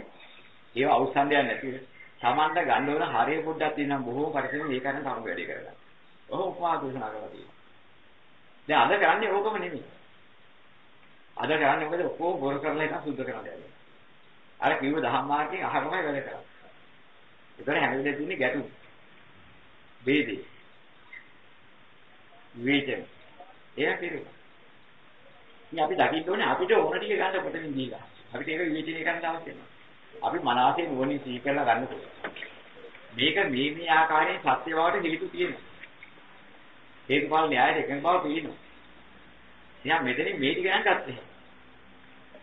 ඒව අවසන්දයක් නැතිව Tamanda ගන්න ඕන හරිය පොඩ්ඩක් තියෙනම් බොහෝ පරිසරයෙන් ඒ කරන කර්ම වැඩි කරගන්න. ඔහොම උපමා දේශනා කරලා තියෙනවා. දැන් අද කරන්නේ ඕකම නෙමෙයි. අද කරන්නේ මොකද ඔක්කොම බොර කරලා එක සුද්ධ කරන්න යන්නේ. අර කිව්ව දහම් මාර්ගයෙන් අහරමයි වැඩ කරන්නේ. ඒතර හැම වෙලේම තියෙන්නේ ගැටුම්. ભેදේ. විවේචන. ඒක කෙරේ. ඉතින් අපි දකින්න ඕනේ අපිට ඕන ටික ගන්න කොටමින් දීලා. අපිට ඒක විවේචනය කරන්න අවශ්‍ය නැහැ. අපි මනසේ නුවණින් සිහි කරලා ගන්න ඕනේ. මේක මේ මේ ආකාරයෙන් සත්‍ය බවට හේතු තියෙනවා. හේතුඵල න්‍යායයට එකඟ බව තියෙනවා. එහෙනම් මෙතනින් මේ ටික ගන්න ගත්තේ.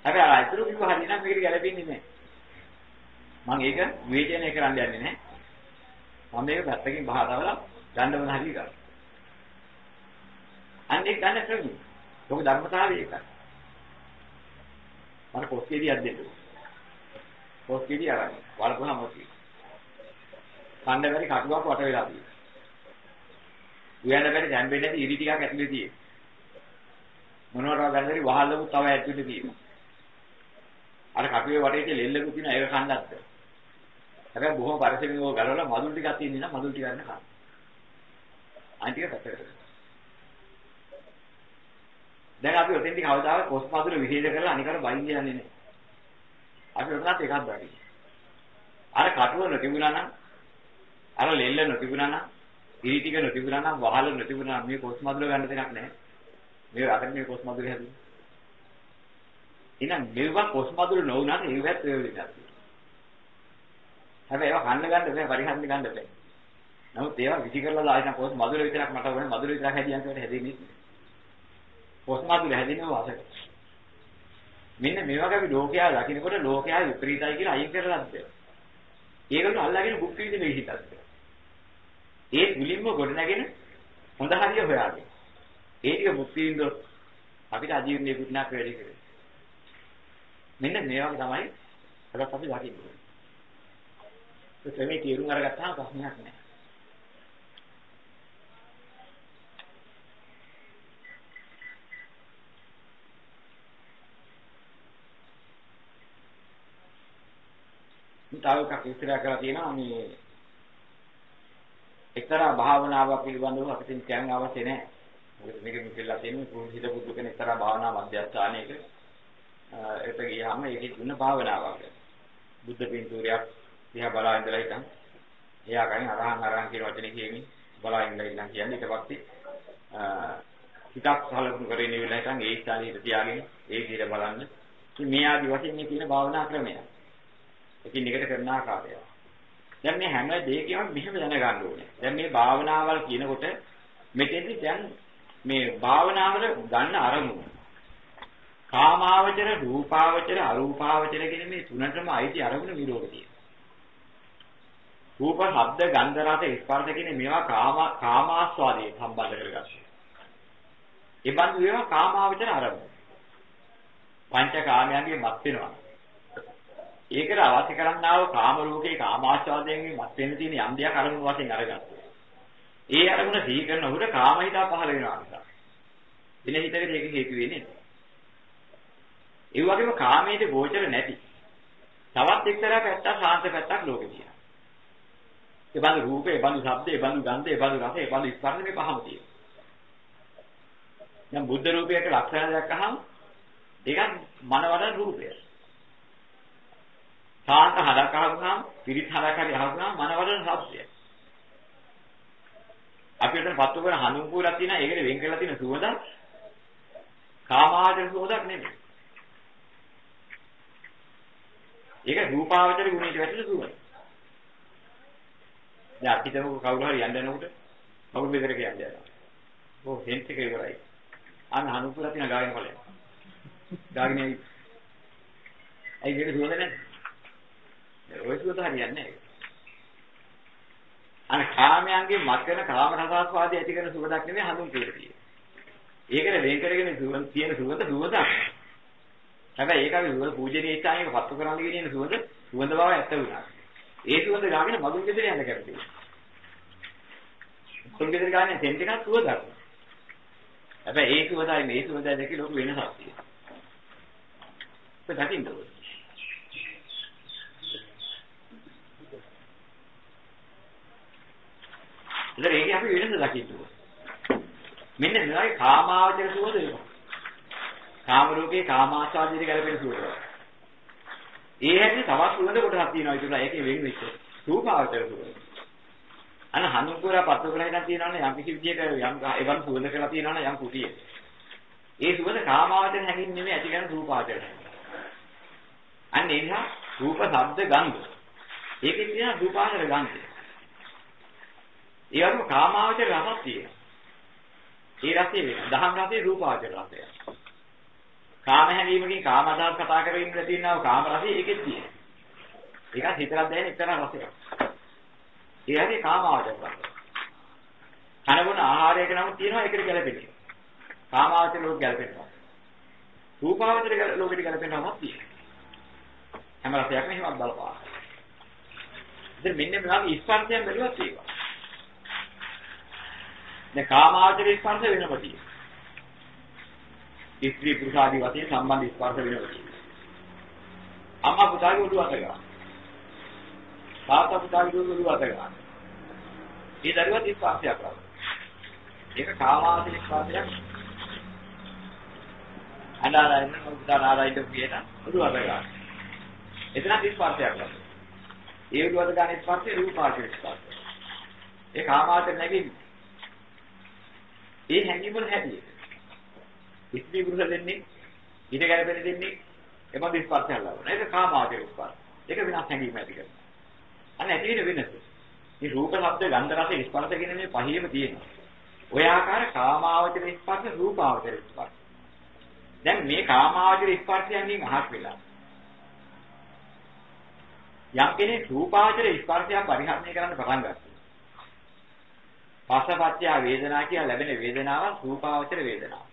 හැබැයි අර අයිතුරු කිව්ව හරිනම් මේකට ගැලපෙන්නේ නැහැ. මම ඒක විවේචනය කරන්න යන්නේ නැහැ. මම මේක පැත්තකින් බහදවලා ගන්න මොන හරි කරා. අන්නේ ගන්න ක්‍රමය. ඔක ධර්මතාවය ඒකයි. මම පොස්කේදී අද්දෙන්න. පොස්කේදී අරන් වලපුවා මොකද? කණ්ඩ බැරි කටුවක් වට වෙලා තියෙනවා. උයන්න බැරි ජම්බෙන්නේ නැති ඉරි ටිකක් ඇතුලේ තියෙනවා. මොනවට ගන්නදරි වහල්ලමු තව ඇතුලේ තියෙනවා. අර කටුවේ වටේ ලෙල්ලකුත් තියෙනවා ඒක කන්නත්. හැබැයි බොහොම පරිසරයෙන් ඕක ගලවලා මදුල් ටිකක් තියෙන නිසා මදුල් ටික ගන්න කන්න. අන්තික පැත්තට. දැන් අපි ඔතෙන්දී කවදාවත් කොස් මදුර විශේෂ කරලා අනිකට බයින් යන්නේ නැහැ. අපි ඔතනත් එකක් දකින්න. අර කටුව නොතිබුණා නම් අර ලෙල්ල නොතිබුණා නම් ඉරි ටික නොතිබුණා නම් වහල නොතිබුණා නම් මේ කොස් මදුර ගන්න දෙයක් නැහැ. මේ අතර මේ කොස් මදුර හැදුවා. එහෙනම් මේවා කොස් මදුර නොවුණාට ඒවත් ප්‍රයෝජනයක් තියෙනවා. හැබැයි ඒවා කන්න ගන්න බෑ පරිහරණය ගන්න බෑ. නමුත් ඒවා විසි කරලා දාලා කොස් මදුර විතරක් මට ඕනේ මදුර විතරක් හැදියන් කියවට හැදෙන්නේ නැහැ. පොස්මාතුල හැදෙනව වාසක. මෙන්න මේ වගේ අපි ලෝකයා දකින්නකොට ලෝකයා විපරීතයි කියලා අයින් කරලා දැක්ක. ඒකට අල්ලාගෙන බුක් විදිහේ හිතත්. ඒ මුලින්ම ගොඩනගෙන හොඳ හරිය හොයාගෙන. ඒ ටික බුක් විඳොත් අපිට අජීවනයේ පුණ්‍යක් වැඩි කරේ. මෙන්න මේ වගේ තමයි අදත් අපි දකින්නේ. ඒ මේ තීරුම් අරගත්තාම ප්‍රශ්නයක් නැහැ. තව එකක් විස්තර කරලා තියෙනවා මේ එක්තරා භාවනාවක් පිළිබඳව අපිට කියන්න අවශ්‍ය නැහැ. මොකද මේක මෙතනලා තියෙන්නේ පුරුහිත බුදු කෙනෙක් එක්තරා භාවනා මධ්‍යස්ථානයක එත ගියාම ඒකේ දුන්න භාවනාවක්. බුද්ධ පින්තූරයක් දිහා බලා ඉඳලා හිටන් එයා කයින් අරහන් අරහන් කියන වචනේ කියමින් බලා ඉඳලා ඉඳන් කියන්නේ ඊට පස්සේ හිතක් සලකුණු කරගෙන ඉවිලා හිටන් ඒ ස්ථානයේ හිට තියාගෙන ඒ විදිහට බලන්න. ඉතින් මේ ආදි වශයෙන් මේ තියෙන භාවනා ක්‍රමයක්. එකින් එකට කරන ආකාරය. දැන් මේ හැම දෙයකම මෙහෙම දැනගන්න ඕනේ. දැන් මේ භාවනාවල් කියනකොට මෙතෙන්දි දැන් මේ භාවනාවල ගන්න අරමුණ. කාමාවචර, රූපාවචර, අරූපාවචර කියන මේ තුනටම අයිති අරමුණ විරෝධ තියෙනවා. රූප, ශබ්ද, ගන්ධ, රස, ස්පර්ශ කියන මේවා කාම කාමාස්වාදයේ සම්බන්ධ කරගන්නවා. ඒ බඳු ඒවා කාමාවචර අරමුණ. පංච කාමයන්ගේ මත් වෙනවා. ඒකට අවශ්‍ය කරන්නා වූ කාම ලෝකේ කාමාස්වාදයෙන් මත් වෙන්න තියෙන යම් දෙයක් අරමුණු වශයෙන් අරගත්තා. ඒ අරමුණ සිහි කරන උඩ කාම හිතා පහළ වෙනවා නිසා. දින හිතකට ඒක හේතු වෙන්නේ නැහැ. ඒ වගේම කාමයේ ගෝචර නැති. තවත් එක්තරා පැත්තක් ශාන්ත පැත්තක් ලෝකේ තියෙනවා. ඒ බඳු රූපේ, ඒ බඳු ශබ්දේ, ඒ බඳු ගන්ධේ, ඒ බඳු රසේ, ඒ බඳු ස්පර්ශ මේ පහම තියෙනවා. දැන් බුද්ධ රූපයක ලක්ෂණ දැක්කහම ඒකත් මනවල රූපය. සාන්ත හදක් අහගුණාම, පිරිත් හදක් හරි අහගුණාම මනවල ශබ්දය. අපි හිතන පත්තු කරන හඳුන් පුරක් තියෙනවා ඒකේ වෙන් කරලා තියෙන සුවඳ කාමාවචර සුවඳක් නෙමෙයි. ඒක රූපාවචර ගුණයට වැටෙන සුවඳ. දැන් අපි හිතමු කවුරු හරි යන්න යනකොට කවුරු බෙදරක යන්න යනවා. ඔව් හෙන්ට් එක ඉවරයි. අන්න හඳුන් පුරක් තියෙන ගාගෙන ඵලයක්. ගාගෙන ඇයි? ඇයි මේක සුවඳ නැහැ? ඔය සුවඳ හරියන්නේ නැහැ. අර කාමයන්ගේ මත් වෙන කාම රසාස්වාදය ඇති කරන සුවඳක් නෙමෙයි හඳුන් කියලා තියෙන්නේ. ඒකනේ වෙන් කරගෙන සුවඳ තියෙන සුවඳ සුවඳක්. හැබැයි ඒක අපි සුවඳ පූජනීය ඉච්ඡායක පත්තු කරන්න කියන සුවඳ සුවඳ බව ඇත්ත වුණා. ඒ සුවඳ ගාගෙන මගුල් ගෙදර යන්න කැමතියි. මගුල් ගෙදර ගානේ සෙන්ට් එකක් සුවඳක්. හැබැයි ඒ සුවඳයි මේ සුවඳයි දෙකේ ලොකු වෙනසක් තියෙනවා. ඒක දකින්න ඕනේ. ඉතින් ඒකේ අපි වෙනස දකින්න ඕනේ. මෙන්න මෙලයි කාමාවචර සුවඳ වෙනවා. කාම ලෝකේ කාමාස්වාදයට ගැලපෙන සුවඳ. ඒ හැටි තවත් සුවඳ කොටසක් තියෙනවා ඒක ඒකේ වෙන් වෙච්ච රූපාවචර සුවඳ. අන්න හඳුන්කෝරා පත්තු කරලා ඉඳන් තියෙනවනේ යම් කිසි විදියක යම් එවන් සුවඳ කරලා තියෙනවනේ යම් කුටියේ. ඒ සුවඳ කාමාවචර හැඟීම් නෙමෙයි ඇති කරන රූපාවචර හැඟීම්. අන්න ඒ නිසා රූප, ශබ්ද, ගන්ධ. ඒකේ තියෙන රූපාවචර ගන්ධය. ඒ වගේම කාමාවචර රසක් තියෙනවා. ඒ රසය වෙන. දහම් රසයේ රූපාවචර රසය. කාම හැඟීමකින් කාම අදහස් කතා කරගෙන ඉන්න තියෙනවා කාම රසය ඒකෙත් තියෙනවා. ඒකත් හිතලා දැනෙන එක්තරා රසයක්. ඒ හැටි කාමාවචර රසය. කනබුන ආහාරයක නම් තියෙනවා ඒකට ගැලපෙන්නේ. කාමාවචර ලෝක ගැලපෙනවා. රූපාවචර ලෝකෙට ගැලපෙනවා තියෙනවා. හැම රසයක්ම එහෙමත් බලපාන. ඉතින් මෙන්න මේ වගේ ස්පර්ශයන් බැලුවත් ඒවා. දැන් කාමාවචර ස්පර්ශ වෙනම තියෙනවා. ස්ත්‍රී පුරුෂ ආදී වශයෙන් සම්බන්ධ ස්පර්ශ වෙනවා තියෙනවා. අම්මා පුතාගේ උඩු අත ගන්න. තාත්තා පුතාගේ උඩු අත ගන්න. මේ දරුවත් ස්පර්ශයක් කරනවා. ඒක කාමාවචර ස්පර්ශයක්. අනාරයින පුතා නාරයින කියන උඩු අත ගන්න. එතන ස්පර්ශයක් කරනවා. ඒ උඩු අත ගන්න ස්පර්ශේ රූපාවචර ස්පර්ශය. ඒ කාමාවචර නැගින්නේ ඒ හැඟීම් වල හැදී. ඉස්ත්‍රි පුරුෂ දෙන්නේ ඊට ගැලපෙන දෙන්නේ එබඳු ස්පර්ශය ලබන. ඒක කාමාවචර ස්පර්ශ. ඒක වෙනස් හැඟීම් ඇති කරනවා. අන්න ඇති වෙන වෙනස. මේ රූප, ශබ්ද, ගන්ධ, රස, ස්පර්ශ කියන මේ පහේම තියෙනවා. ඔය ආකාර කාමාවචර ස්පර්ශ, රූපාවචර ස්පර්ශ. දැන් මේ කාමාවචර ස්පර්ශයන්ගෙන් අහක් වෙලා යම් කෙනෙක් රූපාවචර ස්පර්ශය පරිහරණය කරන්න පටන් ගත්තා. පස්සපත්‍ය වේදනා කියලා ලැබෙන වේදනාව රූපාවචර වේදනාව.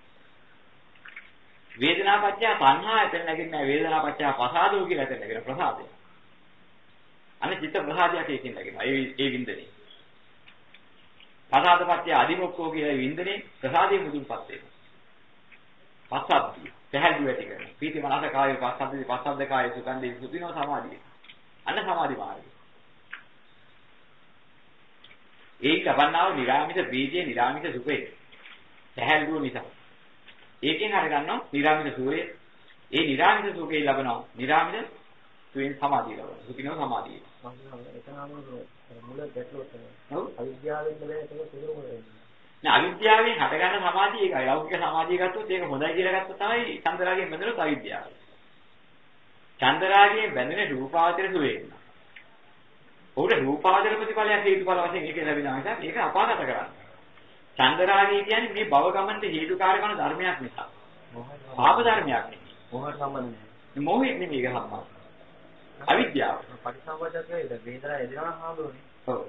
වේදනාපත්‍ය සංහා එතන නැගින්නේ වේදනාපත්‍ය පසාදෝ කියලා එතන නැගෙන ප්‍රසාදය. අනේ චිත්ත ප්‍රසාදයක් ඒකෙන් නැගෙනවා. ඒ ඒ වින්දනේ. පසාදපත්‍ය අදිමොක්කෝ කියලා වින්දනේ ප්‍රසාදයේ මුදුන්පත් වෙනවා. පස්සද්ධිය. පැහැදිලි වෙටි කරනවා. පීති මනස කාය පස්සද්ධි පස්සද්ධ කාය සුඛන්දේ සුතිනෝ සමාධිය. අන්න සමාධි මාර්ගය. ඒ ලබන්නා වූ නිරාමිත ප්‍රීතිය නිරාමිත සුඛය. පැහැදිලිව නිසා. ඒකෙන් හර ගන්නවා නිරාමිත සුඛය. ඒ නිරාමිත සුඛය ලබනවා. නිරාමිත සුවෙන් සමාධිය ලබනවා. සුඛිනෝ සමාධිය. එතනම මුල ගැටලුව තමයි. ඔව්. අවිද්‍යාවෙන් නේද ඒක සිදුවු වෙන්නේ. නෑ අවිද්‍යාවෙන් හටගන්න සමාධිය ඒකයි. ලෞකික සමාධිය ගත්තොත් ඒක හොඳයි කියලා ගත්තොත් තමයි චන්දරාගයෙන් බැඳෙනොත් අවිද්‍යාව. චන්දරාගයෙන් බැඳෙන රූපාවචර සුවේ. උඩ රූපාවචර ප්‍රතිඵලයක් හේතුඵල වශයෙන් ඒක ලැබෙනවා නිසා ඒක අපාගත කරන්නේ. චන්දරාගය කියන්නේ මේ භව ගමනට හේතුකාරක වන ධර්මයක් නිසා. පාප ධර්මයක් නෙමෙයි. මොහොත සම්බන්ධ නැහැ. මොහොත් නෙමෙයි ඒක සම්බන්ධ. අවිද්‍යාව. පටිසම්පාදකයේ වේදනා එදිනවා හාමුදුරනේ. ඔව්.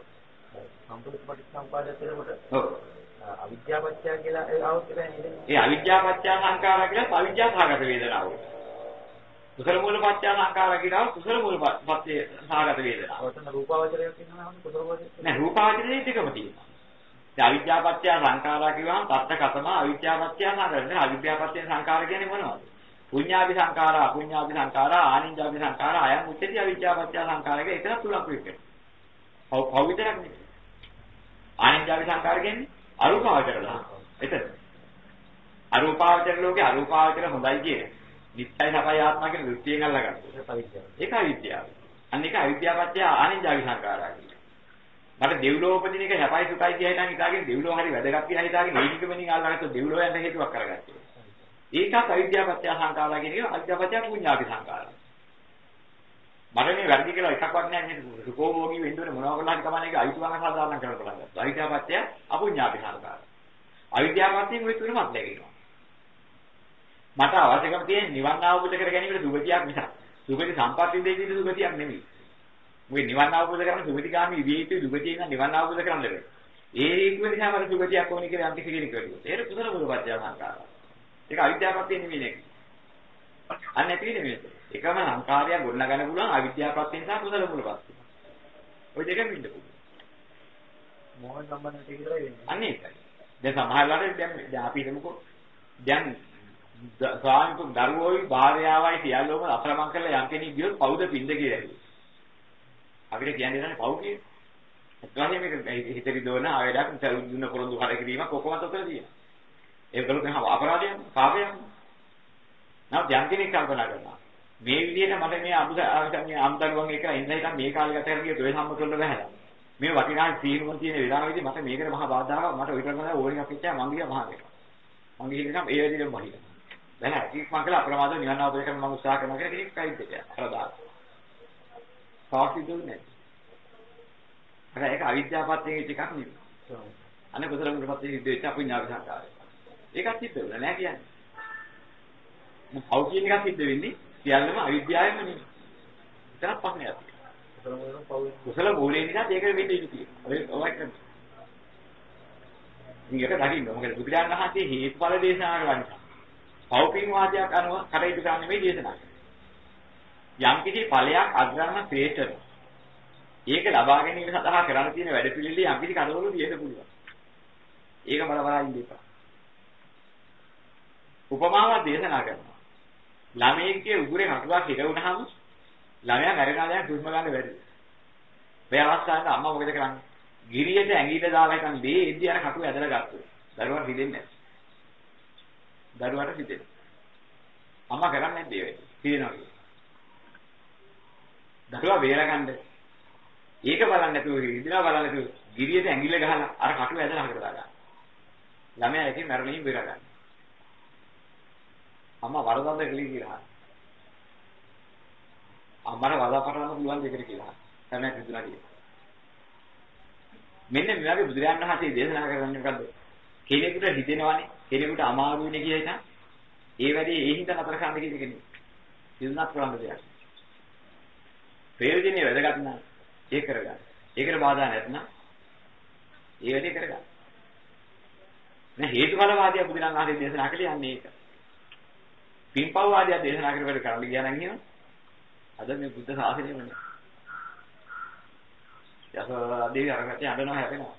සම්පූර්ණ පටිසම්පාදකයේකට ඔව්. අවිද්‍යාපත්‍ය කියලා આવුත් නේද? ඒ අවිද්‍යාපත්‍ය සංඛාරා කියලා අවිද්‍යාව සහගත වේදනාව. කුසල මූල පත්‍ය සංඛාරා කියලා කුසල මූල පත්‍ය සහගත වේදනාව. ඔතන රූපාවචරයක් කියනවා නම් කුසල වචනේ. නෑ රූපාවචරයේ දෙකම තියෙනවා. ඒ අවිද්‍යාපත්‍ය සංඛාරා කියවහම තත්ත කතම අවිද්‍යාපත්‍ය සංඛාරා. දැන් අවිද්‍යාපත්‍ය සංඛාර කියන්නේ මොනවද? පුඤ්ඤාභි සංඛාරා, අපුඤ්ඤාභි සංඛාරා, ආනිඤ්ඤාභි සංඛාරා, අයං උච්චති අවිද්‍යාපත්‍ය සංඛාරා කියලා එතන තුනක් වෙන්නේ. පව් පව් විතරක් නෙමෙයි. ආනිඤ්ඤාභි සංඛාර කියන්නේ අරූපාවචර දහම. එතන. අරූපාවචර ලෝකේ අරූපාවචර හොඳයි කියන්නේ. නිත්‍යයි සපයි ආත්මා කියන දෘෂ්ටියෙන් අල්ලගන්නවා. ඒක පරිච්ඡේදය. ඒක අවිද්‍යාව. අන්න ඒක අවිද්‍යාවත්‍ය ආනිජ්ජාවි සංකාරා කියන්නේ. මට දෙව්ලෝ උපදින එක හැපයි සුඛයි කියලා හිතාගෙන හිතාගෙන දෙව්ලෝ හරි වැදගත් කියලා හිතාගෙන නීතිකමනින් අල්ලගත්ත දෙව්ලෝ යන හේතුවක් කරගත්තා. ඒකත් අවිද්‍යාවත්‍ය සංකාරා කියන එක අවිද්‍යාවත්‍ය පුඤ්ඤාවි සංකාරා. මට මේ වැරදි කියලා එකක්වත් නැහැ නේද? සුඛෝභෝගී වෙන්න ඕනේ මොනවා කළාද කමන්නේ ඒක අයිතිවාසිකම් සාධාරණ කරලා බලන්න. අවිද්‍යාවත්‍ය අපුඤ්ඤාවි සංකාරා. අවිද්‍යාවත්යෙන් ওই තුනමත් ලැබෙනවා. මට අවශ්‍යකම තියෙන නිවන් අවබෝධ කර ගැනීමට සුගතියක් මිසක් සුගති සම්පatti දෙවිද සුගතියක් නෙමෙයි. මොකද නිවන් අවබෝධ කරගන්න සුගතිගාමී විය යුතු සුගතිය නම් නිවන් අවබෝධ කරන්න බැහැ. ඒ හේතුව නිසා මට සුගතියක් ඕනේ කියලා යම් කිසි කෙනෙක් කියනවා. ඒක කුසල බුදුපත්‍ය සංකාරය. ඒක අවිද්‍යාවපත්‍ය නෙමෙයි නේ. අන්න ඇති නෙමෙයි. එකම සංකාරය ගොඩනගන්න පුළුවන් අවිද්‍යාවපත්‍ය නිසා කුසල බුදුපත්‍ය. ওই දෙකම ඉන්න පුළුවන්. මොහොත සම්බන්ධ දෙක විතරයි වෙන්නේ. අන්න ඒකයි. දැන් සමහරවල්ලාට දැන් අපි හිතමුකෝ දැන් සාමික දරුවෝයි භාර්යාවයි සියල්ලම අප්‍රමං කරලා යම් කෙනෙක් ගියොත් පවුද පින්ද කියලා. අපිට කියන්නේ නැහැ පව් කියන්නේ. ඒකනේ මේක හිත විදෝන ආවේඩක් දුන්න පොරොන්දු හර කිරීමක් ඔක්කොම තොතර තියෙනවා. ඒක කළොත් මහා අපරාධයක් පාපයක්. නමුත් යම් කෙනෙක් කල්පනා කරනවා. මේ විදිහට මට මේ අමුද මේ අම්දරුවන් එක ඉඳලා හිටන් මේ කාලේ ගත කරගිය තොය සම්ම කරන්න බෑ. මේ වටිනා සීනුවන් තියෙන විලාමෙදී මට මේකට මහා බාධාවක් මට විතර කරලා ඕනියක් පිටා මං ගියා මහා වෙනවා. මං ගිහින් ඒ විදිහටම බහිනවා. බෑ ඒක මම කළා අප්‍රමාදව නිවන් අවබෝධ කරගන්න මම උත්සාහ කරනවා කියලා කෙනෙක් කයිද කියලා අරදා. සාක්ෂි දුන්නේ. අර ඒක අවිද්‍යාවපත්යෙන් වෙච්ච එකක් නෙවෙයි. අනේ කුසල මුලපත්යෙන් සිද්ධ වෙච්ච අපුඤ්ඤාව සංකාරය. ඒකත් සිද්ධ වෙලා නෑ කියන්නේ. මම පව් කියන එකක් සිද්ධ වෙන්නේ සියල්ලම අවිද්‍යාවෙම නෙවෙයි. ඒකත් පස්සේ යති. කුසල මොනවා පව් කුසල මූලේ නිසා ඒක වෙන්නේ ඉති තියෙනවා. ඔය ඔය කරන්නේ. මේක දකින්න මොකද බුදුරජාණන් වහන්සේ හේතුඵල දේශනා කරන්නේ. පෞපින් වාදයක් අනුව කටයුතු කරන්න මේ දේශනා යම් කිසි ඵලයක් අග්‍රහණ ශ්‍රේෂ්ඨ ඒක ලබා ගැනීම සඳහා කරන්න තියෙන වැඩ පිළිවිලි යම් කිසි කඩවලු තියෙන්න පුළුවන්. ඒක බල බල ඉන්න එපා. උපමාවක් දේශනා කරනවා. ළමයෙක්ගේ උගුරේ හටුවක් හිරවුනහම ළමයා මැරෙනවා දුෂ්ම ගන්න බැරි. මේ අවස්ථාවේ අම්මා මොකද කරන්නේ? ගිරියට ඇඟිල්ල දාලා හිටන් මේ එද්දි අර කටුව ඇදලා ගත්තා. දරුවා හිතෙන්නේ නැහැ. දරුවාට හිතෙන. අම්මා කරන්නේ නැද්ද ඒ වෙලේ? හිතෙනවා කියන්නේ. දරුවා බේරගන්න. ඒක බලන්නේ නැතුව ඉඳලා බලන්නේ නැතුව ගිරියට ඇඟිල්ල ගහලා අර කටුව ඇදලා හකට දාගන්න. ළමයා එකකින් මැරෙනින් බේරගන්න. අම්මා වරදන්ද කලී කියලා. අම්මර වදා පටවන්න පුළුවන් දෙයකට කියලා. තමයි හිතුණා කියලා. මෙන්න මේ වගේ බුදුරජාණන් වහන්සේ දේශනා කරන්නේ මොකද්ද? කෙනෙකුට හිතෙනවනේ කෙනෙකුට අමාරු වෙන්නේ කියන එක ඒ වැඩේ ඒ හින්දා නතර කරන්න කියන එක නෙවෙයි. සිදුනත් කරන්න දෙයක්. ප්‍රයෝජනේ වැදගත් නම් ඒක කරගන්න. ඒකට බාධා නැත්නම් ඒ වැඩේ කරගන්න. නේ හේතුඵල වාදියා බුදුරන් වහන්සේ දේශනා කළේ යන්නේ ඒක. පින්පව් වාදියා දේශනා කරපිට කරන්න ගියා නම් කියනවා. අද මේ බුද්ධ ශාසනයම නේ. යසෝදේවි අරකට යඬනවා හැපෙනවා.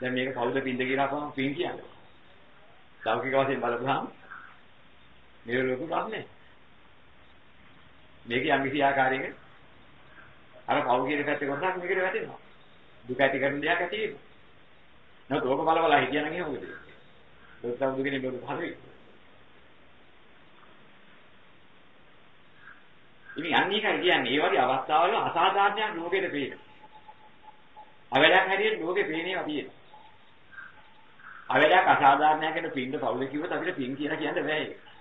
දැන් මේක කවුද පින්ද කියලා අපම පින් කියන්නේ. ලෞකික වශයෙන් බලපුවාම මේ ලොකු ප්‍රශ්නේ. මේක යම් කිසි ආකාරයක අර පව් කියන පැත්තේ කොටසක් මේකට වැටෙනවා. දුක ඇති කරන දෙයක් ඇති වෙනවා. නේද? ඕක බල බල හිටියනම් එහෙම මොකද? දුක දුක කෙනෙක් දුක හරි. ඉතින් අන්න එකයි කියන්නේ ඒ වගේ අවස්ථාවල අසාධාරණයක් ලෝකෙට පේනවා. අවලක් හැටියට ලෝකෙ පේනේවා තියෙනවා. අවලක් අසාධාරණයක් ගැන පින්ද පවුල කිව්වොත් අපිට පින් කියලා කියන්න බෑ ඒක.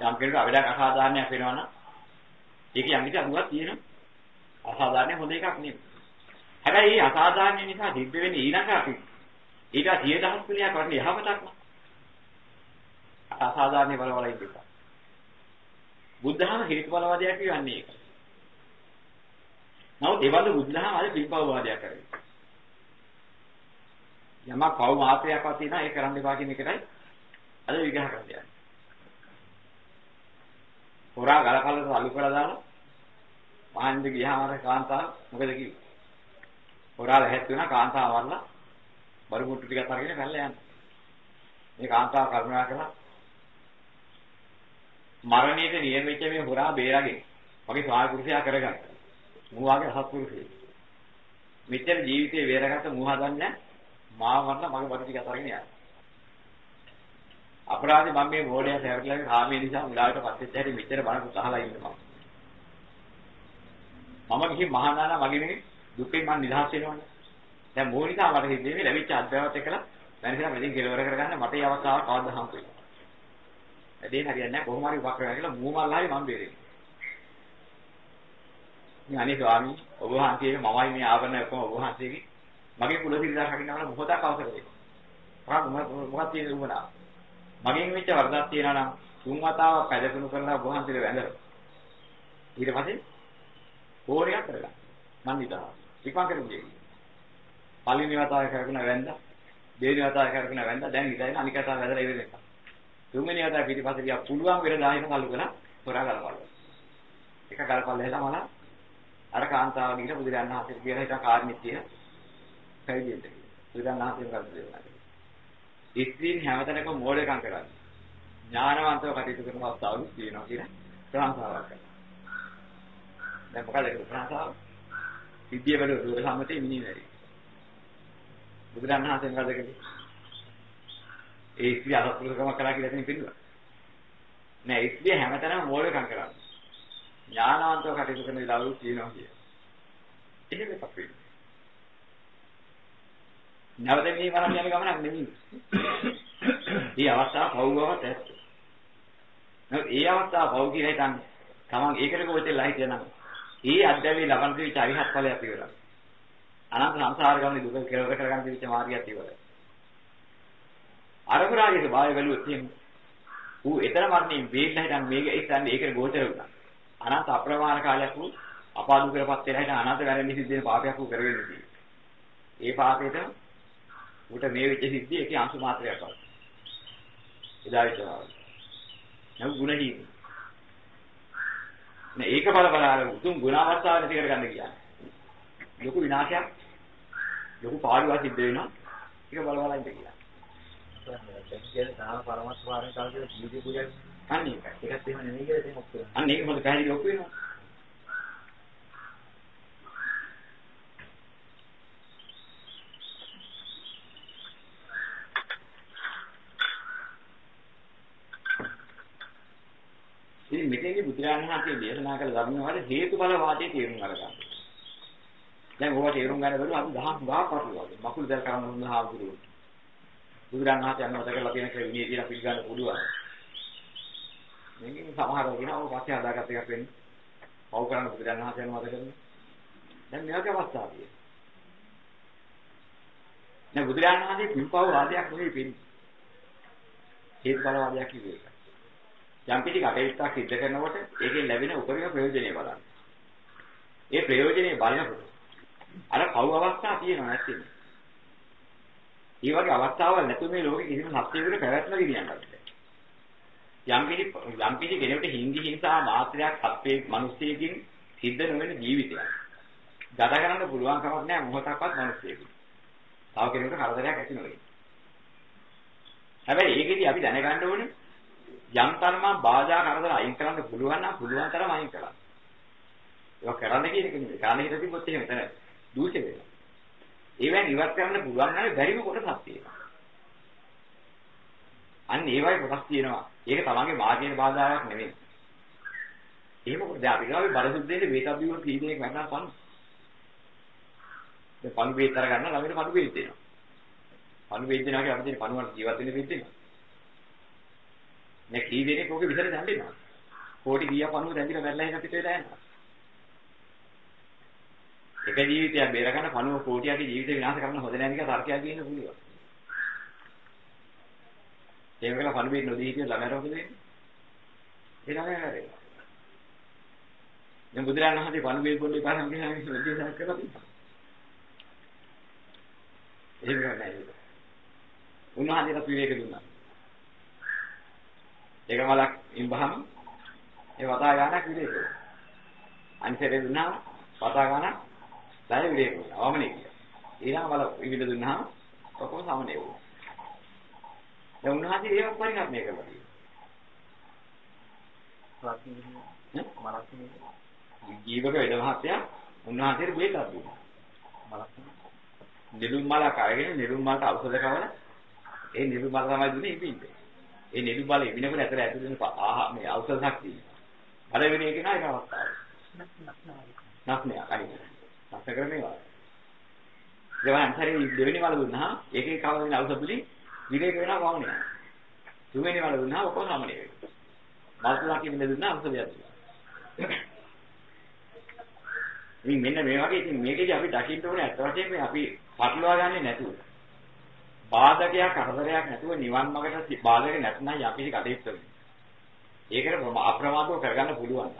යම් කෙනෙකුට අවලක් අසාධාරණයක් වෙනවා නම් ඒක යම් කිසි අනුවක් තියෙනවා. අසාධාරණ හොඳ එකක් නෙමෙයි. හැබැයි මේ අසාධාරණ නිසා සිද්ධ වෙන්නේ ඊළඟ අපි ඊට 10000 ගුණයක් වගේ යහමතක් න ะ. අසාධාරණ බල වල ඉන්න එක. බුද්ධහම හේතු බලවාදයක් කියන්නේ ඒක. නමුත් ඒ වගේ බුද්ධහම අද පිළිපවවාදයක් කරන්නේ. යමක් පව මාත්‍රයක්වත් තියෙනවා ඒක කරන්න එපා කියන එකයි අද විග්‍රහ කරන්නේ. හොරා ගලකලට අලු කරලා දාලා මහන්ද ගියාම අර කාන්තාව මොකද කිව්වේ? හොරා ලැහැත් වෙනා කාන්තාව වරලා බරු මුට්ටු ටිකක් අරගෙන පැනලා යනවා. මේ කාන්තාව කරුණා කළා මරණයට නියමිත මේ හොරා බේරගෙන මගේ ස්වාමි පුරුෂයා කරගන්න. මූවාගේ අසත්පුරුෂයෙක්. මෙච්චර ජීවිතේ බේරගත්ත මූවා දන්නේ මාව මරලා මගේ බඩු ටික අතරගෙන යනවා. අපරාධේ මම මේ මොඩේ හැරලා කාමයේ නිසා මුලාවට පස්සෙත් හැටි මෙච්චර බණක් අහලා ඉන්නවා. මම ගිහින් මහානාලා මගේ මේ දුකෙන් මම නිදහස් වෙනවනේ. දැන් මූලිකව මට හිතෙන්නේ ලැබිච්ච අධ්‍යාපනයත් එක්කලා දැන් ඉතින් මෙතෙන් කෙලවර කරගන්න මට මේ අවස්ථාව කවද්ද හම්බ වෙන්නේ. වැඩේ හරියන්නේ නැහැ කොහොම හරි උපක්‍රමයක් කියලා මූ මල්ලා හරි මම බේරෙන්නේ. මේ අනේ ස්වාමී ඔබ වහන්සේගේ මමයි මේ ආවරණ ඔක්කොම ඔබ වහන්සේගේ මගේ කුල සිරිදා රකින්නවල මොහොතක් අවසර දෙන්න. මොකක්ද තියෙන උමනා. මගෙන් වෙච්ච වරදක් තියෙනවා නම් තුන් වතාවක් පැදපුණු කරලා ඔබ වහන්සේට වැඳලා. ඊට පස්සේ ඕරියක් කරගන්න. මන් නිදා. විපං කරුනේ. පළවෙනි වතාවේ කරගෙන වැඳලා දෙවෙනි වතාවේ කරගෙන වැඳලා දැන් ඉතින් අනික වතාව වැඳලා ඉවරයි. තුන්වෙනි වතාව පිටිපස්සේ ගියා පුළුවන් වෙන දාහින කල්ලු කරලා හොරා ගලපල්ල. එක ගලපල්ල හැලා මලා අර කාන්තාව ගිහින් බුදුරජාණන් වහන්සේට කියලා හිටා කාර්මික කියන පැවිදෙන්න. බුදුරජාණන් වහන්සේ මොකද දෙන්නේ? ඉස්ත්‍රීන් හැමතැනකම මෝඩකම් කරන්නේ. ඥානවන්තව කටයුතු කරන අවස්ථාවලු තියෙනවා කියන ප්‍රාංශාවක් කරනවා. දැන් මොකද ඒක ප්‍රාංශාව? විද්‍ය වල රූප සම්මතේ මිනිමැරි. බුදුරජාණන් වහන්සේ මොකද කළේ? ඒ ඉස්ත්‍රිය අසත්පුරුෂකම කළා කියලා එතනින් පිළිගන්න. නෑ ඉස්ත්‍රිය හැමතැනම මෝඩකම් කරන්නේ. ඥානවන්තව කටයුතු කරන විලාවලු තියෙනවා කිය. එහෙම එකක් වෙන්නේ. නැවත මේ වරන් යන ගමනක් නෙමෙයි. මේ අවස්ථාව පවුවවත් ඇත්ත. ඒ අවස්ථාව පවු කියලා හිතන්නේ. Taman ඒකට කොහෙදලා හිටියනම් ඒ අධ්‍යයනයේ ලබන දෙවිච අරිහත් ඵලයක් ඉවරයි. අනන්ත සංසාර ගමනේ දුක කෙලවර කරගන්න දෙවිච මාර්ගයක් ඉවරයි. අරපරාගේ ස්වභාවය බැලුවොත් එහෙම ඌ එතන මරණයෙන් බේරලා හිටන් මේක ඉස්සන්නේ ඒකට ගෝචර වුණා. අනන්ත අප්‍රමාණ කාලයක් වූ අපාදුකරපත් වෙලා හිටන් අනන්ත වැරෙන්න සිද්ධ වෙන පාපයක් වූ කරගෙන ඉන්නේ. ඒ පාපේට උට මේ වෙච්ච සිද්ධිය ඒකේ අංශු මාත්‍රයක් වගේ. එදා විතරයි. නම ගුණහීන. නේ ඒක බල බල අර උතුම් ගුණවස්තාව නැති කරගන්න කියන්නේ. ලොකු විනාශයක් ලොකු පාළුවක් සිද්ධ වෙනවා. ඒක බල බල ඉඳ කියලා. දැන් කියන්නේ තාම පරමත් වාරණ කාලේ ජීවිතේ පුජා අන්න ඒකයි. ඒකත් එහෙම නෙමෙයි කියලා ඉතින් ඔක්කොම. අන්න ඒක මොකද පැහැදිලි ඔක්කො වෙනවා. ඉතින් මෙතෙන්දී බුදුරජාණන් වහන්සේ දේශනා කළ ධර්ම වල හේතුඵල වාදයේ තේරුම් අරගන්න. දැන් ඕවා තේරුම් ගන්න බැලුවා අපි දහම් ගාක් වතුනවා. මකුළු දැල් කරන දුන්නා බුදුරු. බුදුරජාණන් වහන්සේ අන්න මතක කරලා තියෙන ක්‍රමයේ කියලා පිළිගන්න පුළුවන්. මේකෙන් සමහර වෙනවා ඔය පස්සේ හදාගත්ත එකක් වෙන්නේ. පව් කරන්න බුදුරජාණන් වහන්සේ අන්න මතක කරන්නේ. දැන් මේකේ අවස්ථාව තියෙනවා. දැන් බුදුරජාණන් වහන්සේ පින්පව් වාදයක් නෙවෙයි පින්නේ. හේතුඵල වාදයක් කිව්වේ ඒක. යම් කිසි කටයුත්තක් සිද්ධ කරනකොට ඒකෙන් ලැබෙන උපරිම ප්‍රයෝජනෙ බලන්න. ඒ ප්‍රයෝජනෙ බලනකොට අර පව් අවස්ථා තියෙනවා නැත්නම්. ඒ වගේ අවස්ථාවල් නැතු මේ ලෝකෙ කිසිම සත්‍යයකට පැවැත්ම ගෙනියන්න බෑ. යම් කිසි යම් කිසි කෙනෙකුට හිංගි හිංසා මාත්‍රයක් සත්‍යයේ මිනිස්සෙකින් සිද්ධ නොවන ජීවිතයක්. ගත කරන්න පුළුවන් කමක් නැහැ මොහොතක්වත් මිනිස්සෙකුට. තව කෙනෙකුට කරදරයක් ඇති නොවේ. හැබැයි ඒකෙදි අපි දැනගන්න ඕනේ යම් තරමක් බාධා කරදර අයින් කරන්න පුළුවන් නම් පුළුවන් තරම් අයින් කරන්න. ඒක කරන්න කියන එක නෙමෙයි. කාණේ හිත තිබ්බොත් එහෙම තමයි. දූෂ්‍ය වෙනවා. ඒවෙන් ඉවත් කරන්න පුළුවන් නම් බැරිම කොටසක් තියෙනවා. අන්න ඒ වගේ කොටස් තියෙනවා. ඒක තමන්ගේ මාර්ගයේ බාධාවක් නෙමෙයි. එහෙම කොට දැන් අපි ගාවේ බරසුද්දේට වේතබ්බිව කීදෙනෙක් නැත්නම් පණු. දැන් පණු වේතර ගන්න ළමයට පණු වේද දෙනවා. පණු වේද දෙනවා කියන්නේ අපිට පණුවට ජීවත් වෙන්න වේද දෙනවා. මේ කී දෙනෙක් ඕකේ විතර දැම්බෙනවා. කෝටි කීයක් පණුව දැම්බිලා මැරලා එහෙම පිට වෙලා යනවා. එක ජීවිතයක් බේරගන්න පණුව කෝටියක ජීවිත විනාශ කරන්න හොඳ නැහැ කියලා තර්කයක් දෙන්න පුළුවන්. එහෙම කියලා පණුවේ නොදී හිටිය ළමයාට මොකද වෙන්නේ? ඒ ළමයා හැරෙනවා. දැන් බුදුරජාණන් වහන්සේ පණුවේ පොඩි පාරම් කියලා විද්‍යාවක් කරලා තියෙනවා. එහෙම කරන්නේ උන්වහන්සේට විවේක දුන්නා. ඒක මලක් ඉම්බහම ඒ වතා ගන්නක් විවේක. අනිසරේ දුන්නා වතා ගන්නක් දැය විවේක. අවමනේ කියලා. ඊළඟ මල විවිධ දුන්නා ඔක්කොම සමනේ වුණා. දැන් උන්වහන්සේ ඒක පරිණාමය කරලා තියෙනවා. ජීවක වෙද මහත්තයා උන්වහන්සේට බේතක් දුන්නා. මලක් නිලුම් මලක් අරගෙන නිලුම් මලට ඖෂධ කවලා ඒ නිලුම් මල තමයි දුන්නේ ඉපින්නේ. ඒ නිලුම් මල ඉවිනකොට ඇතර ඇතුළේ ආහා මේ ඖෂධ ශක්තිය. අර වෙන එක නෑ ඒක අවස්ථාව. නක්නෑ අනිත්. නැස කරන්නේ වා. දෙවන අන්තරේ දෙවෙනි මල දුන්නා ඒකේ කවදින ඖෂධ වලින් විවේක වෙනවා වවන්නේ. තුන්වෙනි මල දුන්නා ඔක්කොම සමනේ වෙනවා. මල් තුනක් ඉන්න දුන්නා ඖෂධයක් දුන්නා. ඉතින් මෙන්න මේ වගේ ඉතින් මේකේදී අපි දකින්න ඕනේ අත් වශයෙන්ම අපි පටලවා ගන්නේ නැතුව. බාධකයක් කරදරයක් නැතුව නිවන් මාර්ගට බාධක නැත්නම් අපි කටයුතු කරන්නේ. ඒකට අප්‍රමාදව කරගන්න පුළුවන්.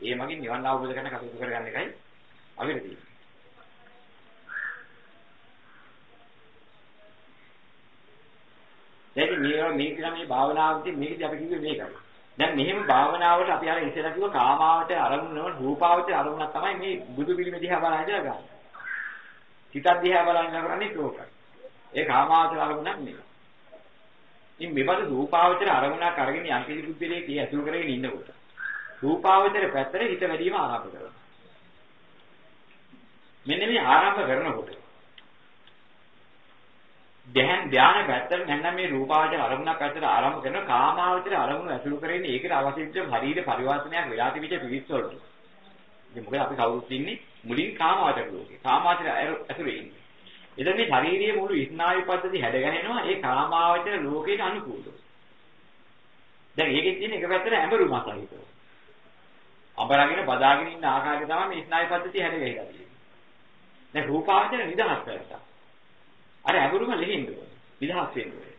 ඒ මගින් නිවන් අවබෝධ කරගන්න කටයුතු කරගන්න එකයි අපිට තියෙන්නේ. දැන් මේ මේ කියන මේ භාවනාවදී මේකදී අපි කිව්වේ මේකයි. දැන් මෙහෙම භාවනාවට අපි අර ඉස්සෙල්ලා කිව්ව කාමාවට අරමුණ නෙවෙයි රූපාවට අරමුණක් තමයි මේ බුදු පිළිම දිහා බලන ඉඳලා ගන්න. සිතක් දිහා බලන කරන්නේ ඒකයි. ඒ කාමාවචර අරමුණක් නෙවෙයි. ඉතින් මෙබඳු රූපාවචර අරමුණක් අරගෙන යම් කිසි බුද්ධිලේ කී ඇතුළු කරගෙන ඉන්නකොට රූපාවචර පැත්තට හිත වැඩිම ආරම්භ කරනවා. මෙන්න මේ ආරම්භ කරනකොට දැන් ධානය පැත්තට නැත්නම් මේ රූපාවචර අරමුණක් පැත්තට ආරම්භ කරන කාමාවචර අරමුණ ඇසුරු කරගෙන ඒකට අවශ්‍ය විදිහට ශරීර පරිවර්තනයක් වෙලා තිබිච්ච පිළිස් වලට. ඉතින් මොකද අපි කවුරුත් ඉන්නේ මුලින් කාමාවචර ලෝකේ. කාමාවචර ඇසුරේ ඉන්නේ. එතන මේ ශාරීරියේ මුළු ස්නායු පද්ධති හැදගැහෙනවා ඒ කාමාවචර ලෝකයට අනුකූලව. දැන් ඒකෙත් තියෙන එක පැත්තට ඇඹරුමක් සහිතව. අඹරගෙන බදාගෙන ඉන්න ආකාරය තමයි මේ ස්නායු පද්ධතිය හැදගැහිලා තියෙන්නේ. දැන් රූපාවචර නිදහස් කරලා අර ඇඹරුම ලිහින්න ඕනේ. නිදහස් වෙන්න ඕනේ.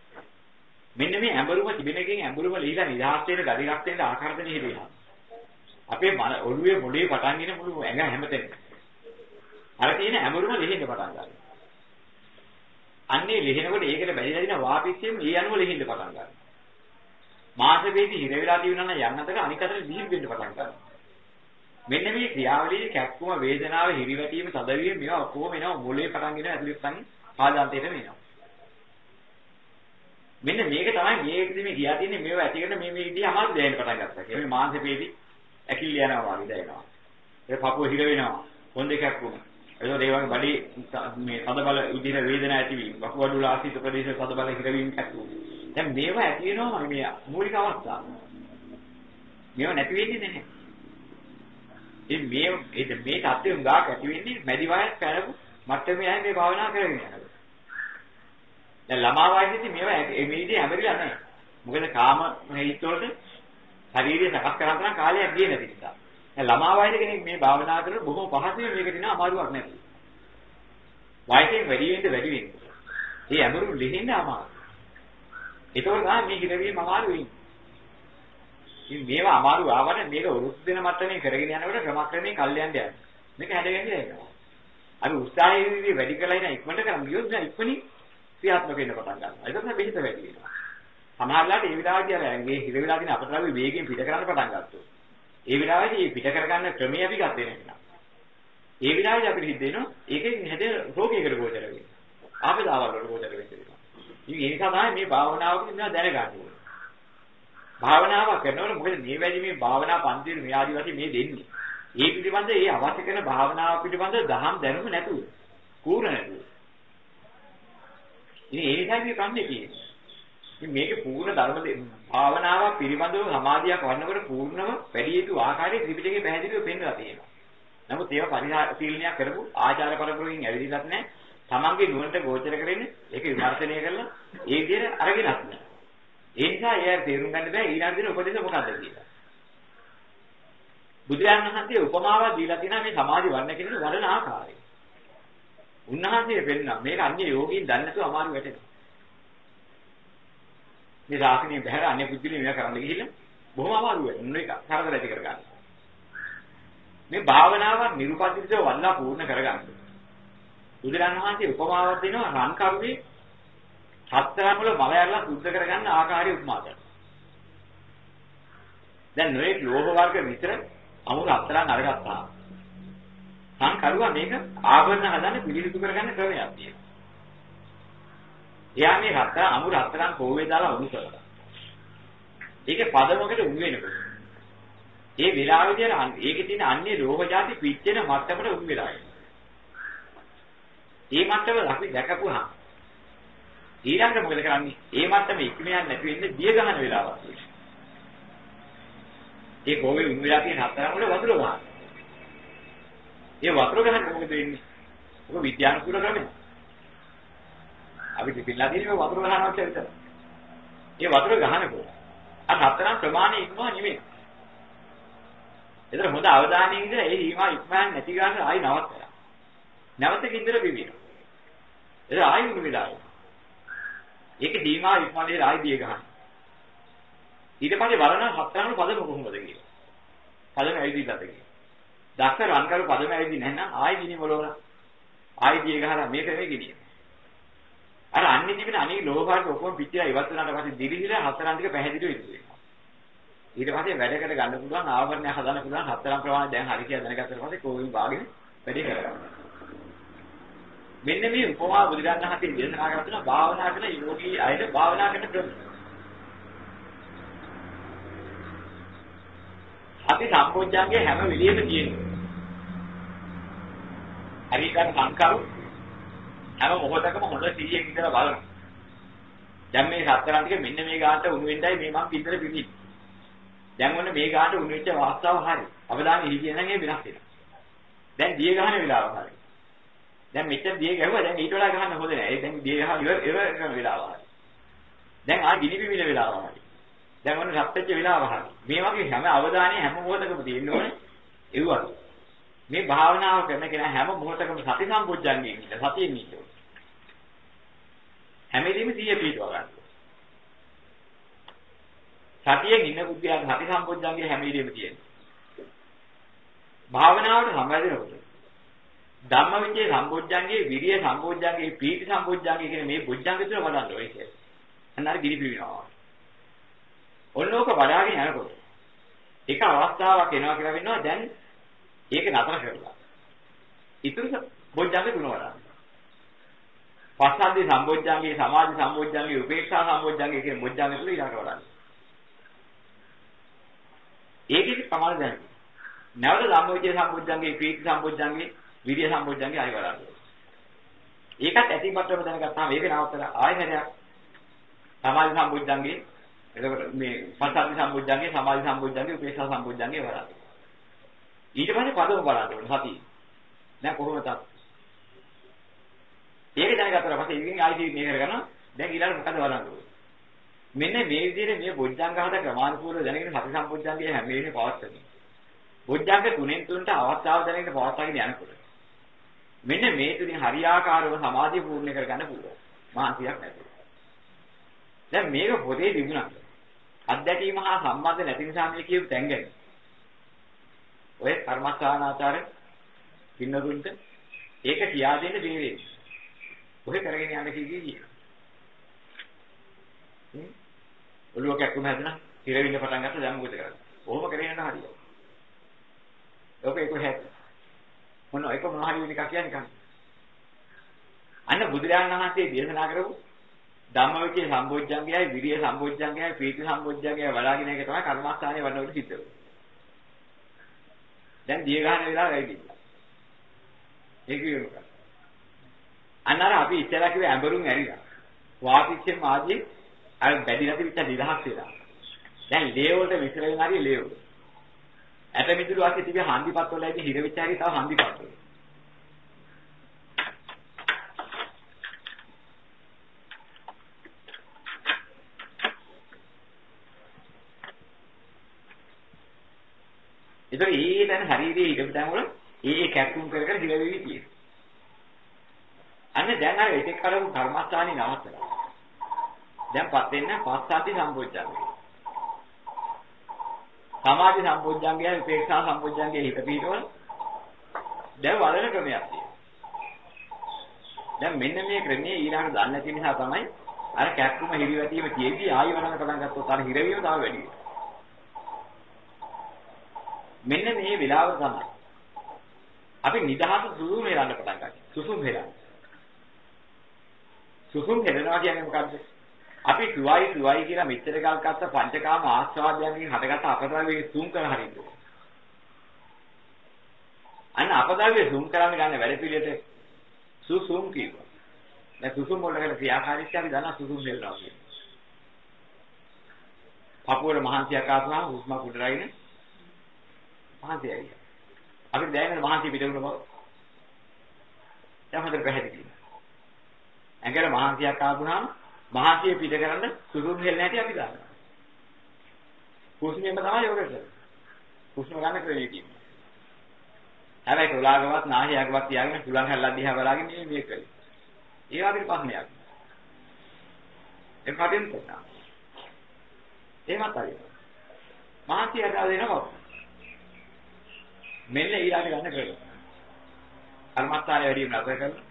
මෙන්න මේ ඇඹරුම තිබෙනකින් ඇඹරුම ලිහිලා නිදහස් වෙන ගතියක් වෙන ආකාරයෙන් හිතේනවා. අපේ ඔළුවේ මොළේ පටන් ගෙන මුළු ඇඟ හැමතැනම. අර තියෙන ඇඹරුම ලිහින්න පටන් ගන්නවා. අන්නේ ලිහිනකොට ඒකට බැඳිලා දින වාපිස්සෙම ඒ අනුව ලිහින්න පටන් ගන්නවා. මාස වේදී හිර වෙලා තියෙනවා නම් යන්න අතර අනික අතට ලිහින් වෙන්න පටන් ගන්නවා. මෙන්න මේ ක්‍රියාවලියේ කැක්කුම වේදනාව හිරිවැටීම තදවීම මේවා ඔක්කොම එනවා මොළේ පටන් ගෙන ඇතුළේ පටන් පාදාන්තයට වෙනවා. මෙන්න මේක තමයි මේකදී මේ කියා තියෙන්නේ මේව ඇති කරන මේ මේ විදිහ අමාරු දැනෙන්න පටන් ගත්තා කියලා. මේ මාංශ පේදී ඇකිලි යනවා වගේ දැනෙනවා. ඒ පපුව හිර වෙනවා. හොඳ එකක් වුණා. ඒකෝ ඒ වගේ බඩේ මේ තද බල විදිහට වේදනාවක් ඇති වීම. වකුගඩු ආසිත ප්‍රදේශ තද බල හිර වීම ඇති දැන් මේවා ඇති වෙනවා මේ මූලික අවස්ථාව. මේවා නැති වෙන්නේ නැහැ. ඉතින් මේ මේ தත්ත්වෙ උගාක් ඇති වෙන්නේ මැදි වයස් පැනපු මට්ටමේ අය මේ භාවනා කරගෙන යනවා. දැන් ළමා වයසේදී මේවා මේ විදිහේ හැමරිලා නැහැ. මොකද කාම හිත වලට ශරීරය සකස් කරන්න තරම් කාලයක් ගියේ නැති නිසා. දැන් ළමා වයසේ කෙනෙක් මේ භාවනා කරන බොහොම පහසුවෙන් මේක දින අමාරුවක් නැති. වයසෙන් වැඩි වෙන්න වැඩි වෙන්න. මේ අමරු ලිහින්න අමාරුයි. ඒතකොට තමයි මේ හිරවීම අමාරු වෙන්නේ. ඉතින් මේවා අමාරු ආවම මේක උරුස් දෙන මට්ටමේ කරගෙන යනකොට ක්‍රමක්‍රමයෙන් කල්යන්න යනවා. මේක හැදගෙන යනවා. අපි උත්සාහයේදී වැඩි කරලා ඉන්න ඉක්මනට කරන් ගියොත් දැන් ඉක්මනින් ක්‍රියාත්මක වෙන්න පටන් ගන්නවා. ඒක තමයි බෙහෙත වැඩි වෙනවා. සමහරවිට ඒ විලාදී අර ඇඟේ හිර වෙලා තියෙන අපතරාවේ වේගෙන් පිට කරන්න පටන් ගත්තොත්. ඒ විලාදී මේ පිට කරගන්න ක්‍රමය අපි ගත්තේ නැහැ. ඒ විලාදී අපිට හිතෙනවා ඒකෙන් හැදෙන රෝගයකට ගෝචර වෙනවා. ආපදාවල් වලට ගෝචර වෙනවා. ඉතින් ඒ නිසා තමයි මේ භාවනාවක ඉන්නවා දැනගන්න ඕනේ. භාවනාව කරනකොට මොකද මේ වැඩි මේ භාවනා පන්තිවල මේ ආදි වශයෙන් මේ දෙන්නේ. ඒ පිළිබඳ ඒ අවශ්‍ය කරන භාවනාව පිළිබඳ දහම් දැනුම නැතුව. පූර්ණ නැතුව. ඉතින් ඒ නිසා මේ කන්නේ කියන්නේ. ඉතින් මේකේ පූර්ණ ධර්ම භාවනාව පිළිබඳව සමාධියක් වඩනකොට පූර්ණව වැඩි යුතු ආකාරයේ ත්‍රිපිටකේ පැහැදිලිව පෙන්නලා තියෙනවා. නමුත් ඒවා පරිශීලනයක් කරපු ආචාර පරපුරකින් ඇවිදින්නත් නැහැ. තමන්ගේ නුවණට ගෝචර කරගෙන ඒක විමර්ශනය කරලා ඒ විදිහට අරගෙනත් නැහැ. ඒ නිසා එයා තේරුම් ගන්න බෑ ඊළඟ දින උපදේශ මොකක්ද කියලා. බුදුරජාණන් වහන්සේ උපමාවක් දීලා තියෙනවා මේ සමාධි වර්ණ කියන වර්ණ ආකාරය. උන්වහන්සේ වෙන්න මේක අන්‍ය යෝගීන් දන්නේ නැතුව අමාරු වැටෙනවා. මේ රාසනිය බහැර අන්‍ය බුද්ධිලිය මේක කරන්න ගිහිල්ලා බොහොම අමාරු වෙනවා. මේක කරදර ඇති කරගන්න. මේ භාවනාව නිරුපදිතව වල්ලා පූර්ණ කරගන්න. බුදුරජාණන් වහන්සේ උපමාවක් දෙනවා රන් කරුවේ හතරම වල මල ඇරලා සුද්ධ කරගන්න ආකාරي උපමා කරනවා. දැන් නොයේ ලෝභ වර්ග විතර අමුල හතරන් අරගත්තා. සංකරුවා මේක ආවරණ හදන්න පිළිසිදු කරගන්න ක්‍රමයක් තියෙනවා. එයා මේ හතර අමුල හතරන් කෝවේ දාලා උණු කරලා. ඒකේ පදමකට උණු වෙනකොට. ඒ විලාවේදී ඒකේ තියෙන අන්නේ ලෝභ જાති පිච්චෙන මට්ටමට උණු වෙලා ඉන්නේ. මේ මට්ටම අපි දැකපුවා ඊළඟට මොකද කරන්නේ? ඒ මට්ටම ඉක්මයන් නැති වෙන්නේ දිය ගහන වෙලාවක් තියෙනවා. ඒ කෝවේ උණු වෙලා තියෙන හතරම වල වතුර ගන්න. ඒ වතුර ගහන්න මොකද වෙන්නේ? ඔක විද්‍යානුකූල ක්‍රමයක්. අපි පිළිලා තියෙන්නේ වතුර ගහනවා කියලා විතරයි. ඒ වතුර ගහනකොට අර හතරම් ප්‍රමාණය ඉක්මවා නෙමෙයි. ඒතර හොඳ අවධානයෙන් ඉඳලා ඒ හිමා ඉක්මයන් නැති ගන්න ආයි නවත්තලා. නැවත කින්දර පිවිනවා. ඒක ආයි උණු වෙලා. ඒක දීමා ඉක්මනේ ආයි දිය ගන්න. ඊට පස්සේ බලන හතරම පදම කොහොමද කියලා. පදම ඇවිදින්නද කියලා. දක්ෂ රන් කරු පදම ඇවිදින්න නැත්නම් ආයි ගිනි මොලවල ආයි දිය ගහලා මේක නෙවෙයි ගිනිය. අර අන්නේ තිබෙන අනේ ලෝභාට ඔක්කොම පිටියා ඉවත් වුණාට පස්සේ දිලිහිලා හතරන් ටික පැහැදිලිව ඉතුරු වෙනවා. ඊට පස්සේ වැඩකට ගන්න පුළුවන් ආවරණය හදන්න පුළුවන් හතරම් ප්‍රමාණය දැන් හරි කියලා දැනගත්තට පස්සේ කොවින් වාගෙන වැඩි කරගන්න. මෙන්න මේ උපමා බුදුරජාණන් වහන්සේ දේශනා කරන භාවනා කරන යෝගී අයට භාවනා කරන ක්‍රම. අපි සම්පෝඥාගේ හැම වෙලෙම තියෙනවා. හරියට සංකල්ප හැම මොහොතකම හොඳ සිහියෙන් ඉඳලා බලනවා. දැන් මේ සතරන් ටික මෙන්න මේ ගානට උණු වෙන්නයි මේ මම පිටර පිළිදි. දැන් ඔන්න මේ ගානට උණු වෙච්ච වාස්තාව හරි. අවදානෙ හිටියේ නම් ඒ වෙනස් වෙනවා. දැන් දිය ගහන වෙලාව හරි. දැන් මෙච්චර දිය ගැහුවා දැන් ඊට වඩා ගහන්න හොඳ නෑ. ඒ දැන් දිය ගහන ඉවර ඉවර කරන වෙලාව හරි. දැන් ආ ගිනි පිපින වෙලාව හරි. දැන් ඔන්න සත්‍යච්ච වෙලාව හරි. මේ වගේ හැම අවධානය හැම මොහොතකම තියෙන්න ඕනේ. ඒවත්. මේ භාවනාව කරන කෙනා හැම මොහොතකම සති සම්පෝඥයෙන් ඉන්න සතියෙන් ඉන්න ඕනේ. හැමදේම 100 පිටව ගන්න. සතියෙන් ඉන්න බුද්ධයාට සති සම්පෝඥයෙන් හැමදේම තියෙනවා. භාවනාවට සම්බන්ධ ධම්මවිචේ සම්බොජ්ජංගේ විරිය සම්බොජ්ජංගේ පීති සම්බොජ්ජංගේ කියන මේ බොජ්ජංග තුන බලන්න ඕනේ කියලා. අන්න අර ගිනි පිවිනවා. ඔන්නෝක බලාගෙන යනකොට එක අවස්ථාවක් එනවා කියලා වෙනවා දැන් ඒක නතර කරලා. ඉතුරු බොජ්ජංග තුන වඩා. පස්සද්ධි සම්බොජ්ජංගේ සමාධි සම්බොජ්ජංගේ උපේක්ෂා සම්බොජ්ජංගේ කියන බොජ්ජංග තුන ඊළඟට වඩා. ඒකෙදි ප්‍රමාණ දැන්. නැවත ධම්මවිචේ සම්බොජ්ජංගේ පීති සම්බොජ්ජංගේ විරිය සම්බොජ්ජංගේ ආයි බලන්න. ඒකත් ඇති මට්ටම දැනගත්තාම ඒක නවත්තලා ආයි හැරයක් සමාධි සම්බොජ්ජංගේ එතකොට මේ පස්සද්ධි සම්බොජ්ජංගේ සමාධි සම්බොජ්ජංගේ උපේක්ෂා සම්බොජ්ජංගේ බලන්න. ඊට පස්සේ පදම බලන්න ඕනේ සතිය. දැන් කොහොමද ඒක දැනගත්තා පස්සේ ඉතින් ආයෙත් මේ කරගන්නවා. දැන් ඊළඟට මොකද බලන්න ඕනේ? මෙන්න මේ විදිහට මේ බොජ්ජංග හද ක්‍රමානුකූලව දැනගෙන සති සම්පොජ්ජංගය හැම වෙලේම පවත්වන්නේ. බොජ්ජංග තුනෙන් තුනට අවස්ථාව දැනගෙන පවත්වාගෙන යනකොට. මෙන්න මේ තුنين හරියාකාරව සමාධිය පූර්ණ කරගන්න පුළුවන්. මානසිකයක් නැතුව. දැන් මේක පොතේ තිබුණා. අත්දැකීම හා සම්බන්ධ නැති නිසා මේ කියපු තැංගනේ. ඔය කර්මස්ථානාචාර පින්නතුන්ට ඒක කියා දෙන්න බැරි වෙන්නේ. ඔය කරගෙන යන්න කී කී. ඔළුව කැක්කුම හැදෙනා ඉරවින්න පටන් ගත්තා දැන් මොකද කරන්නේ? කොහොම කරගෙන යන්න හරියයි. ඔක ඒක හැටි. මොන එක මොන හරි වෙන එක කියන්නේ කන්නේ. අන්න බුදුරජාණන් වහන්සේ දේශනා කරපු ධම්මවිචේ සම්බොජ්ජංගයයි විරිය සම්බොජ්ජංගයයි ප්‍රීති සම්බොජ්ජංගයයි වලාගෙන එක තමයි කර්මස්ථානයේ වඩනකොට සිද්ධ වෙන්නේ. දැන් දිය ගන්න වෙලාව ඇවිල්ලා. ඒක කියනවා. අන්නර අපි ඉස්සෙල්ලා කිව්වේ ඇඹරුම් ඇරිලා. වාපිච්චෙන් ආදී අර බැදි නැති පිට නිදහස් වෙලා. දැන් ලේ වලට විතර වෙන හරිය ලේ වල. ඇට මිදුළු වාසේ තිබෙ හන්දිපත් වල ඇදී හිර වෙච්ච හැටි තව හන්දිපත් වල. ඒතර ඒ දැන් ශරීරයේ හිටපු තැන් වල ඒ ඒ කැක්කුම් කර කර හිරවෙවි තියෙනවා. අන්න දැන් අර ඒකේ කරපු කර්මස්ථානේ නවත්තලා. දැන්පත් වෙන්න පස්සාති සම්පෝච්චංගේ. සමාධි සම්පෝච්චංගේ උපේක්ෂා සම්පෝච්චංගේ හිත පිටවල දැන් වලන ක්‍රමයක් තියෙනවා. දැන් මෙන්න මේ ක්‍රමයේ ඊළඟ දන්නේ නැති නිසා තමයි අර කැක්කුම හිරිවැටීම තියෙද්දි ආයෙ වලන පටන් ගත්තොත් අර හිරවීම තව වැඩි වෙනවා. මෙන්න මේ වෙලාව තමයි අපි නිදහස සුසුම් හෙලන්න පටන් ගන්නවා. සුසුම් හෙලන්න. සුසුම් හෙලනවා කියන්නේ මොකද්ද? අපි සුවයි සුවයි කියලා මෙච්චර කල් ගත්ත පංචකාම ආස්වාදයන්ගෙන් හටගත්ත අපද්‍රව්‍යයේ සුම් කර හරින්න. අන්න අපද්‍රව්‍යයේ සුම් කරන්න ගන්න වැඩ පිළිවෙලට සුසුම් කියනවා. දැන් සුසුම් වලට ක්‍රියාකාරීත්වය අපි දන්නා සුසුම් හෙලනවා කියන්නේ. පපුවර මහන්සියක් ආපුවාම හුස්ම කුඩරයිනේ මහන්සියයි. අපිට දැනෙන මහන්සිය පිටුන බව. දැන් හොඳට පැහැදිලි. ඇඟට මහන්සියක් ආපුණාම මහන්සිය පිට කරන්න සුසුම් හෙල්ල නැටි අපි දන්නවා. හුස්මෙන්ම තමයි යෝග කරන්නේ. හුස්ම ගන්න ක්‍රමය කියන්නේ. හැබැයි කුලාගවත් නාහියගවත් තියාගෙන කුලන් හැල්ලක් දිහා බලාගෙන මේ මේක කරේ. ඒ වගේ ප්‍රශ්නයක්. ඒ කටින් තෝරනවා. එහෙමත් හරියට. මහන්සිය හදා දෙනවා. මෙන්න ඊළඟ ගන්න ක්‍රමය. කර්මස්ථානය වැඩි වෙන අතර කරලා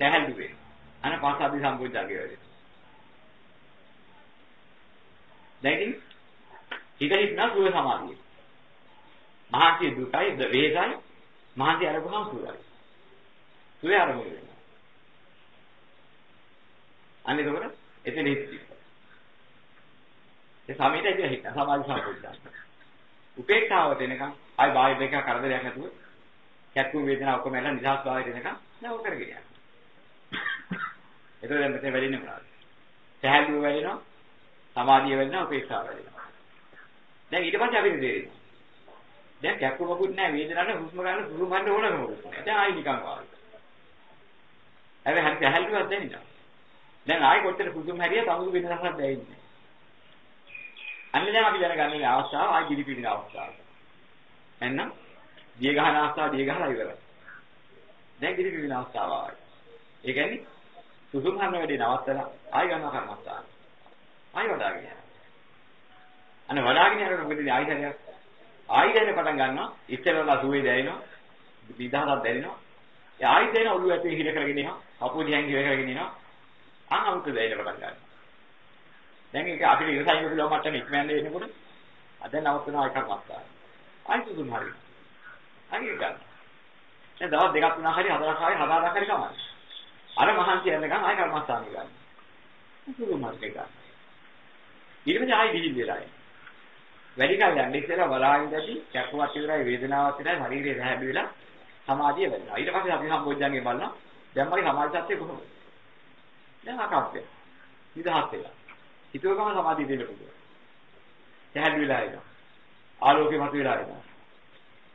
සැහැල්ලු වෙන. අන පාසාදි සම්පූර්ණාගේ වැඩි. දැන් හිත හිටනා සුව සමාධිය. මහන්සිය දුකයි වේගයි මහන්සිය අරගහම සුවයි. සුවේ අරමුණ වෙනවා. අනිත් එතකොට එතන හිටි. ඒ සමීතයි හිට සමාධි සම්පූර්ණා. උපේක්ෂාවට එනකම් ආයි බාහිර දෙක කරදරයක් නැතුව කැක්කුම් වේදනාව ඔක්කොම ඇල්ල නිදහස් භාවයට එනකම් නව කරගෙන යනවා. එතකොට දැන් මෙතන වැඩින්නේ මොනවද? සහැල්ලුව වැඩිනවා, සමාධිය වැඩිනවා, උපේක්ෂාව වැඩිනවා. දැන් ඊට පස්සේ අපිට තේරෙනවා. දැන් කැක්කුමකුත් නැහැ වේදනාවට හුස්ම ගන්න සුසුම් ගන්න ඕනකම මොකද? දැන් ආයි නිකන් වාගේ. හැබැයි හරි සහැල්ලුවක් දැනෙනවා. දැන් ආයි කොච්චර සුසුම් හැරියා තමුදු වෙනසක් දැනෙන්නේ. අන්න දැන් අපි දැනගන්න අවස්ථාව ආයි ගිනි පිටින අවස්ථාව. එහෙනම් දිය ගහන අවස්ථාව දිය ගහලා ඉවරයි. දැන් ගිනි පිටින අවස්ථාව ආයි. ඒ කියන්නේ සුසුම් හන්න වැඩි නවත්තලා ආයි ගන්නවා කර්මස්ථාන. ආයි වඩාගෙන යනවා. අන්න වඩාගෙන යනකොට මොකද ආයි දැනයක් ආයි දැන පටන් ගන්නවා ඉස්සෙල්ලා සුවේ දැනෙනවා විදහාවක් දැනෙනවා ඒ ආයි දැන ඔළුව ඇතුලේ හිර කරගෙන එනවා කපුව දිහාන් හිර කරගෙන එනවා ආ අමුතු දැනෙන්න පටන් ගන්නවා දැන් ඒක අපිට ඉරසයින් වල මට්ටම ඉක්මනට එනකොට අද නවත්වනවා එකක් අත්තායි. ආයි සුදුම හරි. අනිත් ගන්න. දැන් දවස් දෙකක් තුනක් හරි හතරක් හරි හදාරක් හරි කමයි. අර මහන්සි යනකම් ආයි කර්මස්ථානෙ ගන්න. සුදුම හරි ගන්න. ඊට පස්සේ ආයි දිවිල් වෙලා එන. වැඩි කල් යන්නේ ඉස්සෙල්ලා බලාගෙන ඉඳි කැපුවත් ඉවරයි වේදනාවක් ඉවරයි ශරීරය රැහැබි වෙලා සමාධිය වෙනවා. ඊට පස්සේ අපි සම්බොජ්ජංගේ බලනවා. දැන් මගේ සමාධි සත්‍ය කොහොමද? දැන් අකප්පය. නිදහස් වෙලා. හිතුවකම සමාධිය දෙන්න පුළුවන්. සැහැල්ලු වෙලා එනවා. ආලෝකේ මතුවලා එනවා.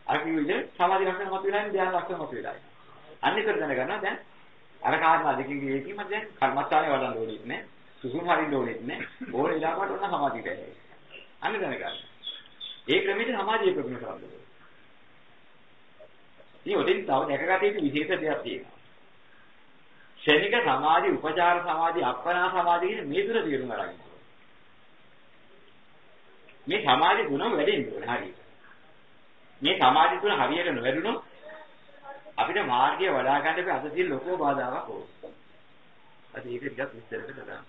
අර කිව්වේ සමාධි ලක්ෂණ මතුවලා ඉන්නේ ධ්‍යාන ලක්ෂණ මතුවලා ඉන්නේ. අන්න ඒක දැනගන්නවා දැන් අර කාරණා දෙකකින් ඒකීම දැන් කර්මස්ථානේ වඩන්න ඕනෙත් නෑ. සුසුම් හරින්න ඕනෙත් නෑ. ඕන ඉලාකට ඔන්න සමාධියට ඇයි. අන්න දැනගන්න. ඒ ක්‍රමෙට සමාධිය ප්‍රගුණ කරන්න. ඉතින් ඔතෙන් තව දැකගත යුතු විශේෂ දෙයක් තියෙනවා. ශනික සමාධි, උපචාර සමාධි, අප්පනා සමාධි කියන මේ තුන තේරුම් අරගන්න. මේ සමාධි ගුණ වැඩෙන්න ඕනේ හරියට. මේ සමාධි තුන හරියට නොවැඩුණොත් අපිට මාර්ගය වඩා ගන්න බැ අද තියෙන ලොකෝ බාධාවක් ඕක. අද ඒක ටිකක් විස්තර කරලා